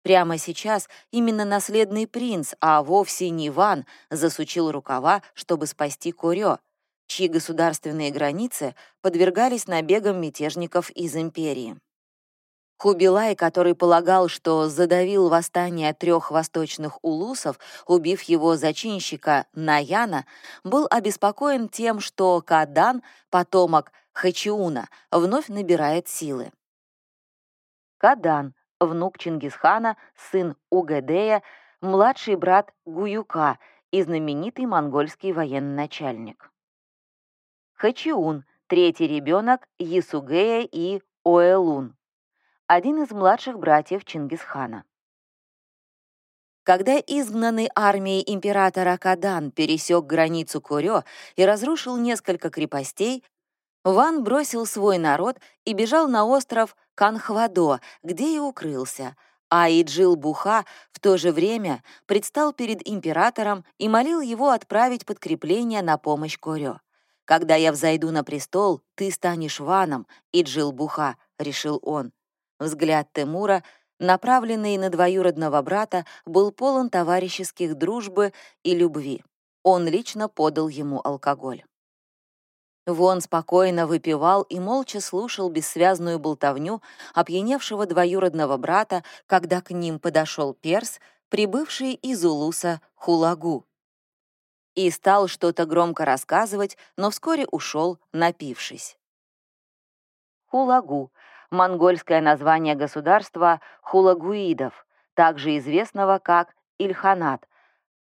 Прямо сейчас именно наследный принц, а вовсе не Ван, засучил рукава, чтобы спасти Курё. чьи государственные границы подвергались набегам мятежников из империи. Хубилай, который полагал, что задавил восстание трех восточных улусов, убив его зачинщика Наяна, был обеспокоен тем, что Кадан, потомок Хачиуна, вновь набирает силы. Кадан, внук Чингисхана, сын Угадея, младший брат Гуюка и знаменитый монгольский военачальник. Хачиун, третий ребенок Ясугея и Оэлун один из младших братьев Чингисхана. Когда изгнанный армией императора Кадан пересек границу Курё и разрушил несколько крепостей, Ван бросил свой народ и бежал на остров Канхвадо, где и укрылся, а Иджил-Буха в то же время предстал перед императором и молил его отправить подкрепление на помощь Курё. «Когда я взойду на престол, ты станешь Ваном, Иджил-Буха», — решил он. Взгляд Тимура, направленный на двоюродного брата, был полон товарищеских дружбы и любви. Он лично подал ему алкоголь. Вон спокойно выпивал и молча слушал бессвязную болтовню опьяневшего двоюродного брата, когда к ним подошел перс, прибывший из Улуса Хулагу. И стал что-то громко рассказывать, но вскоре ушел, напившись. Хулагу монгольское название государства хулагуидов, также известного как Ильханат,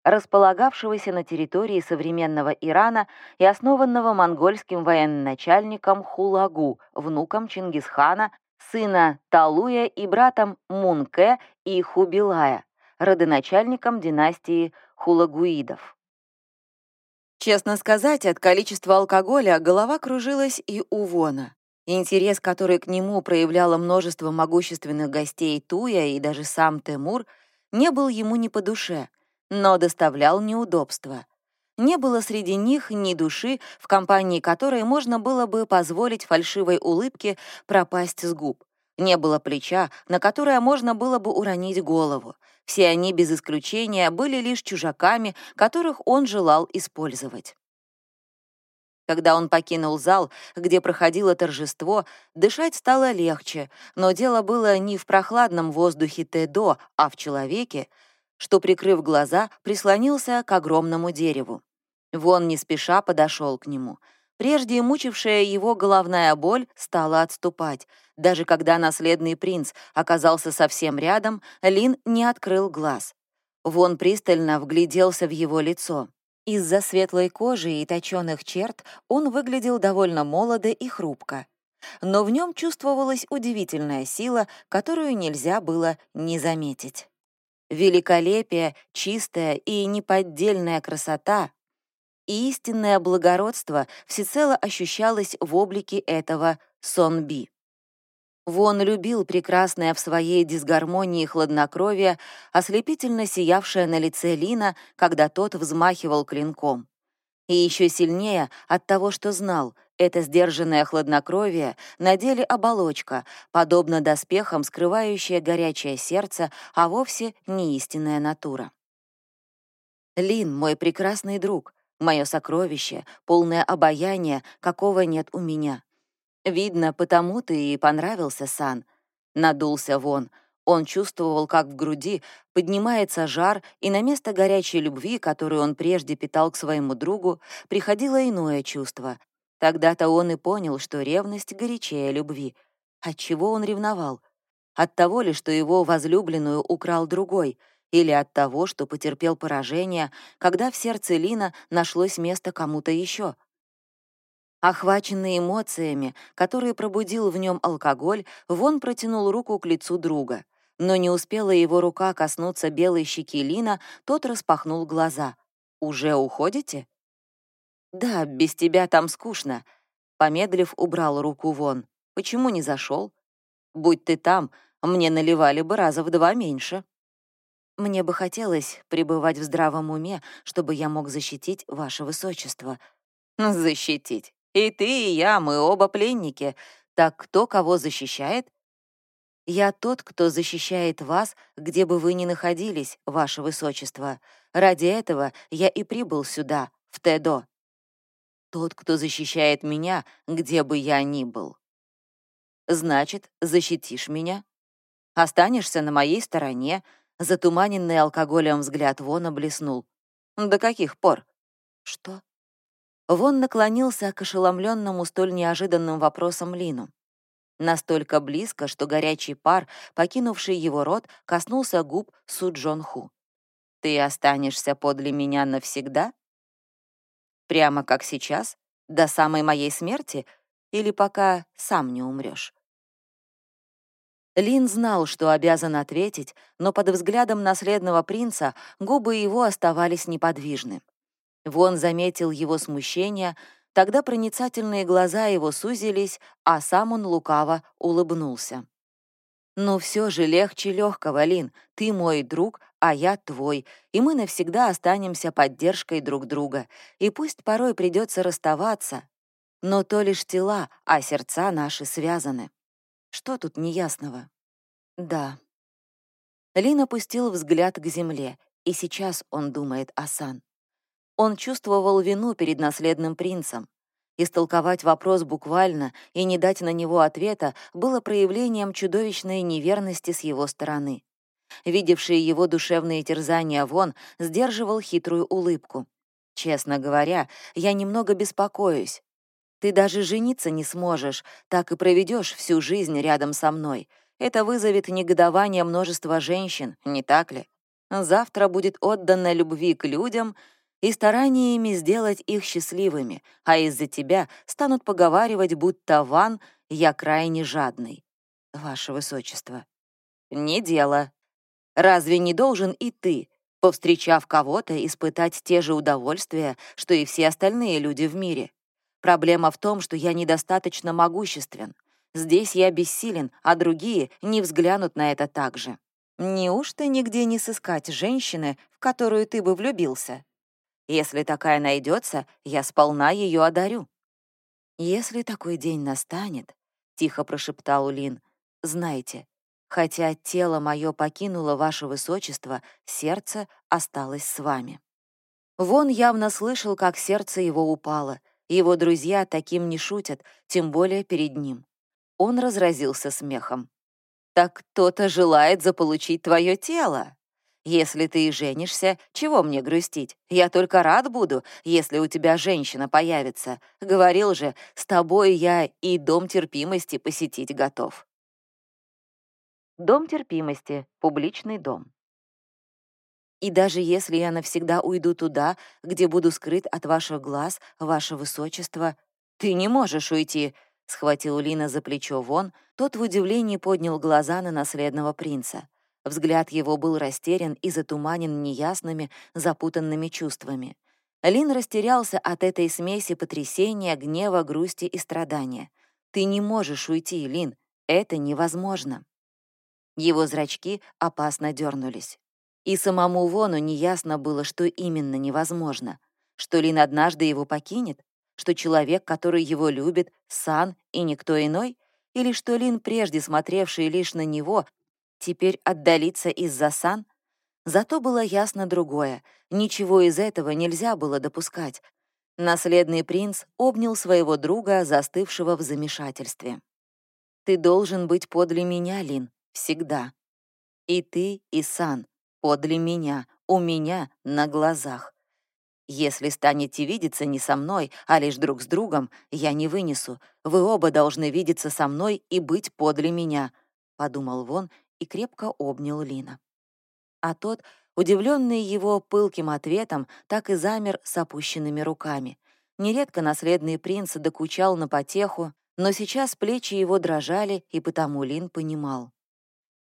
располагавшегося на территории современного Ирана и основанного монгольским военачальником Хулагу, внуком Чингисхана, сына Талуя и братом Мунке и Хубилая, родоначальником династии Хулагуидов. Честно сказать, от количества алкоголя голова кружилась и у Вона. Интерес, который к нему проявляло множество могущественных гостей Туя и даже сам Тимур, не был ему не по душе, но доставлял неудобства. Не было среди них ни души, в компании которой можно было бы позволить фальшивой улыбке пропасть с губ. Не было плеча, на которое можно было бы уронить голову. Все они, без исключения, были лишь чужаками, которых он желал использовать. Когда он покинул зал, где проходило торжество, дышать стало легче, но дело было не в прохладном воздухе Тедо, а в человеке, что, прикрыв глаза, прислонился к огромному дереву. Вон не спеша подошел к нему. Прежде мучившая его головная боль стала отступать. Даже когда наследный принц оказался совсем рядом, Лин не открыл глаз. Вон пристально вгляделся в его лицо. Из-за светлой кожи и точёных черт он выглядел довольно молодо и хрупко. Но в нем чувствовалась удивительная сила, которую нельзя было не заметить. Великолепие, чистая и неподдельная красота и истинное благородство всецело ощущалось в облике этого Сонби. Вон любил прекрасное в своей дисгармонии хладнокровие, ослепительно сиявшее на лице Лина, когда тот взмахивал клинком. И еще сильнее от того, что знал, это сдержанное хладнокровие на деле оболочка, подобно доспехам, скрывающая горячее сердце, а вовсе не истинная натура. Лин, мой прекрасный друг, мое сокровище, полное обаяния, какого нет у меня. Видно, потому ты и понравился, Сан. Надулся вон. Он чувствовал, как в груди поднимается жар, и на место горячей любви, которую он прежде питал к своему другу, приходило иное чувство. Тогда-то он и понял, что ревность горячее любви. От чего он ревновал? От того ли, что его возлюбленную украл другой, или от того, что потерпел поражение, когда в сердце Лина нашлось место кому-то еще? Охваченный эмоциями, которые пробудил в нем алкоголь, Вон протянул руку к лицу друга. Но не успела его рука коснуться белой щеки Лина, тот распахнул глаза. «Уже уходите?» «Да, без тебя там скучно», — помедлив, убрал руку Вон. «Почему не зашел? Будь ты там, мне наливали бы раза в два меньше». «Мне бы хотелось пребывать в здравом уме, чтобы я мог защитить ваше высочество». «Защитить? И ты, и я, мы оба пленники. Так кто кого защищает? Я тот, кто защищает вас, где бы вы ни находились, ваше высочество. Ради этого я и прибыл сюда, в Тедо. Тот, кто защищает меня, где бы я ни был. Значит, защитишь меня? Останешься на моей стороне, затуманенный алкоголем взгляд Вона блеснул. До каких пор? Что? Вон наклонился к ошеломленному столь неожиданным вопросом Лину. Настолько близко, что горячий пар, покинувший его рот, коснулся губ Су Джон Ху. «Ты останешься подле меня навсегда?» Прямо как сейчас? До самой моей смерти? Или пока сам не умрешь? Лин знал, что обязан ответить, но под взглядом наследного принца губы его оставались неподвижны. Вон заметил его смущение, тогда проницательные глаза его сузились, а сам он лукаво улыбнулся. Но все же легче легкого, Лин. Ты мой друг, а я твой, и мы навсегда останемся поддержкой друг друга. И пусть порой придется расставаться, но то лишь тела, а сердца наши связаны. Что тут неясного? Да. Лин опустил взгляд к земле, и сейчас он думает о Сан. Он чувствовал вину перед наследным принцем. Истолковать вопрос буквально и не дать на него ответа было проявлением чудовищной неверности с его стороны. Видевший его душевные терзания Вон сдерживал хитрую улыбку. «Честно говоря, я немного беспокоюсь. Ты даже жениться не сможешь, так и проведешь всю жизнь рядом со мной. Это вызовет негодование множества женщин, не так ли? Завтра будет отдано любви к людям — и стараниями сделать их счастливыми, а из-за тебя станут поговаривать, будто Ван я крайне жадный. Ваше Высочество. Не дело. Разве не должен и ты, повстречав кого-то, испытать те же удовольствия, что и все остальные люди в мире? Проблема в том, что я недостаточно могуществен. Здесь я бессилен, а другие не взглянут на это так же. Неужто нигде не сыскать женщины, в которую ты бы влюбился? Если такая найдется, я сполна ее одарю». «Если такой день настанет», — тихо прошептал Лин, — «знайте, хотя тело мое покинуло ваше высочество, сердце осталось с вами». Вон явно слышал, как сердце его упало. Его друзья таким не шутят, тем более перед ним. Он разразился смехом. «Так кто-то желает заполучить твое тело!» Если ты и женишься, чего мне грустить? Я только рад буду, если у тебя женщина появится. Говорил же, с тобой я и дом терпимости посетить готов. Дом терпимости — публичный дом. И даже если я навсегда уйду туда, где буду скрыт от ваших глаз, ваше высочество, ты не можешь уйти, — схватил Лина за плечо вон, тот в удивлении поднял глаза на наследного принца. Взгляд его был растерян и затуманен неясными, запутанными чувствами. Лин растерялся от этой смеси потрясения, гнева, грусти и страдания. «Ты не можешь уйти, Лин, это невозможно». Его зрачки опасно дернулись. И самому Вону неясно было, что именно невозможно. Что Лин однажды его покинет? Что человек, который его любит, Сан и никто иной? Или что Лин, прежде смотревший лишь на него, Теперь отдалиться из-за сан? Зато было ясно другое. Ничего из этого нельзя было допускать. Наследный принц обнял своего друга, застывшего в замешательстве. «Ты должен быть подле меня, Лин, всегда. И ты, и Сан, подле меня, у меня, на глазах. Если станете видеться не со мной, а лишь друг с другом, я не вынесу. Вы оба должны видеться со мной и быть подле меня», — подумал Вон и крепко обнял Лина. А тот, удивленный его пылким ответом, так и замер с опущенными руками. Нередко наследный принц докучал на потеху, но сейчас плечи его дрожали, и потому Лин понимал.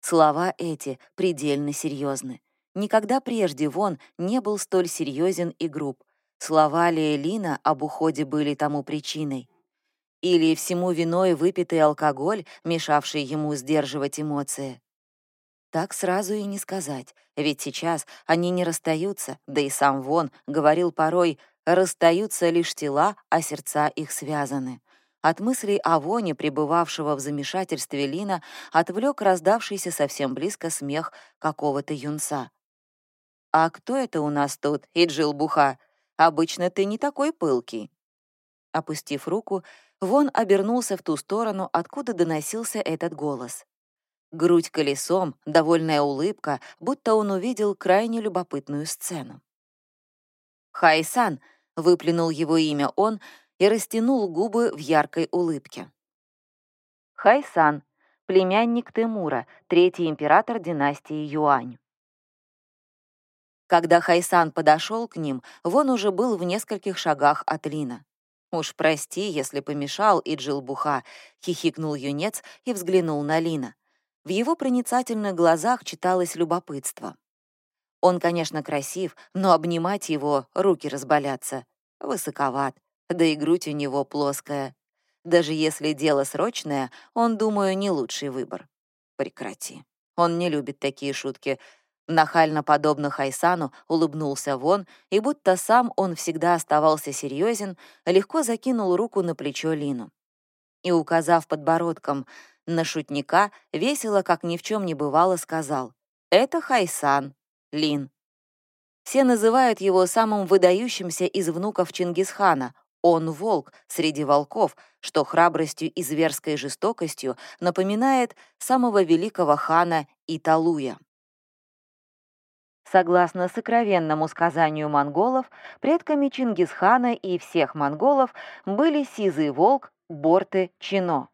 Слова эти предельно серьезны. Никогда прежде Вон не был столь серьезен и груб. Слова Лейлина об уходе были тому причиной. Или всему виной выпитый алкоголь, мешавший ему сдерживать эмоции. Так сразу и не сказать, ведь сейчас они не расстаются, да и сам Вон говорил порой, расстаются лишь тела, а сердца их связаны. От мыслей о Воне, пребывавшего в замешательстве Лина, отвлек раздавшийся совсем близко смех какого-то юнца. «А кто это у нас тут, Иджил Буха? Обычно ты не такой пылкий». Опустив руку, Вон обернулся в ту сторону, откуда доносился этот голос. Грудь колесом, довольная улыбка, будто он увидел крайне любопытную сцену. «Хайсан!» — выплюнул его имя он и растянул губы в яркой улыбке. Хайсан, племянник Тимура, третий император династии Юань. Когда Хайсан подошел к ним, Вон уже был в нескольких шагах от Лина. «Уж прости, если помешал, и Джилбуха», — хихикнул юнец и взглянул на Лина. В его проницательных глазах читалось любопытство. Он, конечно, красив, но обнимать его руки разболятся. Высоковат, да и грудь у него плоская. Даже если дело срочное, он, думаю, не лучший выбор. Прекрати. Он не любит такие шутки. Нахально подобно Хайсану улыбнулся Вон, и будто сам он всегда оставался серьезен, легко закинул руку на плечо Лину. И, указав подбородком на шутника, весело, как ни в чем не бывало, сказал «Это Хайсан, Лин». Все называют его самым выдающимся из внуков Чингисхана. Он волк среди волков, что храбростью и зверской жестокостью напоминает самого великого хана Италуя. Согласно сокровенному сказанию монголов, предками Чингисхана и всех монголов были сизый волк Борты Чино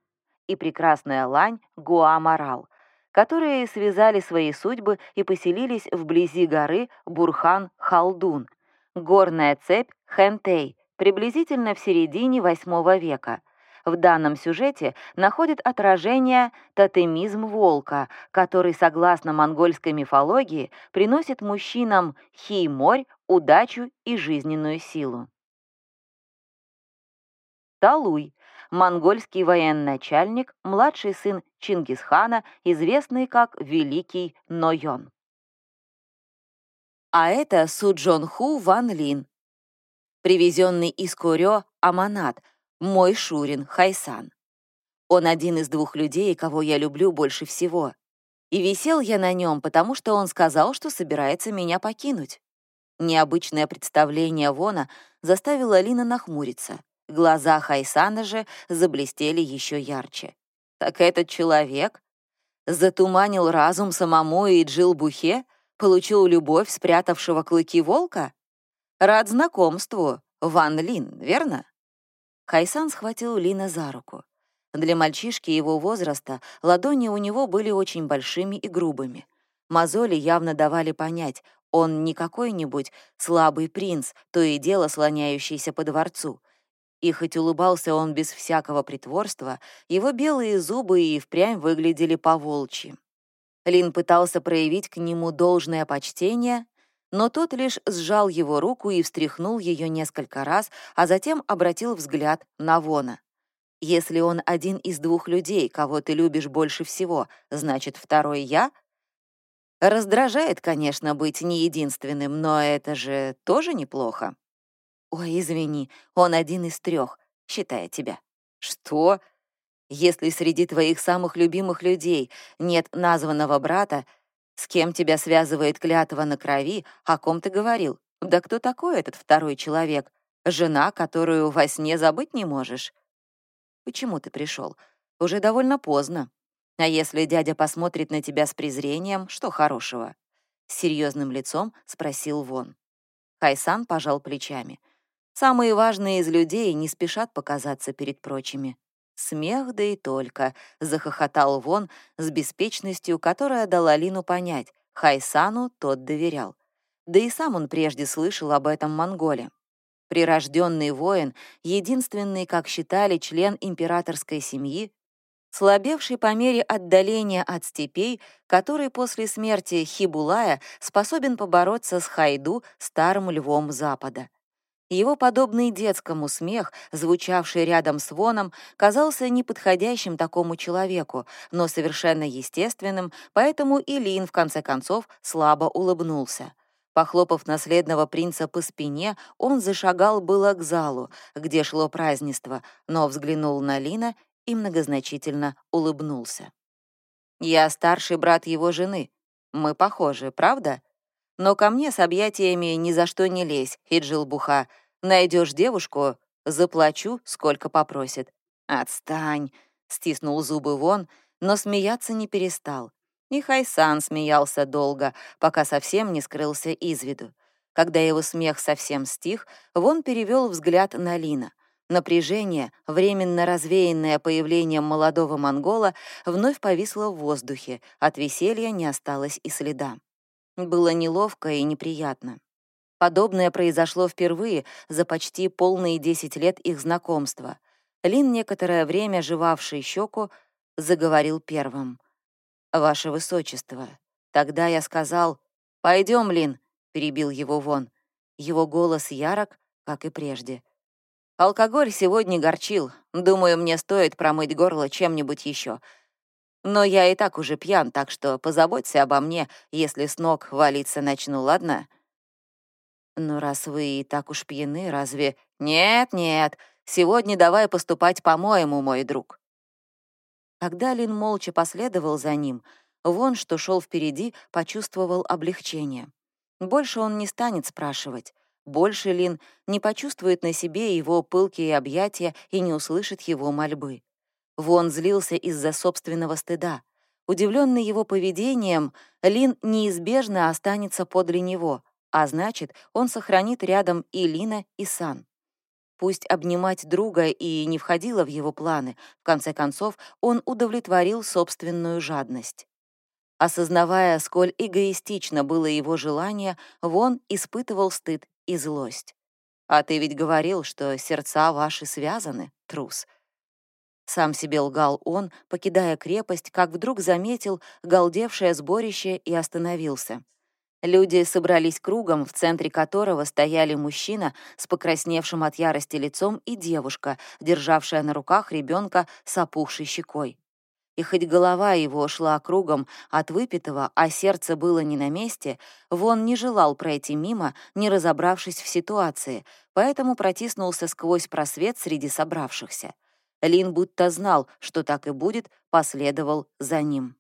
и прекрасная лань Гуамарал, которые связали свои судьбы и поселились вблизи горы Бурхан-Халдун, горная цепь Хентей, приблизительно в середине VIII века – в данном сюжете находит отражение тотемизм волка, который, согласно монгольской мифологии, приносит мужчинам хий-морь, удачу и жизненную силу. Талуй — монгольский военачальник, младший сын Чингисхана, известный как Великий Нойон. А это Суджон Ху Ван Лин, привезенный из Курё Аманат, мой Шурин Хайсан. Он один из двух людей, кого я люблю больше всего. И висел я на нем, потому что он сказал, что собирается меня покинуть. Необычное представление Вона заставило Лина нахмуриться. Глаза Хайсана же заблестели еще ярче. Так этот человек затуманил разум самому и Джилбухе, получил любовь спрятавшего клыки волка? Рад знакомству, Ван Лин, верно? Хайсан схватил Лина за руку. Для мальчишки его возраста ладони у него были очень большими и грубыми. Мозоли явно давали понять, он не какой-нибудь слабый принц, то и дело слоняющийся по дворцу. И хоть улыбался он без всякого притворства, его белые зубы и впрямь выглядели по-волчьи. Лин пытался проявить к нему должное почтение, но тот лишь сжал его руку и встряхнул ее несколько раз, а затем обратил взгляд на Вона. «Если он один из двух людей, кого ты любишь больше всего, значит, второй я?» Раздражает, конечно, быть не единственным, но это же тоже неплохо. «Ой, извини, он один из трех, считая тебя». «Что? Если среди твоих самых любимых людей нет названного брата, с кем тебя связывает клятва на крови, о ком ты говорил? Да кто такой этот второй человек? Жена, которую во сне забыть не можешь? Почему ты пришел? Уже довольно поздно. А если дядя посмотрит на тебя с презрением, что хорошего? С серьезным лицом спросил Вон. Хайсан пожал плечами. Самые важные из людей не спешат показаться перед прочими. Смех, да и только, захохотал Вон с беспечностью, которая дала Лину понять, Хайсану тот доверял. Да и сам он прежде слышал об этом монголе. Прирожденный воин, единственный, как считали, член императорской семьи, слабевший по мере отдаления от степей, который после смерти Хибулая способен побороться с Хайду, старым львом Запада. Его подобный детскому смех, звучавший рядом с Воном, казался неподходящим такому человеку, но совершенно естественным, поэтому и Лин, в конце концов, слабо улыбнулся. Похлопав наследного принца по спине, он зашагал было к залу, где шло празднество, но взглянул на Лина и многозначительно улыбнулся. «Я старший брат его жены. Мы похожи, правда? Но ко мне с объятиями ни за что не лезь, Иджилбуха. Найдешь девушку, Заплачу, сколько попросит». «Отстань!» — стиснул зубы вон, но смеяться не перестал. И Хайсан смеялся долго, пока совсем не скрылся из виду. Когда его смех совсем стих, Вон перевел взгляд на Лина. Напряжение, временно развеянное появлением молодого монгола, вновь повисло в воздухе, от веселья не осталось и следа. Было неловко и неприятно. Подобное произошло впервые за почти полные десять лет их знакомства. Лин, некоторое время жевавший щеку, заговорил первым. «Ваше Высочество, тогда я сказал, «Пойдем, Лин», — перебил его вон. Его голос ярок, как и прежде. «Алкоголь сегодня горчил. Думаю, мне стоит промыть горло чем-нибудь еще. Но я и так уже пьян, так что позаботься обо мне, если с ног валиться начну, ладно?» «Но раз вы и так уж пьяны, разве...» «Нет, нет, сегодня давай поступать по-моему, мой друг». Когда Лин молча последовал за ним, Вон, что шел впереди, почувствовал облегчение. Больше он не станет спрашивать. Больше Лин не почувствует на себе его пылкие объятия и не услышит его мольбы. Вон злился из-за собственного стыда. Удивленный его поведением, Лин неизбежно останется подле него, а значит, он сохранит рядом и Лина, и Сан. Пусть обнимать друга и не входило в его планы, в конце концов, он удовлетворил собственную жадность. Осознавая, сколь эгоистично было его желание, Вон испытывал стыд и злость. «А ты ведь говорил, что сердца ваши связаны, трус». Сам себе лгал он, покидая крепость, как вдруг заметил галдевшее сборище и остановился. Люди собрались кругом, в центре которого стояли мужчина с покрасневшим от ярости лицом и девушка, державшая на руках ребенка с опухшей щекой. И хоть голова его шла кругом от выпитого, а сердце было не на месте, Вон не желал пройти мимо, не разобравшись в ситуации, поэтому протиснулся сквозь просвет среди собравшихся. Лин будто знал, что так и будет, последовал за ним.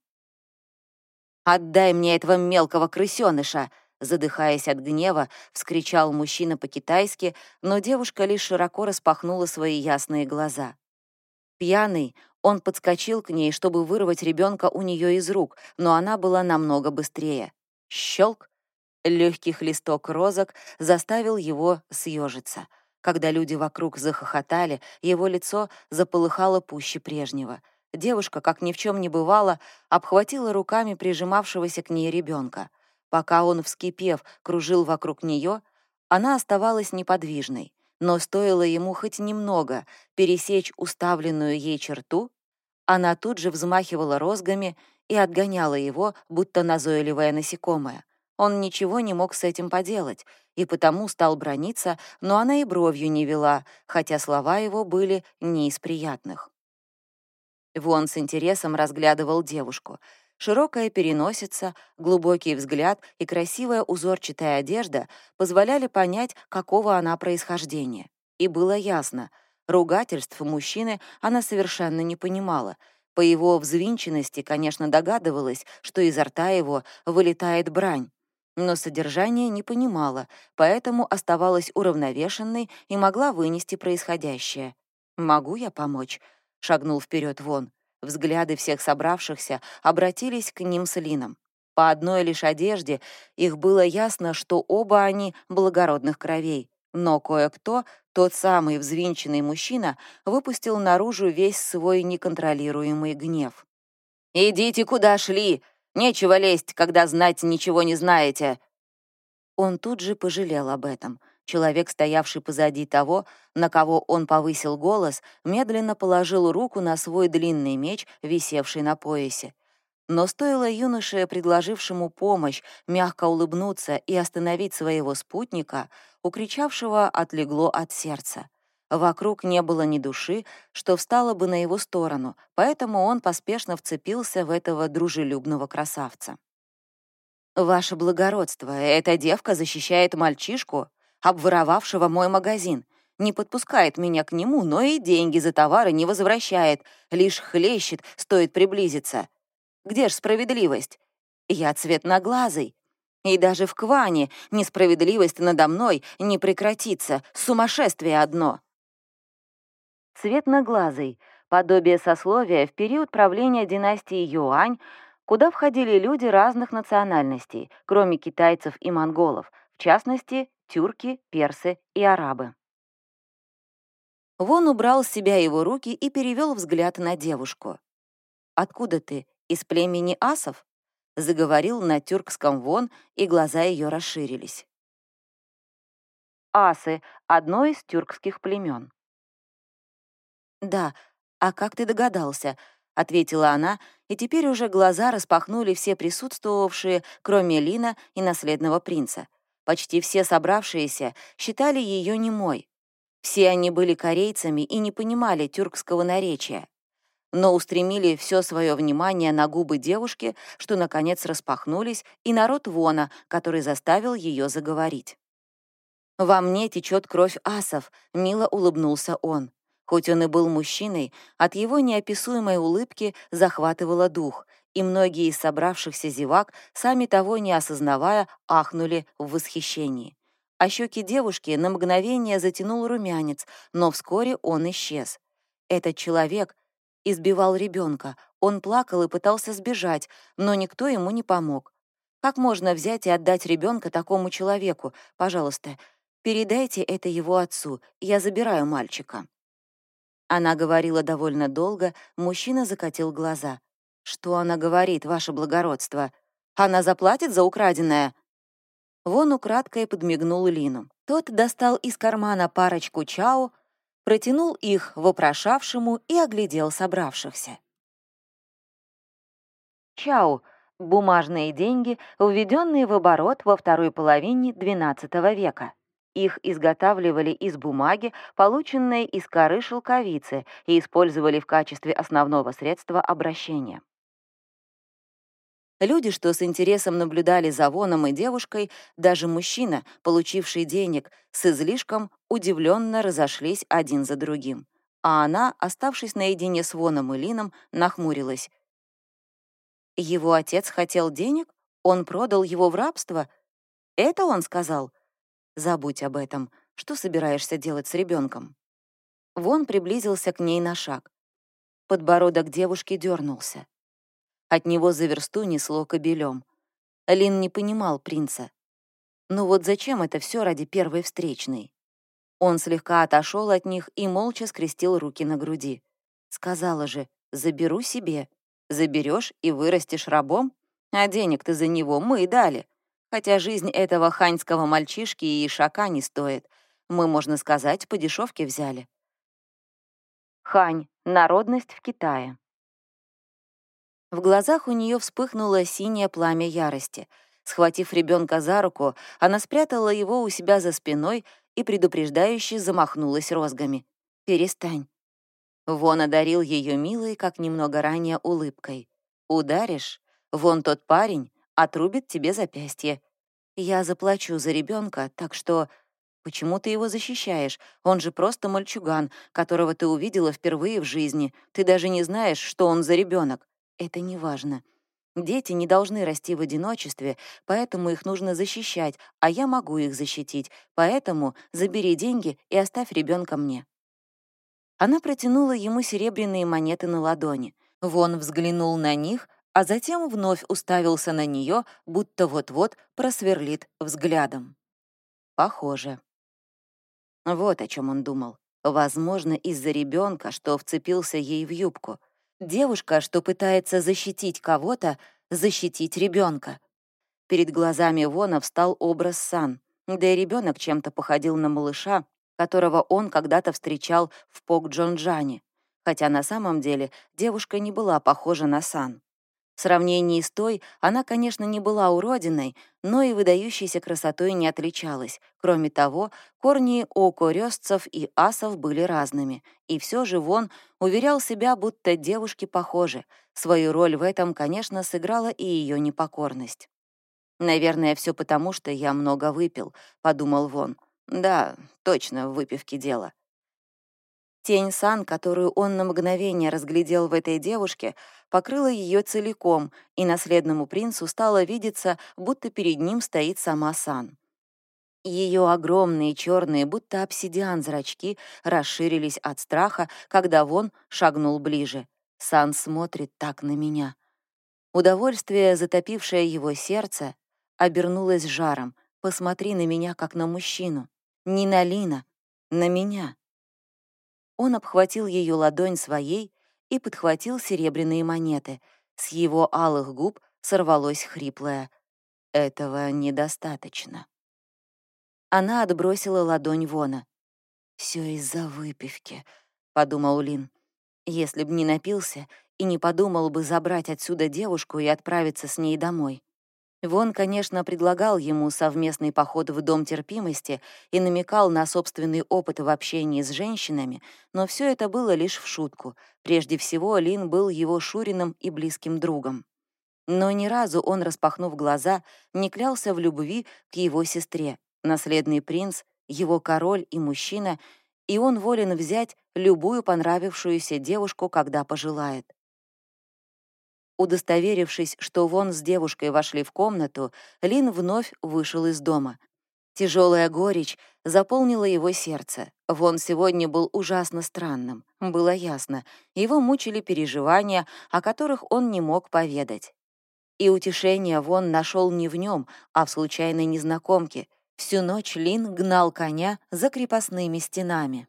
«Отдай мне этого мелкого крысёныша!» Задыхаясь от гнева, вскричал мужчина по-китайски, но девушка лишь широко распахнула свои ясные глаза. Пьяный, он подскочил к ней, чтобы вырвать ребенка у нее из рук, но она была намного быстрее. Щелк! Легкий листок розок заставил его съежиться. Когда люди вокруг захохотали, его лицо заполыхало пуще прежнего. Девушка, как ни в чем не бывало, обхватила руками прижимавшегося к ней ребенка. Пока он, вскипев, кружил вокруг нее, она оставалась неподвижной. Но стоило ему хоть немного пересечь уставленную ей черту, она тут же взмахивала розгами и отгоняла его, будто назойливое насекомое. Он ничего не мог с этим поделать, и потому стал брониться, но она и бровью не вела, хотя слова его были не из приятных. Вон с интересом разглядывал девушку. Широкая переносица, глубокий взгляд и красивая узорчатая одежда позволяли понять, какого она происхождения. И было ясно, ругательств мужчины она совершенно не понимала. По его взвинченности, конечно, догадывалась, что изо рта его вылетает брань, но содержание не понимала, поэтому оставалась уравновешенной и могла вынести происходящее. «Могу я помочь?» Шагнул вперед вон. Взгляды всех собравшихся обратились к ним с Лином. По одной лишь одежде их было ясно, что оба они благородных кровей. Но кое-кто, тот самый взвинченный мужчина, выпустил наружу весь свой неконтролируемый гнев. «Идите, куда шли! Нечего лезть, когда знать ничего не знаете!» Он тут же пожалел об этом — Человек, стоявший позади того, на кого он повысил голос, медленно положил руку на свой длинный меч, висевший на поясе. Но стоило юноше, предложившему помощь, мягко улыбнуться и остановить своего спутника, у отлегло от сердца. Вокруг не было ни души, что встало бы на его сторону, поэтому он поспешно вцепился в этого дружелюбного красавца. «Ваше благородство, эта девка защищает мальчишку?» Обворовавшего мой магазин. Не подпускает меня к нему, но и деньги за товары не возвращает, лишь хлещет, стоит приблизиться. Где ж справедливость? Я цветноглазый. И даже в Кване несправедливость надо мной не прекратится, сумасшествие одно. Цветноглазый — подобие сословия в период правления династии Юань, куда входили люди разных национальностей, кроме китайцев и монголов, в частности, тюрки, персы и арабы. Вон убрал с себя его руки и перевел взгляд на девушку. «Откуда ты? Из племени асов?» Заговорил на тюркском вон, и глаза ее расширились. Асы — одно из тюркских племен. «Да, а как ты догадался?» — ответила она, и теперь уже глаза распахнули все присутствовавшие, кроме Лина и наследного принца. Почти все собравшиеся считали ее немой. Все они были корейцами и не понимали тюркского наречия но устремили все свое внимание на губы девушки, что, наконец, распахнулись, и народ Вона, который заставил ее заговорить. «Во мне течет кровь асов», — мило улыбнулся он. Хоть он и был мужчиной, от его неописуемой улыбки захватывало дух, и многие из собравшихся зевак, сами того не осознавая, ахнули в восхищении. А щеки девушки на мгновение затянул румянец, но вскоре он исчез. Этот человек, избивал ребенка. Он плакал и пытался сбежать, но никто ему не помог. Как можно взять и отдать ребенка такому человеку? Пожалуйста, передайте это его отцу, я забираю мальчика». Она говорила довольно долго, мужчина закатил глаза. «Что она говорит, ваше благородство? Она заплатит за украденное?» Вон украдкой подмигнул Лину. Тот достал из кармана парочку чао, протянул их вопрошавшему и оглядел собравшихся. Чао — бумажные деньги, введенные в оборот во второй половине XII века. Их изготавливали из бумаги, полученной из коры шелковицы, и использовали в качестве основного средства обращения. Люди, что с интересом наблюдали за Воном и девушкой, даже мужчина, получивший денег с излишком, удивленно разошлись один за другим. А она, оставшись наедине с Воном и Лином, нахмурилась. «Его отец хотел денег? Он продал его в рабство? Это он сказал?» «Забудь об этом. Что собираешься делать с ребенком? Вон приблизился к ней на шаг. Подбородок девушки дернулся. От него за версту несло кобелем. Лин не понимал принца. Ну вот зачем это все ради первой встречной? Он слегка отошел от них и молча скрестил руки на груди. Сказала же, заберу себе. Заберешь и вырастешь рабом? А денег ты за него мы и дали. Хотя жизнь этого ханьского мальчишки и шака не стоит. Мы, можно сказать, по дешевке взяли. Хань — народность в Китае. В глазах у нее вспыхнуло синее пламя ярости. Схватив ребенка за руку, она спрятала его у себя за спиной и предупреждающе замахнулась розгами. «Перестань». Вон одарил ее милой, как немного ранее, улыбкой. «Ударишь? Вон тот парень отрубит тебе запястье. Я заплачу за ребенка, так что Почему ты его защищаешь? Он же просто мальчуган, которого ты увидела впервые в жизни. Ты даже не знаешь, что он за ребенок это не важно. Дети не должны расти в одиночестве, поэтому их нужно защищать, а я могу их защитить, поэтому забери деньги и оставь ребенка мне». Она протянула ему серебряные монеты на ладони. Вон взглянул на них, а затем вновь уставился на нее, будто вот-вот просверлит взглядом. Похоже. Вот о чем он думал. Возможно, из-за ребенка, что вцепился ей в юбку — Девушка, что пытается защитить кого-то, защитить ребенка. Перед глазами Вона встал образ Сан, да и ребенок чем-то походил на малыша, которого он когда-то встречал в Пок-Джонджане, хотя на самом деле девушка не была похожа на Сан. В сравнении с той, она, конечно, не была уродиной, но и выдающейся красотой не отличалась. Кроме того, корни у корёстцев и асов были разными. И все же Вон уверял себя, будто девушки похожи. Свою роль в этом, конечно, сыграла и ее непокорность. «Наверное, все потому, что я много выпил», — подумал Вон. «Да, точно, в выпивке дело». Тень Сан, которую он на мгновение разглядел в этой девушке, покрыла ее целиком, и наследному принцу стало видеться, будто перед ним стоит сама Сан. Ее огромные черные, будто обсидиан зрачки, расширились от страха, когда Вон шагнул ближе. Сан смотрит так на меня. Удовольствие, затопившее его сердце, обернулось жаром. Посмотри на меня, как на мужчину. Не на Лина, на меня. Он обхватил ее ладонь своей и подхватил серебряные монеты. С его алых губ сорвалось хриплое. Этого недостаточно. Она отбросила ладонь Вона. Все из-за выпивки», — подумал Лин. «Если б не напился и не подумал бы забрать отсюда девушку и отправиться с ней домой». Вон, конечно, предлагал ему совместный поход в Дом терпимости и намекал на собственный опыт в общении с женщинами, но все это было лишь в шутку. Прежде всего, Лин был его Шуриным и близким другом. Но ни разу он, распахнув глаза, не клялся в любви к его сестре, наследный принц, его король и мужчина, и он волен взять любую понравившуюся девушку, когда пожелает. Удостоверившись, что Вон с девушкой вошли в комнату, Лин вновь вышел из дома. Тяжелая горечь заполнила его сердце. Вон сегодня был ужасно странным. Было ясно, его мучили переживания, о которых он не мог поведать. И утешение Вон нашел не в нем, а в случайной незнакомке — Всю ночь Лин гнал коня за крепостными стенами.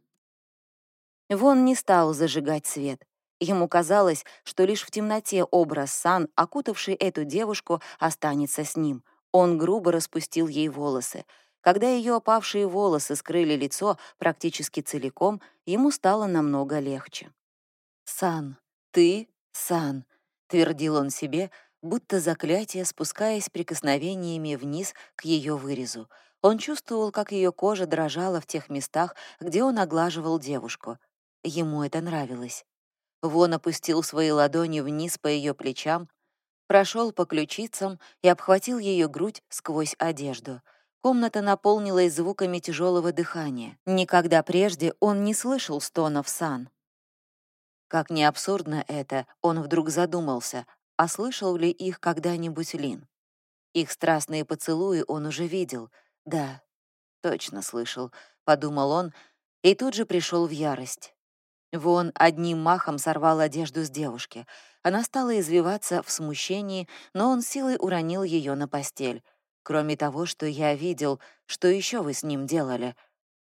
Вон не стал зажигать свет. Ему казалось, что лишь в темноте образ Сан, окутавший эту девушку, останется с ним. Он грубо распустил ей волосы. Когда ее опавшие волосы скрыли лицо практически целиком, ему стало намного легче. «Сан, ты — Сан», — твердил он себе, будто заклятие, спускаясь прикосновениями вниз к ее вырезу. Он чувствовал, как ее кожа дрожала в тех местах, где он оглаживал девушку. Ему это нравилось. Вон опустил свои ладони вниз по ее плечам, прошел по ключицам и обхватил ее грудь сквозь одежду. Комната наполнилась звуками тяжелого дыхания. Никогда прежде он не слышал стонов сан. Как не абсурдно это, он вдруг задумался, а слышал ли их когда-нибудь Лин. Их страстные поцелуи он уже видел — да, точно слышал, подумал он, и тут же пришел в ярость. Вон одним махом сорвал одежду с девушки. Она стала извиваться в смущении, но он силой уронил ее на постель. Кроме того, что я видел, что еще вы с ним делали?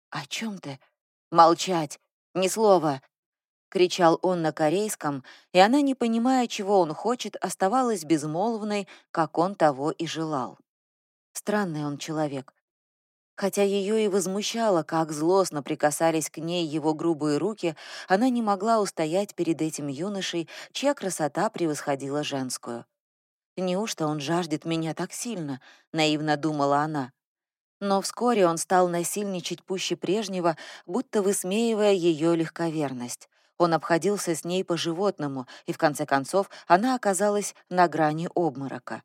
О чем ты? Молчать! Ни слова! кричал он на корейском, и она, не понимая, чего он хочет, оставалась безмолвной, как он того и желал. Странный он человек. Хотя ее и возмущало, как злостно прикасались к ней его грубые руки, она не могла устоять перед этим юношей, чья красота превосходила женскую. «Неужто он жаждет меня так сильно?» — наивно думала она. Но вскоре он стал насильничать пуще прежнего, будто высмеивая ее легковерность. Он обходился с ней по-животному, и в конце концов она оказалась на грани обморока.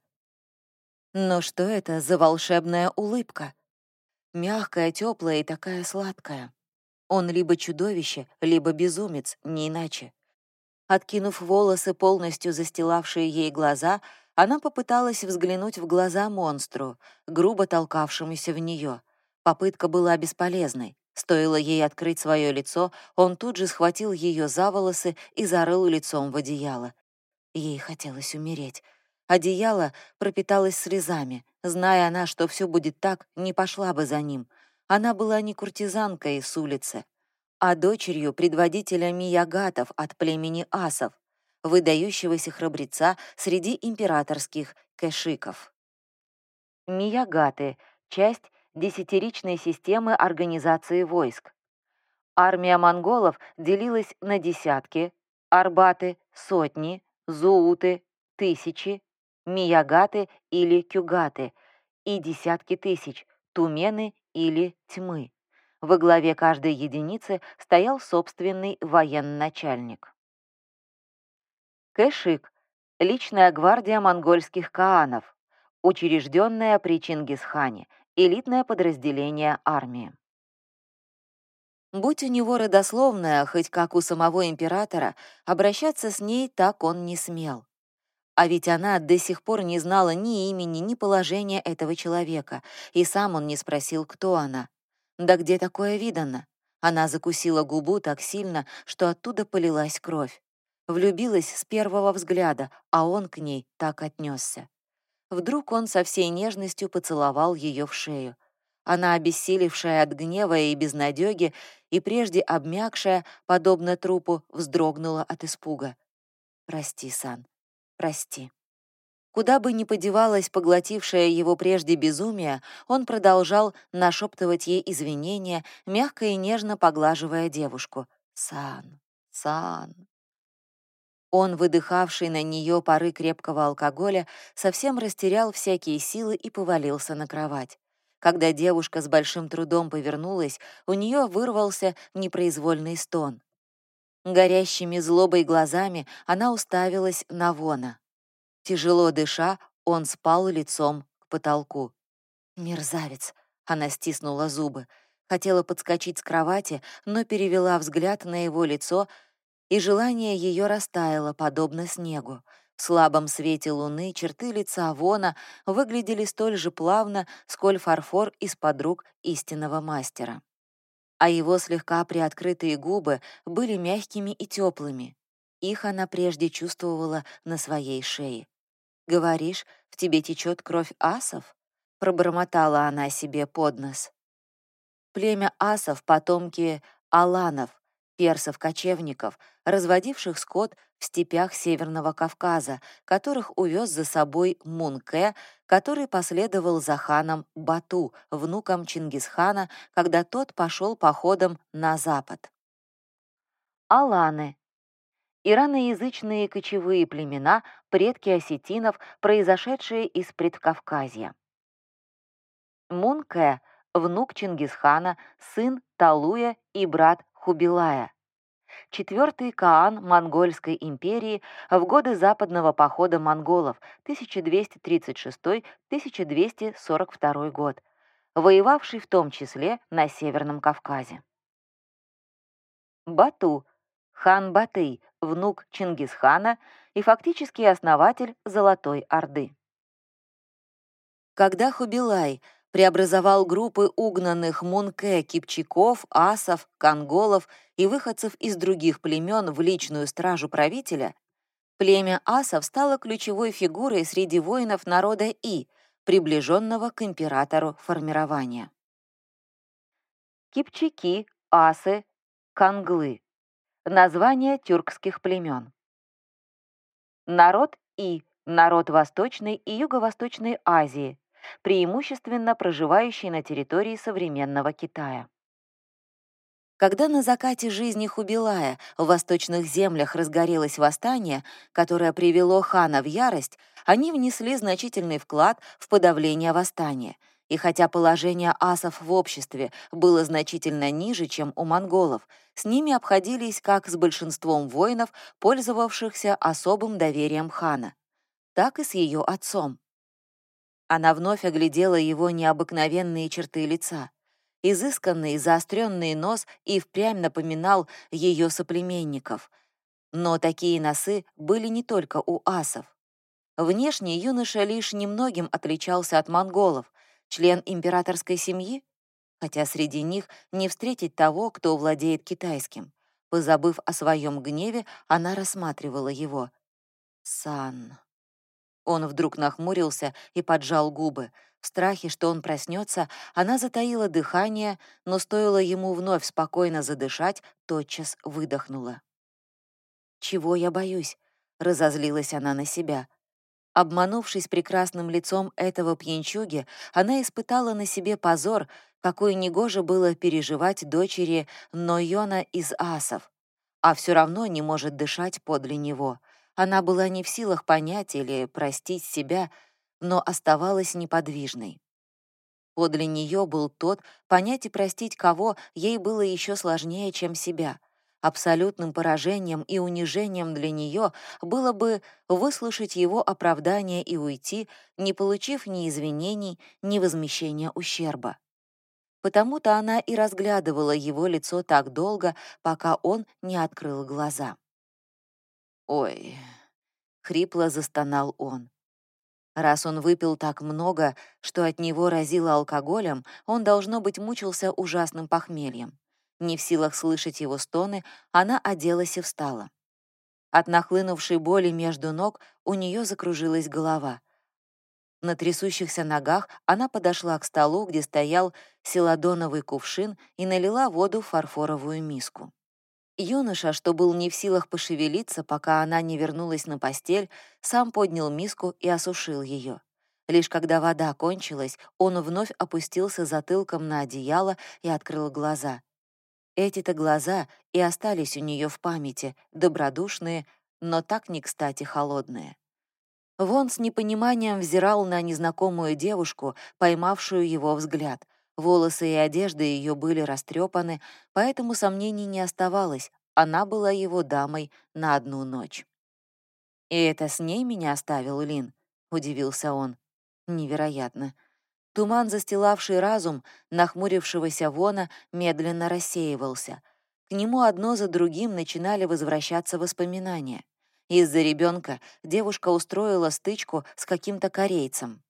Но что это за волшебная улыбка? Мягкая, теплая и такая сладкая. Он либо чудовище, либо безумец, не иначе. Откинув волосы, полностью застилавшие ей глаза, она попыталась взглянуть в глаза монстру, грубо толкавшемуся в нее. Попытка была бесполезной. Стоило ей открыть свое лицо, он тут же схватил ее за волосы и зарыл лицом в одеяло. Ей хотелось умереть. Одеяло пропиталось слезами. Зная она, что все будет так, не пошла бы за ним. Она была не куртизанкой с улицы, а дочерью предводителя Миягатов от племени асов, выдающегося храбреца среди императорских кэшиков. Миягаты — часть десятиричной системы организации войск. Армия монголов делилась на десятки, арбаты — сотни, зууты — тысячи, миягаты или кюгаты и десятки тысяч, тумены или тьмы. Во главе каждой единицы стоял собственный военачальник. Кэшик — личная гвардия монгольских каанов, учрежденная при Чингисхане, элитное подразделение армии. Будь у него родословная, хоть как у самого императора, обращаться с ней так он не смел. А ведь она до сих пор не знала ни имени, ни положения этого человека, и сам он не спросил, кто она. Да где такое видано? Она закусила губу так сильно, что оттуда полилась кровь. Влюбилась с первого взгляда, а он к ней так отнесся. Вдруг он со всей нежностью поцеловал ее в шею. Она, обессилевшая от гнева и безнадёги, и прежде обмякшая, подобно трупу, вздрогнула от испуга. «Прости, Сан, прости». Куда бы ни подевалась поглотившая его прежде безумие, он продолжал нашептывать ей извинения, мягко и нежно поглаживая девушку. «Сан, Сан». Он, выдыхавший на нее пары крепкого алкоголя, совсем растерял всякие силы и повалился на кровать. Когда девушка с большим трудом повернулась, у нее вырвался непроизвольный стон. Горящими злобой глазами она уставилась на Вона. Тяжело дыша, он спал лицом к потолку. «Мерзавец!» — она стиснула зубы. Хотела подскочить с кровати, но перевела взгляд на его лицо, и желание ее растаяло, подобно снегу. В слабом свете луны черты лица Вона выглядели столь же плавно, сколь фарфор из-под рук истинного мастера. А его слегка приоткрытые губы были мягкими и теплыми. Их она прежде чувствовала на своей шее. «Говоришь, в тебе течет кровь асов?» — пробормотала она себе под нос. Племя асов — потомки аланов, персов-кочевников, разводивших скот в степях Северного Кавказа, которых увез за собой Мунке, который последовал за ханом Бату, внуком Чингисхана, когда тот пошел походом на запад. Аланы ираноязычные кочевые племена, предки осетинов, произошедшие из Предкавказья. Мунке — внук Чингисхана, сын Талуя и брат Хубилая. Четвертый Каан Монгольской империи в годы западного похода монголов 1236-1242 год, воевавший в том числе на Северном Кавказе. Бату хан Батый, внук Чингисхана и фактически основатель Золотой Орды. Когда Хубилай преобразовал группы угнанных мунке, кипчаков, асов, конголов и выходцев из других племен в личную стражу правителя, племя асов стало ключевой фигурой среди воинов народа И, приближенного к императору формирования. Кипчаки, асы, канглы Названия тюркских племен. Народ И, народ Восточной и Юго-Восточной Азии, преимущественно проживающий на территории современного Китая. Когда на закате жизни Хубилая в восточных землях разгорелось восстание, которое привело хана в ярость, они внесли значительный вклад в подавление восстания. И хотя положение асов в обществе было значительно ниже, чем у монголов, с ними обходились как с большинством воинов, пользовавшихся особым доверием хана, так и с ее отцом. Она вновь оглядела его необыкновенные черты лица. Изысканный, заостренный нос и впрямь напоминал ее соплеменников. Но такие носы были не только у асов. Внешне юноша лишь немногим отличался от монголов, член императорской семьи, хотя среди них не встретить того, кто владеет китайским. Позабыв о своем гневе, она рассматривала его. «Сан». Он вдруг нахмурился и поджал губы. В страхе, что он проснется, она затаила дыхание, но стоило ему вновь спокойно задышать, тотчас выдохнула. «Чего я боюсь?» — разозлилась она на себя. Обманувшись прекрасным лицом этого пьянчуги, она испытала на себе позор, какой негоже было переживать дочери Нойона из асов, а все равно не может дышать подле него. Она была не в силах понять или простить себя, но оставалась неподвижной. Подле нее был тот, понять и простить кого ей было еще сложнее, чем себя — Абсолютным поражением и унижением для нее было бы выслушать его оправдание и уйти, не получив ни извинений, ни возмещения ущерба. Потому-то она и разглядывала его лицо так долго, пока он не открыл глаза. «Ой», — хрипло застонал он. Раз он выпил так много, что от него разило алкоголем, он, должно быть, мучился ужасным похмельем. Не в силах слышать его стоны, она оделась и встала. От нахлынувшей боли между ног у нее закружилась голова. На трясущихся ногах она подошла к столу, где стоял селадоновый кувшин, и налила воду в фарфоровую миску. Юноша, что был не в силах пошевелиться, пока она не вернулась на постель, сам поднял миску и осушил ее. Лишь когда вода кончилась, он вновь опустился затылком на одеяло и открыл глаза. Эти-то глаза и остались у нее в памяти, добродушные, но так не кстати холодные. Вон с непониманием взирал на незнакомую девушку, поймавшую его взгляд — Волосы и одежда ее были растрепаны, поэтому сомнений не оставалось, она была его дамой на одну ночь. «И это с ней меня оставил Лин?» — удивился он. «Невероятно». Туман, застилавший разум, нахмурившегося Вона, медленно рассеивался. К нему одно за другим начинали возвращаться воспоминания. Из-за ребенка девушка устроила стычку с каким-то корейцем.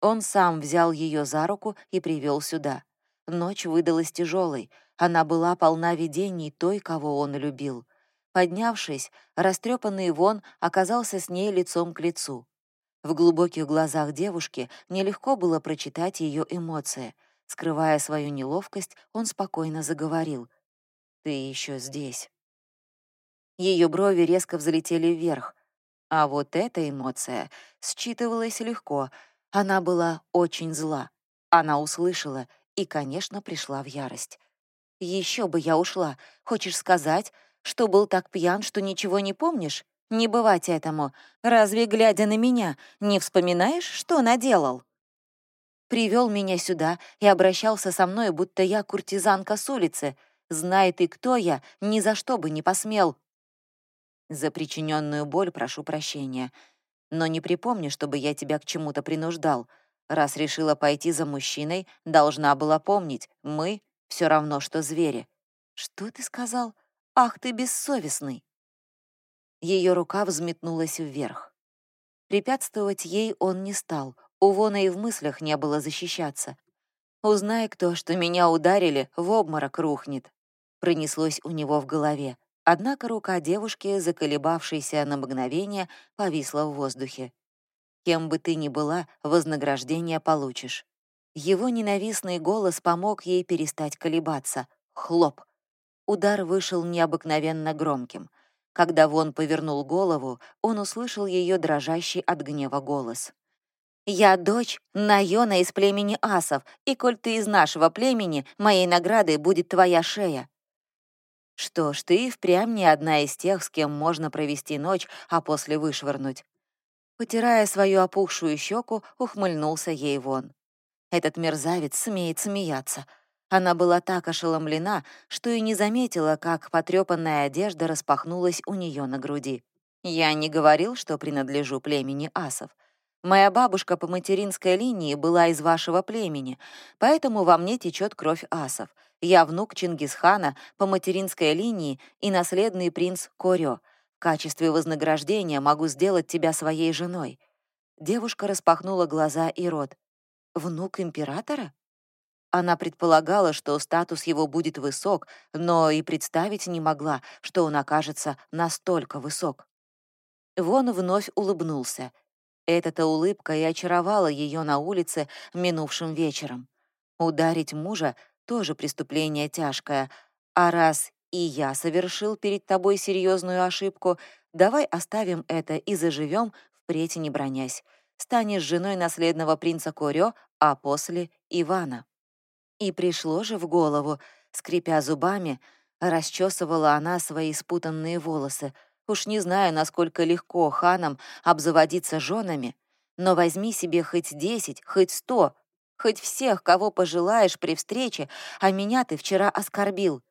Он сам взял ее за руку и привел сюда. Ночь выдалась тяжелой. Она была полна видений той, кого он любил. Поднявшись, растрепанный Вон оказался с ней лицом к лицу. В глубоких глазах девушки нелегко было прочитать ее эмоции. Скрывая свою неловкость, он спокойно заговорил. «Ты еще здесь». Ее брови резко взлетели вверх. А вот эта эмоция считывалась легко — она была очень зла. Она услышала и, конечно, пришла в ярость. Еще бы я ушла. Хочешь сказать, что был так пьян, что ничего не помнишь? Не бывать этому. Разве, глядя на меня, не вспоминаешь, что наделал? Привел меня сюда и обращался со мной, будто я куртизанка с улицы. Знает и кто я, ни за что бы не посмел. За причиненную боль прошу прощения но не припомню, чтобы я тебя к чему-то принуждал. Раз решила пойти за мужчиной, должна была помнить, мы все равно, что звери. Что ты сказал? Ах, ты бессовестный. Ее рука взметнулась вверх. Препятствовать ей он не стал, у Вона и в мыслях не было защищаться. «Узнай кто, что меня ударили, в обморок рухнет», пронеслось у него в голове. Однако рука девушки, заколебавшейся на мгновение, повисла в воздухе. «Кем бы ты ни была, вознаграждение получишь». Его ненавистный голос помог ей перестать колебаться. Хлоп! Удар вышел необыкновенно громким. Когда Вон повернул голову, он услышал ее дрожащий от гнева голос. «Я дочь Найона из племени асов, и коль ты из нашего племени, моей наградой будет твоя шея. Что ж, ты впрямь не одна из тех, с кем можно провести ночь, а после вышвырнуть. Потирая свою опухшую щеку, ухмыльнулся ей вон. Этот мерзавец смеет смеяться. Она была так ошеломлена, что и не заметила, как потрепанная одежда распахнулась у нее на груди. «Я не говорил, что принадлежу племени асов. Моя бабушка по материнской линии была из вашего племени, поэтому во мне течет кровь асов. Я внук Чингисхана по материнской линии и наследный принц Корё. В качестве вознаграждения могу сделать тебя своей женой». Девушка распахнула глаза и рот. «Внук императора?» Она предполагала, что статус его будет высок, но и представить не могла, что он окажется настолько высок. Вон вновь улыбнулся. Эта-то улыбка и очаровала ее на улице минувшим вечером. Ударить мужа тоже преступление тяжкое. А раз и я совершил перед тобой серьезную ошибку, давай оставим это и заживем, впредь не бронясь. Станешь женой наследного принца Корё, а после — Ивана». И пришло же в голову, скрипя зубами, расчесывала она свои спутанные волосы. Уж не знаю, насколько легко ханам обзаводиться женами, но возьми себе хоть десять, хоть сто, Хоть всех, кого пожелаешь при встрече, а меня ты вчера оскорбил.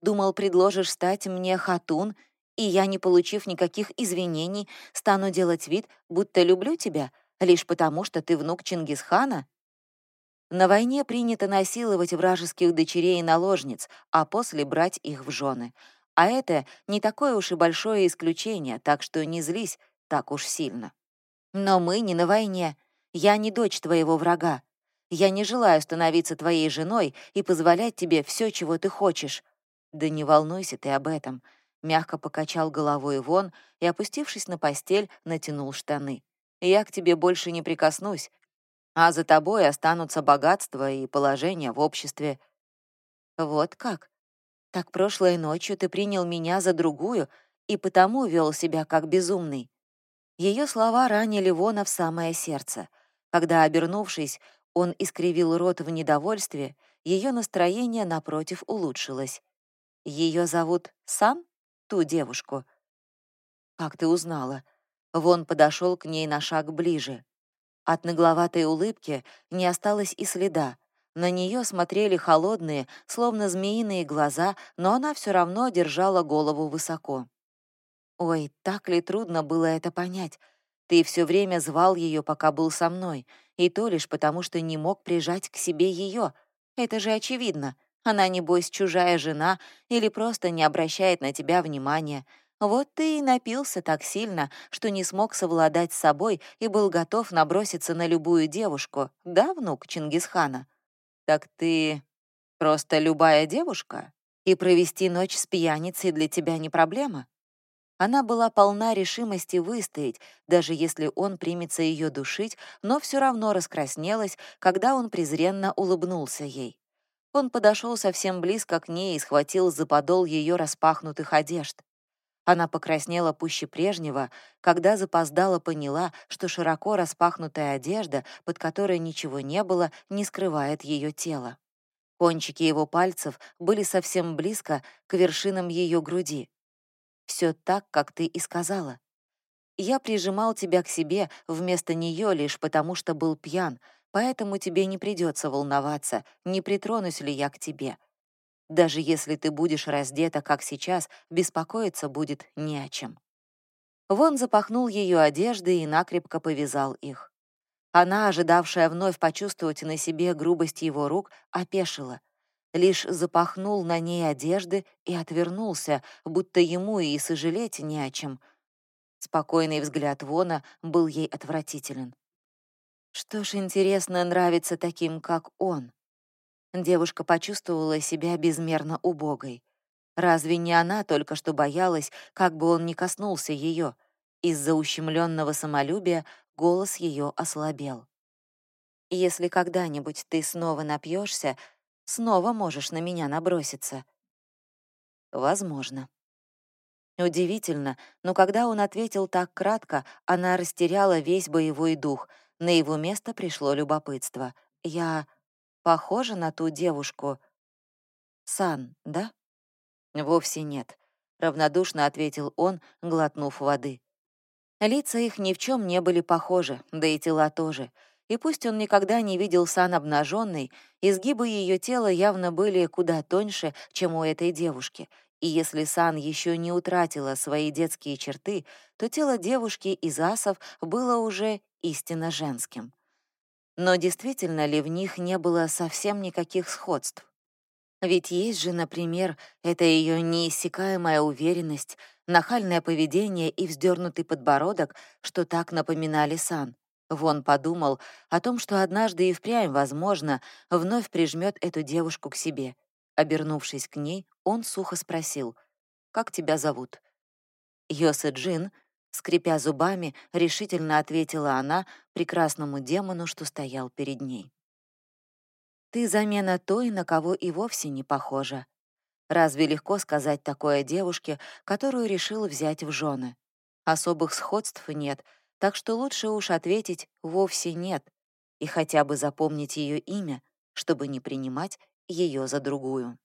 Думал, предложишь стать мне хатун, и я, не получив никаких извинений, стану делать вид, будто люблю тебя, лишь потому, что ты внук Чингисхана? На войне принято насиловать вражеских дочерей и наложниц, а после брать их в жены. А это не такое уж и большое исключение, так что не злись, так уж сильно. Но мы не на войне. Я не дочь твоего врага. Я не желаю становиться твоей женой и позволять тебе все, чего ты хочешь. Да не волнуйся ты об этом. Мягко покачал головой вон и, опустившись на постель, натянул штаны. Я к тебе больше не прикоснусь, а за тобой останутся богатство и положение в обществе. Вот как? Так прошлой ночью ты принял меня за другую и потому вел себя как безумный. Ее слова ранили Вона в самое сердце. Когда, обернувшись, он искривил рот в недовольстве, ее настроение, напротив, улучшилось. Ее зовут Сан, ту девушку? Как ты узнала? Вон подошел к ней на шаг ближе. От нагловатой улыбки не осталось и следа. На нее смотрели холодные, словно змеиные глаза, но она все равно держала голову высоко. Ой, так ли трудно было это понять? Ты все время звал ее, пока был со мной, и то лишь потому, что не мог прижать к себе ее. Это же очевидно. Она, небось, чужая жена или просто не обращает на тебя внимания. Вот ты и напился так сильно, что не смог совладать с собой и был готов наброситься на любую девушку, да, внук Чингисхана? Так ты просто любая девушка? И провести ночь с пьяницей для тебя не проблема? Она была полна решимости выстоять, даже если он примется ее душить, но все равно раскраснелась, когда он презренно улыбнулся ей. Он подошел совсем близко к ней и схватил за подол ее распахнутых одежд. Она покраснела пуще прежнего, когда запоздала поняла, что широко распахнутая одежда, под которой ничего не было, не скрывает ее тело. Кончики его пальцев были совсем близко к вершинам ее груди. Все так, как ты и сказала. Я прижимал тебя к себе вместо нее лишь потому, что был пьян, поэтому тебе не придется волноваться, не притронусь ли я к тебе. Даже если ты будешь раздета, как сейчас, беспокоиться будет не о чем. Вон запахнул ее одежды и накрепко повязал их. Она, ожидавшая вновь почувствовать на себе грубость его рук, опешила лишь запахнул на ней одежды и отвернулся, будто ему и сожалеть не о чем. Спокойный взгляд Вона был ей отвратителен. Что ж, интересно, нравится таким, как он. Девушка почувствовала себя безмерно убогой. Разве не она только что боялась, как бы он ни коснулся ее? Из-за ущемленного самолюбия голос ее ослабел. «Если когда-нибудь ты снова напьешься, снова можешь на меня наброситься. Возможно. Удивительно, но когда он ответил так кратко, она растеряла весь боевой дух. На его место пришло любопытство. «Я похожа на ту девушку?» «Сан, да?» «Вовсе нет», — равнодушно ответил он, глотнув воды. Лица их ни в чем не были похожи, да и тела тоже — и пусть он никогда не видел Сан обнаженной, изгибы ее тела явно были куда тоньше, чем у этой девушки. И если Сан еще не утратила свои детские черты, то тело девушки из асов было уже истинно женским. Но действительно ли в них не было совсем никаких сходств? Ведь есть же, например, это ее неиссякаемая уверенность, нахальное поведение и вздернутый подбородок, что так напоминали Сан. Вон подумал о том, что однажды и впрямь, возможно, вновь прижмет эту девушку к себе. Обернувшись к ней, он сухо спросил, «Как тебя зовут?» Йосе Джин, скрипя зубами, решительно ответила она прекрасному демону, что стоял перед ней. «Ты замена той, на кого и вовсе не похожа. Разве легко сказать такое девушке, которую решил взять в жены? Особых сходств нет — так что лучше уж ответить «вовсе нет» и хотя бы запомнить ее имя, чтобы не принимать ее за другую.